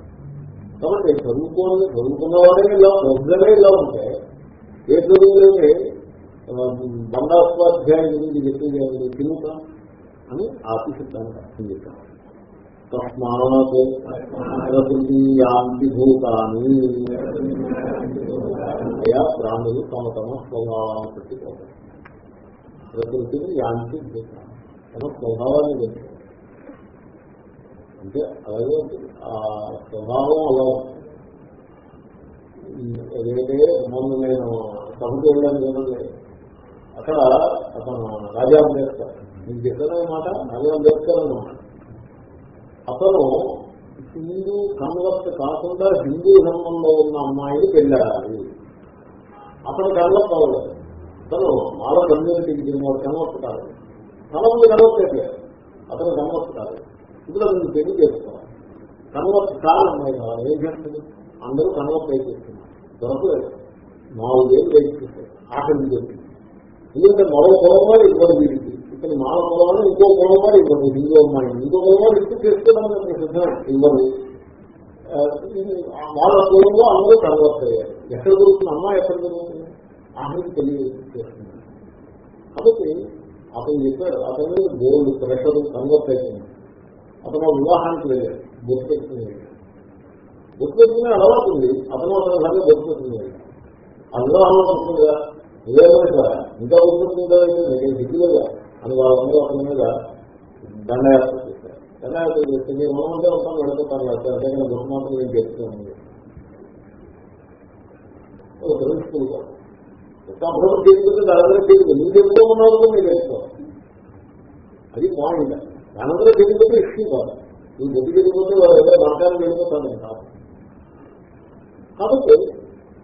[SPEAKER 1] కాబట్టి చదువుకోని చదువుకున్నవాడే ఇలా ప్రజలే ఇలా ఉంటే ఏ చదువు లేని బండాస్వాధ్యాయం గురించి చెప్పేది తిరుగుత అని ఆశిస్తాను అర్థం చేస్తాను తస్మాత్ ప్రకృతి భూతాన్ని అయా ప్రాణులు తమ తమ స్వభావాన్ని పెట్టుకోవాలి ప్రకృతిని యాంతి భూతాన్ని తమ స్వభావాన్ని పెట్టుకోవాలి అంటే అలాగే ఆ స్వభావం అలా ఏదైతే మొన్న నేను సభకు వెళ్ళాను కదండి అక్కడ అతను రాజా అంబేద్కర్. నేను చెప్పిన మాట రాజా అంబేద్కర్ అన్నమాట. అతను హిందూ కన్వర్ట్ కాకుండా హిందూ ధర్మంలో ఉన్న అమ్మాయిని పెళ్ళాలి. అతను కన్వర్ట్ అవ్వలేదు అతను మాల కమ్యూనిటీకి చెందిన కన్వర్ట్ కాదు తన ముందు కన్వర్ట్ అయిపోయారు అతను కన్వర్ట్ కాదు ఇప్పుడు అతను పెళ్ళి చేసుకోవాలి. కన్వర్ట్ కాదు అమ్మాయి కావాలి. ఏం చేస్తుంది? అందరూ కన్వర్ట్ అయిపోతున్నారు దొరకలేదు. నాలుగేళ్ళు వెయిట్ చేశారు ఆఖరి చెప్పింది ఎందుకంటే మరో పొలంలో ఇబ్బంది వీరికి ఇక్కడ మాల పొలంలో ఇంకో పొలంలో ఇవ్వరు హిందూ అమ్మాయి ఇంకో పొలంలో ఇస్తూ చేసుకోవడానికి సిద్ధం ఇవ్వరు వాళ్ళ కులంలో అందరూ కన్వర్ట్ అయ్యారు. ఎక్కడ దొరుకుతుంది? అమ్మాయి ఎక్కడ దొరుకుతుంది? ఆఖరికి తెలియజేస్తుంది కాబట్టి అతను చెప్పాడు అతను గోల్డ్ ప్రెషర్ కన్వర్ట్ అయిపోయింది. అతను వివాహానికి వెళ్ళాడు. బొట్టు పెట్టుకుని వెళ్ళాడు. బొట్టు పెట్టుకునే అలవాటు ఉంది. అతను అతని లాగా బొట్టు పెట్టుకుని వెళ్ళాడు. ఆ వివాహంలో వస్తుందిగా ఏమైనా ఇంకా ఉంటుందా నేను దిగులుగా అని వాళ్ళందరూ అతని మీద దండయాత్ర చేశారు. దండయాత్ర చేస్తే మీరు మనమంటే ఉంటాం వెళ్ళిపోతాను కదా బొట్టు మాత్రం నేను చెప్తున్నాను తెలుసుకుంటాం అప్పుడు తీసుకుంటే దాని తెలియదు నువ్వు తెలుసుకోమన్నారు మీరు తెలుసుకోవాలి అది పాయింట్ దానందరూ తెలియకపోతే ఇష్టం కాదు. నువ్వు బొట్టు తెలియకపోతే వాళ్ళు ఏదో మార్గాన్ని వెళ్ళిపోతాను కాదు. కాబట్టి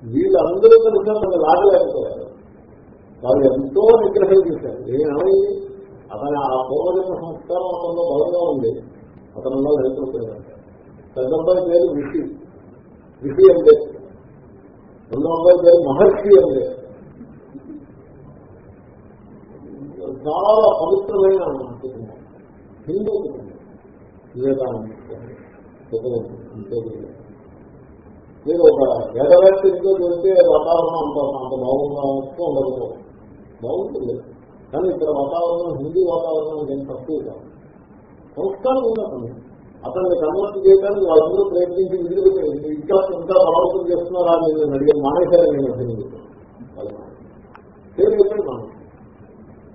[SPEAKER 1] వీళ్ళందరూ కనుక లాగలేకపోయారు. వాళ్ళు ఎంతో నిగ్రహం చేశారు. ఏమని అతని ఆ పూర్వజన్మ సంస్కారం అతనిలో బలంగా ఉంది. అతనిలో వెళ్తున్నాడు పెద్ద అబ్బాయి పేరు ఋషి ఋషి అంటే రెండో అబ్బాయి పేరు మహర్షి అంటే చాలా పవిత్రమైన కుటుంబం. హిందూ కుటుంబం. వివేకానంద మీరు ఒక వేదవ్యాప్తి ఇంట్లో చూస్తే వాతావరణం అంత అంత బాగుందా ఉండదు బాగుంటుంది. కానీ ఇక్కడ వాతావరణం హిందీ వాతావరణం ఏం తక్కువ కాదు. సంస్కారం ఉన్నప్పుడు అతన్ని కన్వర్ట్ చేయడానికి వాళ్ళందరూ ప్రయత్నించి విధులు ఇంకా ఇంకా బలవంతం చేస్తున్నారా నేను అడిగే మానేశారని నేను అసలు పేరు చెప్పండి మనం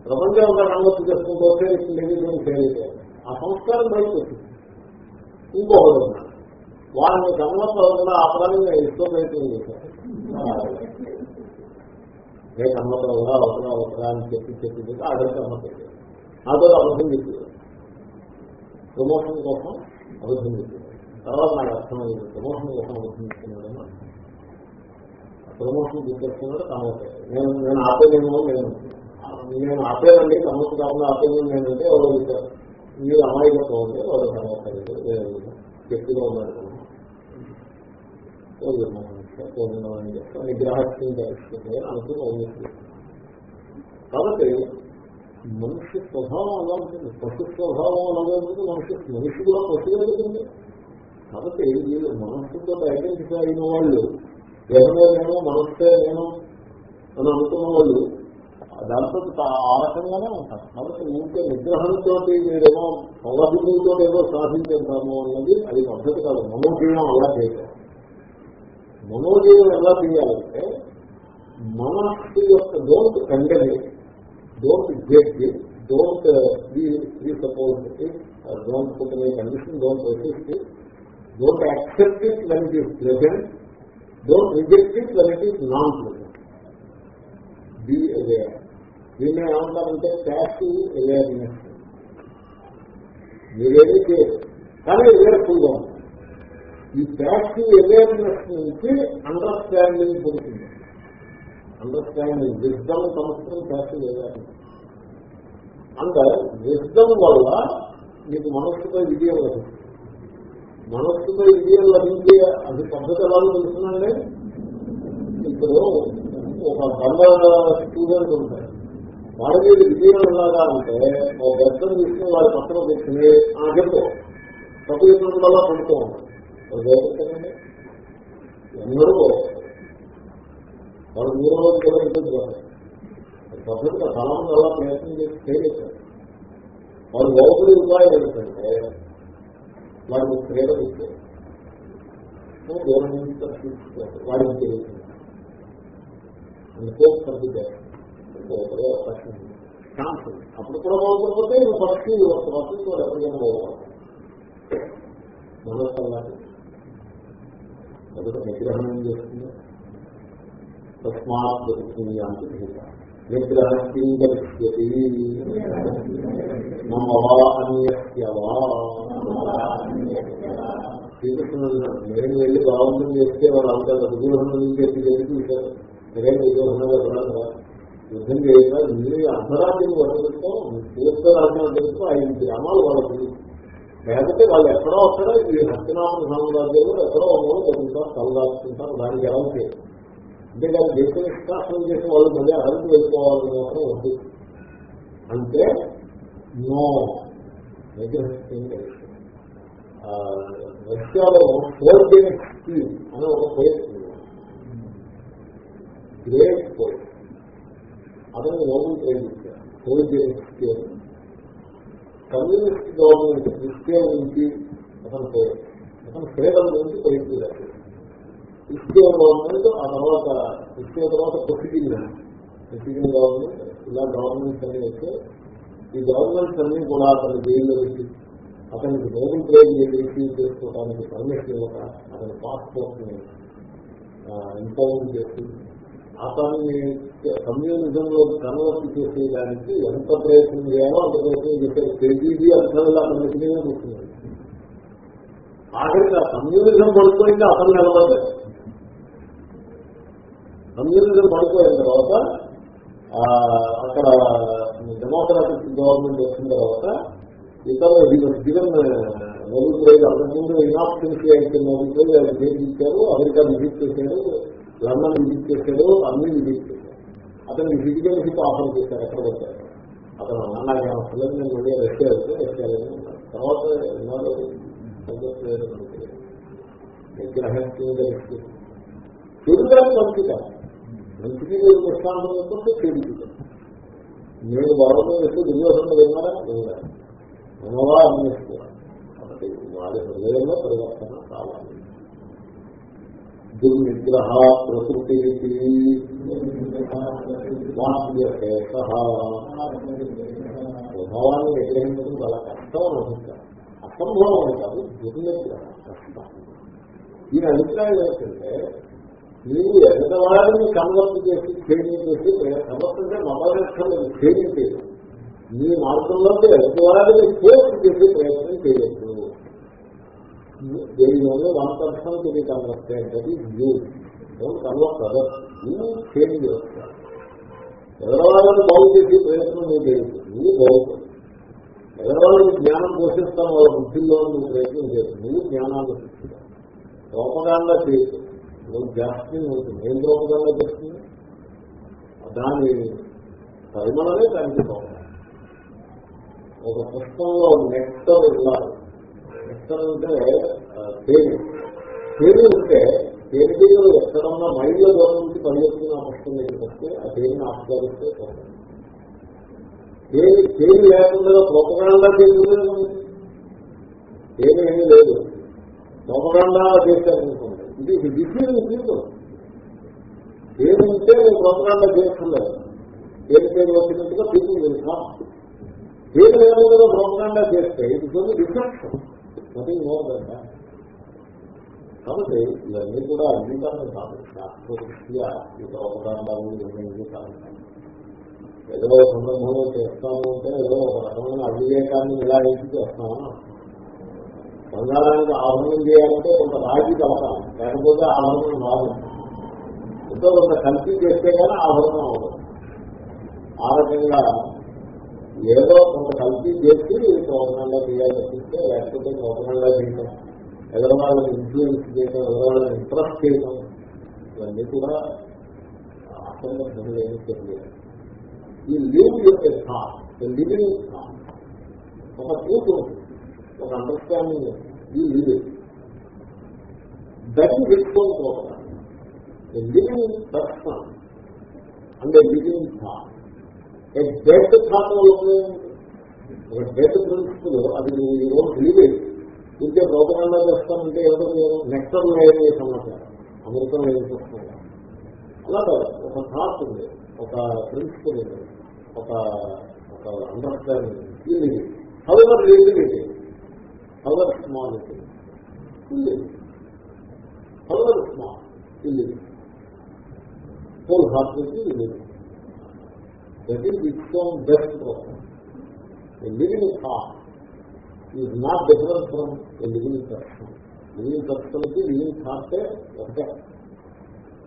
[SPEAKER 1] ప్రపంచం అంతా కన్వర్ట్ చేసుకుంటూ వస్తే లేదు చేయలేదు ఆ సంస్కారం బయటకు వచ్చింది ఇంకొకరు వాళ్ళని కన్వర్ట్ అవ్వకుండా ఆ ఆపడానికి ఇష్టం ప్రయత్నం చేశారు. ఏ కన్వర్ట్ అవ్వదా అవసరం అవసరా అని చెప్పి చెప్పి చెప్పి ఆర్డర్ కన్వర్ట్ నాతో అబద్ధం చెప్పారు. ప్రమోషన్ కోసం అబద్ధం చెప్పారు. తర్వాత నాకు అర్థమైంది ప్రమోషన్ కోసం అబద్ధం అనుకుంటున్నాడని ప్రమోషన్ తీసుకొస్తున్నాడు కావచ్చు నేను నేను ఆపేదేమో నేను నేను ఆపేదండి సమస్య కాకుండా ఆపేది ఏంటంటే ఎవరో అడుగుతారు మీరు అమాయకత్వం ఉంటే వాళ్ళు సమస్య వ్యక్తిలో ఉన్నాడు. నిగ్రహత్యం తెలుస్తుంది అనుకుని కాబట్టి మనిషి స్వభావం అలా ఉంటుంది. పశు స్వభావం అలాగే ఉంటుంది. మనిషి మనిషి కూడా పశువు ఉంటుంది కాబట్టి వీళ్ళు మనస్సుతో ఐడెంటిఫై అయిన వాళ్ళు దేహమే నేను మనస్సే నేను అని అనుకున్న వాళ్ళు దాంతో ఆ రకంగానే ఉంటారు. కాబట్టి ఊరికే నిగ్రహంతో మీరేమో సౌలభ్యంతో ఏదో సాధించేద్దాము అన్నది అది పద్ధతి కాదు. మనోజీవం అలా చేయటం. మనోజయం ఎలా చేయాలంటే మనస్సు యొక్క don't condemn don't get don't presuppose don't పుట్టిన condition don't resist don't accept it when it is present don't reject it when it is non present be aware దీన్ని ఏమంటారంటే ప్యాసివ్ అవేర్నెస్ మీరేమీ చేయరు కానీ అవేర్ఫుల్గా ఉంటారు ఈ ప్యాసివ్ అవేర్నెస్ నుంచి అండర్స్టాండింగ్ పొందుతుంది అండర్స్టాండింగ్ విజ్ఞం సంవత్సరం ప్యాసివ్ అవేర్నెస్ అంటే విజ్ఞం వల్ల మీకు మనస్సుపై విజయం లభిస్తుంది. మనస్సుపై విజయం లభించే అది పద్ధతి ఎలా తెలుస్తుందండి ఇప్పుడు ఒక వంద స్టూడెంట్ ఉంటాయి వాళ్ళ మీద విజయం ఎలాగా అంటే ఒక వ్యర్థం తీసుకుని వాళ్ళ పక్కన కూర్చుని ఆ చెప్పు. తప్పు చెప్పినప్పుడల్లా పడుతూ ఉంటారు జరుగుతుందండి ఎన్నడూ వాళ్ళు మూడో కూడా ఉంటుంది పద్ధతిగా చాలా అలా ప్రయత్నం చేసి చేయలేదు వాళ్ళు లోపలి ఉపాయం ఏంటంటే వాడికి క్రీడ దూరం నుంచి తప్పించుకోవాలి వాడికి తెలియదు అందుకో తగ్గుతారు అవకాశం ఛాన్స్ అప్పుడు కూడా బాగుపడిపోతే ఫస్ట్ ఫస్ట్ కూడా ఎప్పటికైనా పోవాలి మనస్సు మొదట నిగ్రహం ఏం చేస్తుంది? తస్మాత్ దొరుకుతుంది అంటే నిగ్రహం కిందతి మమవా అన్యవా శ్రీకృష్ణుడు నేను వెళ్ళి బాగుంటుంది చెప్తే వాళ్ళు అంతా విగ్రహం చేసి చూశారు. యుద్ధం చేయగా మీరు అర్ధరాజ్యం వర్ణిస్తాం తీర్థరాజ్యం ఐదు గ్రామాలు వాళ్ళకి లేకపోతే వాళ్ళు ఎక్కడో అక్కడ ఈ హస్తినామ సామ్రాజ్యంలో ఎక్కడో ఉన్నదో చదువుతారు తలదాచుకుంటారు దానికి ఎలా చేయరు అంతేకాదు దేశ నిష్కాసనం చేసిన వాళ్ళు మళ్ళీ అరకు వెళ్ళిపోవాలని మాత్రం వద్దు. అంటే నో. రష్యాలో ఫోర్ డేస్ స్కీమ్ అని ఒక పోయిట్ గ్రేట్ పోయిట్ అతను నోబుల్ ప్రైజ్ ఇచ్చారు four days scheme communist government Christian నుంచి అతను పోయాడు అతను ఫ్రీడమ్ నుంచి పోయింది? క్రిస్టియన్ గవర్నమెంట్ ఆ తర్వాత క్రిస్టియన్ తర్వాత పొసిటింగ్ పొసిటింగ్ గవర్నమెంట్ ఇలా గవర్నమెంట్స్ అన్ని వచ్చే ఈ గవర్నమెంట్స్ అన్ని కూడా అతని జైల్లో పెట్టి అతనికి నోబెల్ ప్రైజ్ రిసీవ్ చేసుకోవడానికి పర్మిషన్ ఇవ్వక అతని పాస్పోర్ట్ని ఇంపౌండ్ చేసి అతన్ని కమ్యూనిజం లో కన్వర్ట్ చేసేదానికి ఎంత ప్రయత్నం చేయాలో అంత ప్రయత్నం చేశారు కేజీబీ అర్థంలో అతని మీద కూర్చున్నాడు. ఆఖరికి ఆ కమ్యూనిజం పడిపోయింది అతను నిలబడ్డాడు కమ్యూనిజం పడిపోయిన తర్వాత అక్కడ డెమోక్రాటిక్ గవర్నమెంట్ వచ్చిన తర్వాత ఇతర దిగన్ నోబెల్ అంతకుముందు ఇనాప్షన్సీ అయితే నోబెల్ ఆయన పేరు అమెరికా విజిట్ చేశారు లండన్ విజిట్ చేశాడు అన్ని విజిట్ చేశారు. అతను ఫిజికల్ ఫిజికల్షిప్ ఆఫర్ చేశారు ఎక్కడ వచ్చారు అతను అన్నాడు పిల్లలు నేను మళ్ళీ రష్యా వెళ్తే రష్యా తర్వాత ఎన్నాళ్ళు చెడుదాన్ని మంచిగా మంచికి మీరు దృష్టాంతం చెప్తుంటే చెడుకి. నేను బాగుందో ఎక్కువ దుర్యోధన విన్నారా లేదా? మనవా అన్వేషిస్తున్నారు కాబట్టి వారి హృదయంలో పరివర్తన కావాలి. దుర్నిగ్రహ ప్రకృతి స్వభావాన్ని వ్యతిరేకించడం చాలా కష్టం అనుకుంటారు అసంభవం అని కాదు దుర్నిగ్రహ కష్టం దీని అభిప్రాయం ఏంటంటే మీరు ఎగదవాడిని కన్వర్ట్ చేసి ట్రైనింగ్ చేసి కన్వర్ట్ అంటే మతాలక్షలు ట్రైనింగ్ చేయదు మీ మార్గంలో ఎగదవాడిని ఫోర్స్ చేసి ప్రయత్నం చేయలేదు దేని only one person to be understand that don't convert other you change చేస్తారు. ఎదరవాళ్ళని బాగు చేసే ప్రయత్నం నువ్వు చేయదు నువ్వు బాగుపడు ఎదరవాళ్ళకి జ్ఞానం పోషిస్తాను వాళ్ళ బుద్ధిలో నువ్వు ప్రయత్నం చేయదు నువ్వు జ్ఞానాన్ని సృష్టిస్తావు లోపగాండా చేయదు నువ్వు జాస్తి ఉంటుంది. ఏం లోపగాండా చేస్తుంది? దాని పరిమళమే దానికి బాగుంది ఒక పుష్పంలో నెక్టర్ ఉండాలి. నెక్టర్ ఉంటే తేలి తేలి ఉంటే తేనెటీగలు ఎక్కడన్నా మైళ్ళ దూరం నుంచి పనిచేస్తున్న అవసరం పుష్పం దగ్గరికి వస్తే ఆ తేనెని ఆస్వాదిస్తే తేనె తేనె లేకుండా ప్రోపకాండా చేస్తుంది తేనె ఏమీ లేదు. ప్రోపకాండా చేశారనుకోండి. ఇది డిఫరెంట్ పీపుల్ తేనె ఉంటే నేను ప్రోపకాండా చేస్తున్నాను తేనె తేనె వచ్చినట్టుగా పీపుల్ తెలుసా తేనె లేకుండా ప్రోపకాండా చేస్తే ఇది కొన్ని రిఫ్లెక్షన్ నథింగ్ మోర్ కదా కాబట్టి ఇవన్నీ కూడా అంగీకారం కాదు. శాస్త్రదృష్ట్యా ఈ అవకాశాలు ఇవన్నీ కాదు. ఏదో సందర్భంలో చేస్తాము అంటే ఏదో ఒక రకమైన అవివేకాన్ని నిలాయించి చేస్తామని అర్థం. బంగారానికి ఆహ్వానం చేయాలంటే కొంత రాజీ కలపాలి. లేకపోతే ఆహ్వానం రాదు. ఎంతో కొంత కల్పీ చేస్తే కానీ ఆహ్వానం అవ్వదు. ఆ రకంగా ఏదో కొంత కల్పీ చేసి ప్రోగ్రాంగా చేయాలి తప్పిస్తే లేకపోతే ప్రోగ్రాంగా చేయటం. ఎదరవాళ్ళని ఇన్ఫ్లుయెన్స్ చేయడం ఎదరవాళ్ళని ఇంట్రెస్ట్ చేయడం ఇవన్నీ కూడా అసందర్భంగా ఏమి తెలియదు. ఈ లీవ్ యొక్క థాట్ లివింగ్ థాట్ ఒక ట్రూత్ ఒక అండర్స్టాండింగ్ ఈ లివింగ్ దాన్ని పెట్టుకొని ప్రోగ్రామ్ లివింగ్ పర్సన్ అంటే living thought a dead thought ఒక డెడ్ ప్రిన్సిపల్ అది నువ్వు ఈ రోజు లివింగ్ ఇంకే ప్రోగ్రాంలో చేస్తామంటే ఏదో నేను నెక్టర్ లేని సమాచారం అమెరికన్ లేని చూస్తున్నాను అలా ఒక థాట్ ఉంది ఒక ప్రిన్సిపల్ ఉంది ఒక ఒక understanding feeling however living however small ఇది however small feeling whole heart living that is its own best problem living thought is not different from living person living పర్సన్కి లివింగ్ థాటే ఒకటే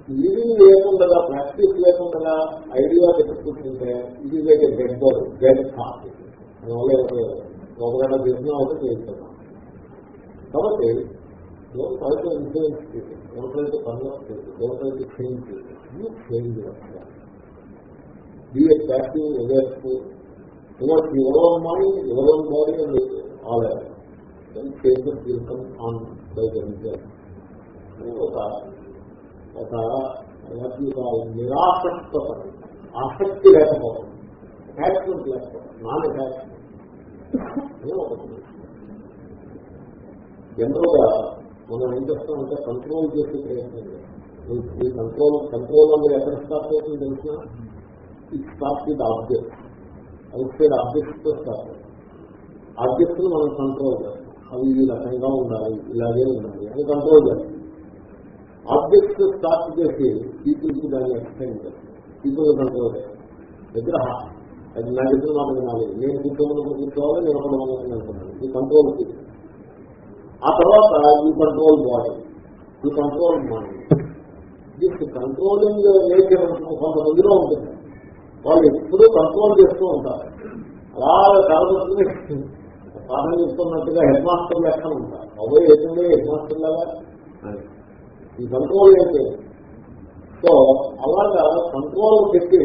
[SPEAKER 1] లివింగ్ లేకుండా ప్రాక్టీస్ లేకుండా idea పెట్టుకుంటుంటే ఇది లేక dead body dead thought దానివల్ల ఒకవేళ చేసినా ఒకటి చేస్తున్నాం కాబట్టి ఎవరికైతే ఇన్ఫ్లుయెన్స్ పీపుల్ ఎవరికైతే try to convert people don't try to change people you change be a passive awareful towards your own mind, your own body and all that. Then changes will come on by the result. ఒక ఒక ఏమంటే ఒక నిరాసక్త ఆసక్తి లేకపోవడం attachment లేకపోవడం non attachment జనరల్గా మనం ఏం చేస్తామంటే కంట్రోల్ చేసే ప్రయత్నం చేస్తాం ఈ కంట్రోల్ కంట్రోల్ అనేది ఎక్కడ స్టార్ట్ అవుతుంది తెలిసిన it start with object out సైడ్ ఆబ్జెక్ట్స్తో స్టార్ట్ ఆబ్జెక్ట్స్ మనం కంట్రోల్ చేస్తాం. అవి ఈ రకంగా ఉండాలి ఇలాగే ఉండాలి అని కంట్రోల్ చేస్తాం. ఆబ్జెక్ట్స్ స్టార్ట్ చేసి పీపుల్కి దాన్ని ఎక్స్టెండ్ చేస్తాం. పీపుల్ కంట్రోల్ చేస్తాం. విగ్రహ అది నా దగ్గర మాకు వినాలి నేను కూర్చోమని కూర్చోవాలి నేను ఒకటి అనుకున్నాను ఈ కంట్రోల్ ఆ తర్వాత ఈ కంట్రోల్ బాడీ ఈ control mind this controlling nature కొంతమందిలో ఉంటుంది. వాళ్ళు ఎప్పుడూ కంట్రోల్ చేస్తూ ఉంటారు. అలా కాకపోతే పాఠం చెప్తున్నట్టుగా హెడ్ మాస్టర్ లెక్కన ఉంటారు. అవే ఏదండి హెడ్ మాస్టర్ లాగా ఈ కంట్రోల్ ఏంటి? సో అలాగా కంట్రోల్ పెట్టి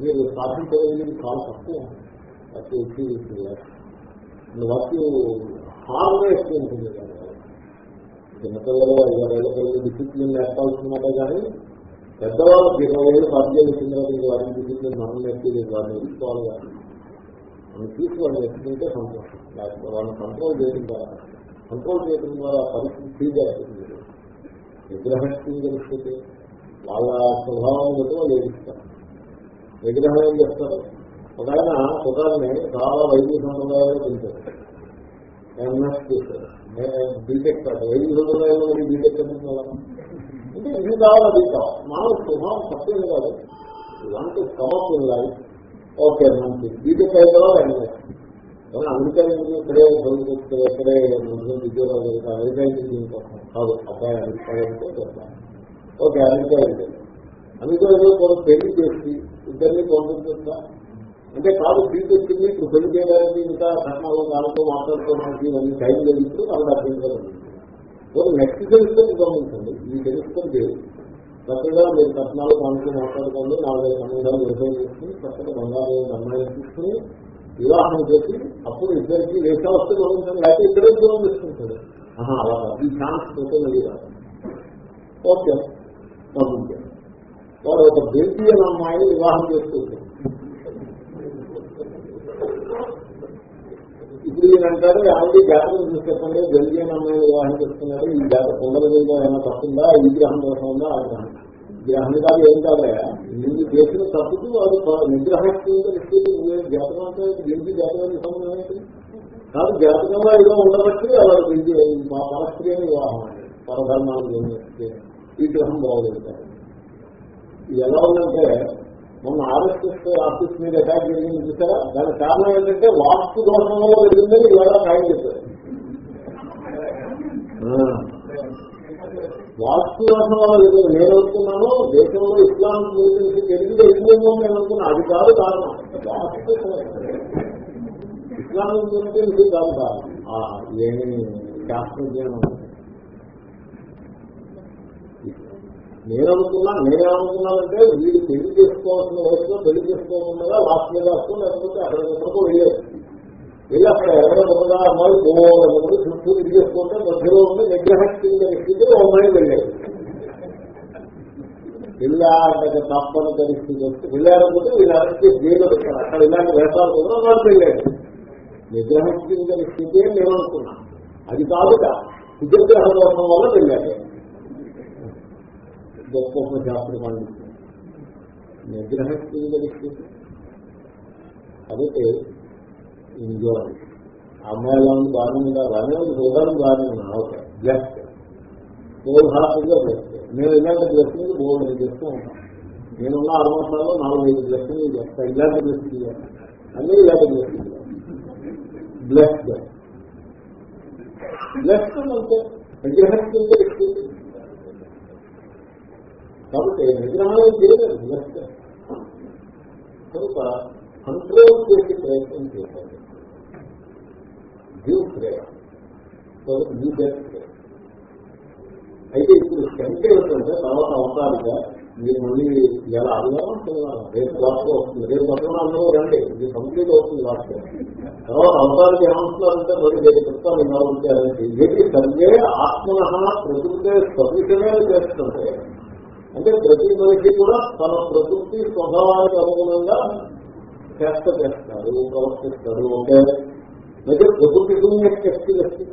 [SPEAKER 1] మీరు సాధించగలిగింది చాలా తక్కువ వర్క్ వర్క్ హార్మే ఎక్కువ ఉంటుంది చిన్నపిల్లలు ఐదారేళ్ళ పిల్లలు డిసిప్లిన్ నేర్పాల్సిందే కానీ పెద్దవాళ్ళకి ఇరవై ఏళ్ళు పదిహేను వచ్చిన వారిని డిసిప్లిన్ మనం నేర్పేది వారిని నేర్చుకోవాలి కానీ మనం చూసి వాళ్ళు నేర్చుకుంటే సంతోషం. లేకపోతే వాళ్ళని కంట్రోల్ చేయడం ద్వారా కంట్రోల్ చేయడం ద్వారా పరిస్థితి ఫీజ్ అవుతుంది విగ్రహం తెలుస్తుంది వాళ్ళ స్వభావం బట్టి వాళ్ళు ఏదిస్తారు విగ్రహం ఏం చేస్తారు ఒక ఆయన సుఖాన్ని చాలా వైద్య సంప్రదాయాలు పెంచారు. ఎంఎస్ చేశారు. బీటెక్ కాదు వైద్య సంప్రదాయంలో మరి బీటెక్ ఎందుకు అంటే ఇది కావాలి అది కావాలి. మానవ స్వభావం తప్పేది కాదు. ఇలాంటి సమస్య లైఫ్ ఓకే మంచిది బీటెక్ అయిన కానీ అమెరికా ఎందుకు ఇక్కడే చదువుకుంటే ఇక్కడే ముందు ఉద్యోగాలు వెళ్తే అమెరికా ఎందుకు దీనికోసం కాదు అబ్బాయి అమెరికా వెళ్తే ఓకే అమెరికా వెళ్తే అమెరికా వెళ్ళి కూడా పెళ్ళి చేసి ఇద్దరిని పంపించా అంటే కాదు ఫీజు వచ్చింది ఇప్పుడు పెళ్ళి చేయడానికి ఇంకా కట్నాలు దానితో మాట్లాడుకోవడానికి ఇవన్నీ టైం లేదు ఇప్పుడు అర్థం కాదు నెక్స్ట్ తెలుసుకొని గమనించండి. ఈ తెలుసుకుంటే చక్కగా మీరు కట్నాలు దానికి మాట్లాడుకోండి నాలుగైదు సంబంధాలు నిర్ణయం చేసుకుని చక్కగా బంగారు నిర్ణయం తీసుకుని వివాహం చేసి అప్పుడు ఇద్దరికి వేసవస్తు గమనించండి లేకపోతే ఇద్దరే దూరం తీసుకుంటాడు ఆహా అలా ఈ ఛాన్స్ పోతే ఓకే. పంపించాను వాడు ఒక బెల్జియన్ అమ్మాయిని వివాహం చేసుకుంటాడు. ఇప్పుడు ఈయన అంటారు ఆల్రెడీ జాతకం చూసి చెప్పండి బెల్జియన్ అమ్మాయిని వివాహం చేస్తున్నారు. ఈ జాతక కుండల ఏమైనా తప్పుందా? ఈ గ్రహం దోషం ఉందా? ఆ గ్రహం. గ్రహం కాదు ఏం కాదయా నీకు చేసిన తప్పుకు వాడు నిగ్రహం జాతకం అంటే దీనికి జాతకానికి సంబంధం ఏంటి? కాదు జాతకంలో ఏదో ఉండబట్టి వాడు గెలిచి మా పరస్త్రీ అని వివాహం అండి. పరధర్మాలు ఈ గ్రహం బాగుంటారు ఇది ఎలా ఉందంటే మొన్న ఆర్ఎస్ఎస్ ఆఫీస్ మీద అటాక్ జరిగింది చూసారా? దాని కారణం ఏంటంటే వాస్తు దోషం వల్ల జరిగిందని ఇవాళ ఖాయం చెప్పారు వాస్తు దోషం వల్ల జరిగింది. నేను అనుకున్నాను దేశంలో ఇస్లాం గురించి తెలిసి ఎక్కువేమో నేను అనుకున్నాను. అది కాదు కారణం. వాస్తు ఇస్లాం గురించి కాదు కారణం? ఏమి శాస్త్రజ్ఞానం. నేననుకున్నా నేనేమనుకున్నానంటే వీడు పెళ్ళి చేసుకోవాల్సిన వయసులో పెళ్ళి చేసుకోకుండా లాస్ట్ మీద వస్తూ లేకపోతే అక్కడికక్కడికో వెళ్ళారు వెళ్ళి అక్కడ ఎవరో ఒకగా అమ్మాయి పోవాలన్నప్పుడు చుట్టూ తిరిగి చేసుకుంటే మధ్యలో ఉండి నిగ్రహించిన స్థితిలో అమ్మాయి వెళ్ళారు వెళ్ళాక తప్పని పరిస్థితి వస్తే వెళ్ళారనుకుంటే వీళ్ళు అరెస్ట్ జైలు పెట్టారు. అక్కడ ఇలాంటి వేషాలు కూడా వాళ్ళు వెళ్ళారు నిగ్రహించిన స్థితి నేను అనుకున్నాను అది కాదుగా విద్యాగ్రహ దోషం వల్ల వెళ్ళాడు గొప్ప గొప్ప శాస్త్ర పండితులు నిగ్రహించిన స్థితి అదైతే ఎంజాయ్ అమ్మాయి ఉంది. బాగానే ఉందా బాగానే ఉంది. చూడడానికి బాగానే ఉన్నా ఓకే. జస్ట్ హోల్ హార్ట్గా బ్లెస్ట్ నేను ఇలాంటి బ్లెస్సింగ్ బోర్డు చేస్తూ ఉంటాను నేనున్న ఆరు మాసాల్లో నాలుగు ఐదు బ్లెస్సింగ్ చేస్తాను ఇలాంటి బ్లెస్సింగ్ అన్నీ ఇలాంటి బ్లెస్సింగ్ బ్లెస్డ్ బ్లెస్డ్ అంటే నిగ్రహించింది వ్యక్తి కాబట్టి నిగ్రహం చేయలేదు కనుక కంట్రోల్ చేసే ప్రయత్నం చేశారు give prayer so you get prayer అయితే ఇప్పుడు శంక ఏంటంటే తర్వాత అవతారుగా మీరు మళ్ళీ ఎలా ఆదివారం రేపు క్లాస్ వస్తుంది. రేపు పక్కన అందరూ రండి. ఇది కంప్లీట్ అవుతుంది క్లాస్. తర్వాత అవతారులు ఏమంటున్నారంటే మరి రేపు చెప్తాను ఇలా ఉంటారంటే ఏది సంజయ్ ఆత్మన ప్రకృతి సదృశమే చేస్తుంటే అంటే ప్రతి మనిషి కూడా తన ప్రకృతి స్వభావానికి అనుగుణంగా చేష్ట చేస్తారు ప్రవర్తిస్తారు అంటే అయితే ప్రకృతి శక్తి వ్యక్తి.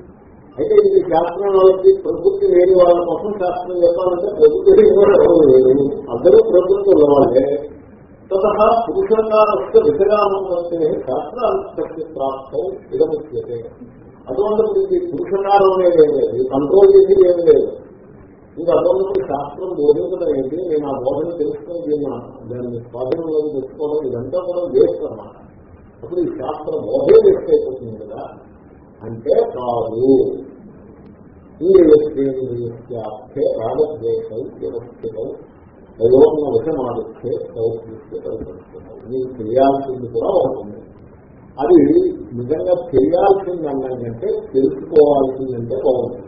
[SPEAKER 1] అయితే ఇది శాస్త్రం వాళ్ళకి ప్రకృతి లేని వాళ్ళ కోసం శాస్త్రం చెప్పాలంటే ప్రకృతి లేదు. అందరూ ప్రకృతి ఉన్నవాళ్ళే. తత పురుషంగారస్య విషయానం అంటే శాస్త్రానికి ప్రాప్తం ఇదముచ్యతే. అటువంటి ఇది పురుషంగారం అనేది కంట్రోల్ చేసి ఏమి లేదు. మీరు అటువంటిప్పుడు శాస్త్రం బోధించడం ఏంటి? నేను ఆ బోధన తెలుసుకుని దీన్ని దాన్ని స్వాధీనంలోకి తెచ్చుకోవడం ఇదంతా కూడా వేస్ట్ అన్నమాట. అప్పుడు ఈ శాస్త్ర బోధే వేస్ట్ అయిపోతుంది కదా. అంటే కాదు. ఇంద్రియార్థే రాగద్వేషై వ్యవస్థితం దయోన్న విషమాదిత్యే సౌకృత్య పరిపరిస్థితం నీకు తెలియాల్సింది కూడా అవుతుంది అది నిజంగా తెలియాల్సింది అన్నదంటే తెలుసుకోవాల్సిందంటే బాగుంటుంది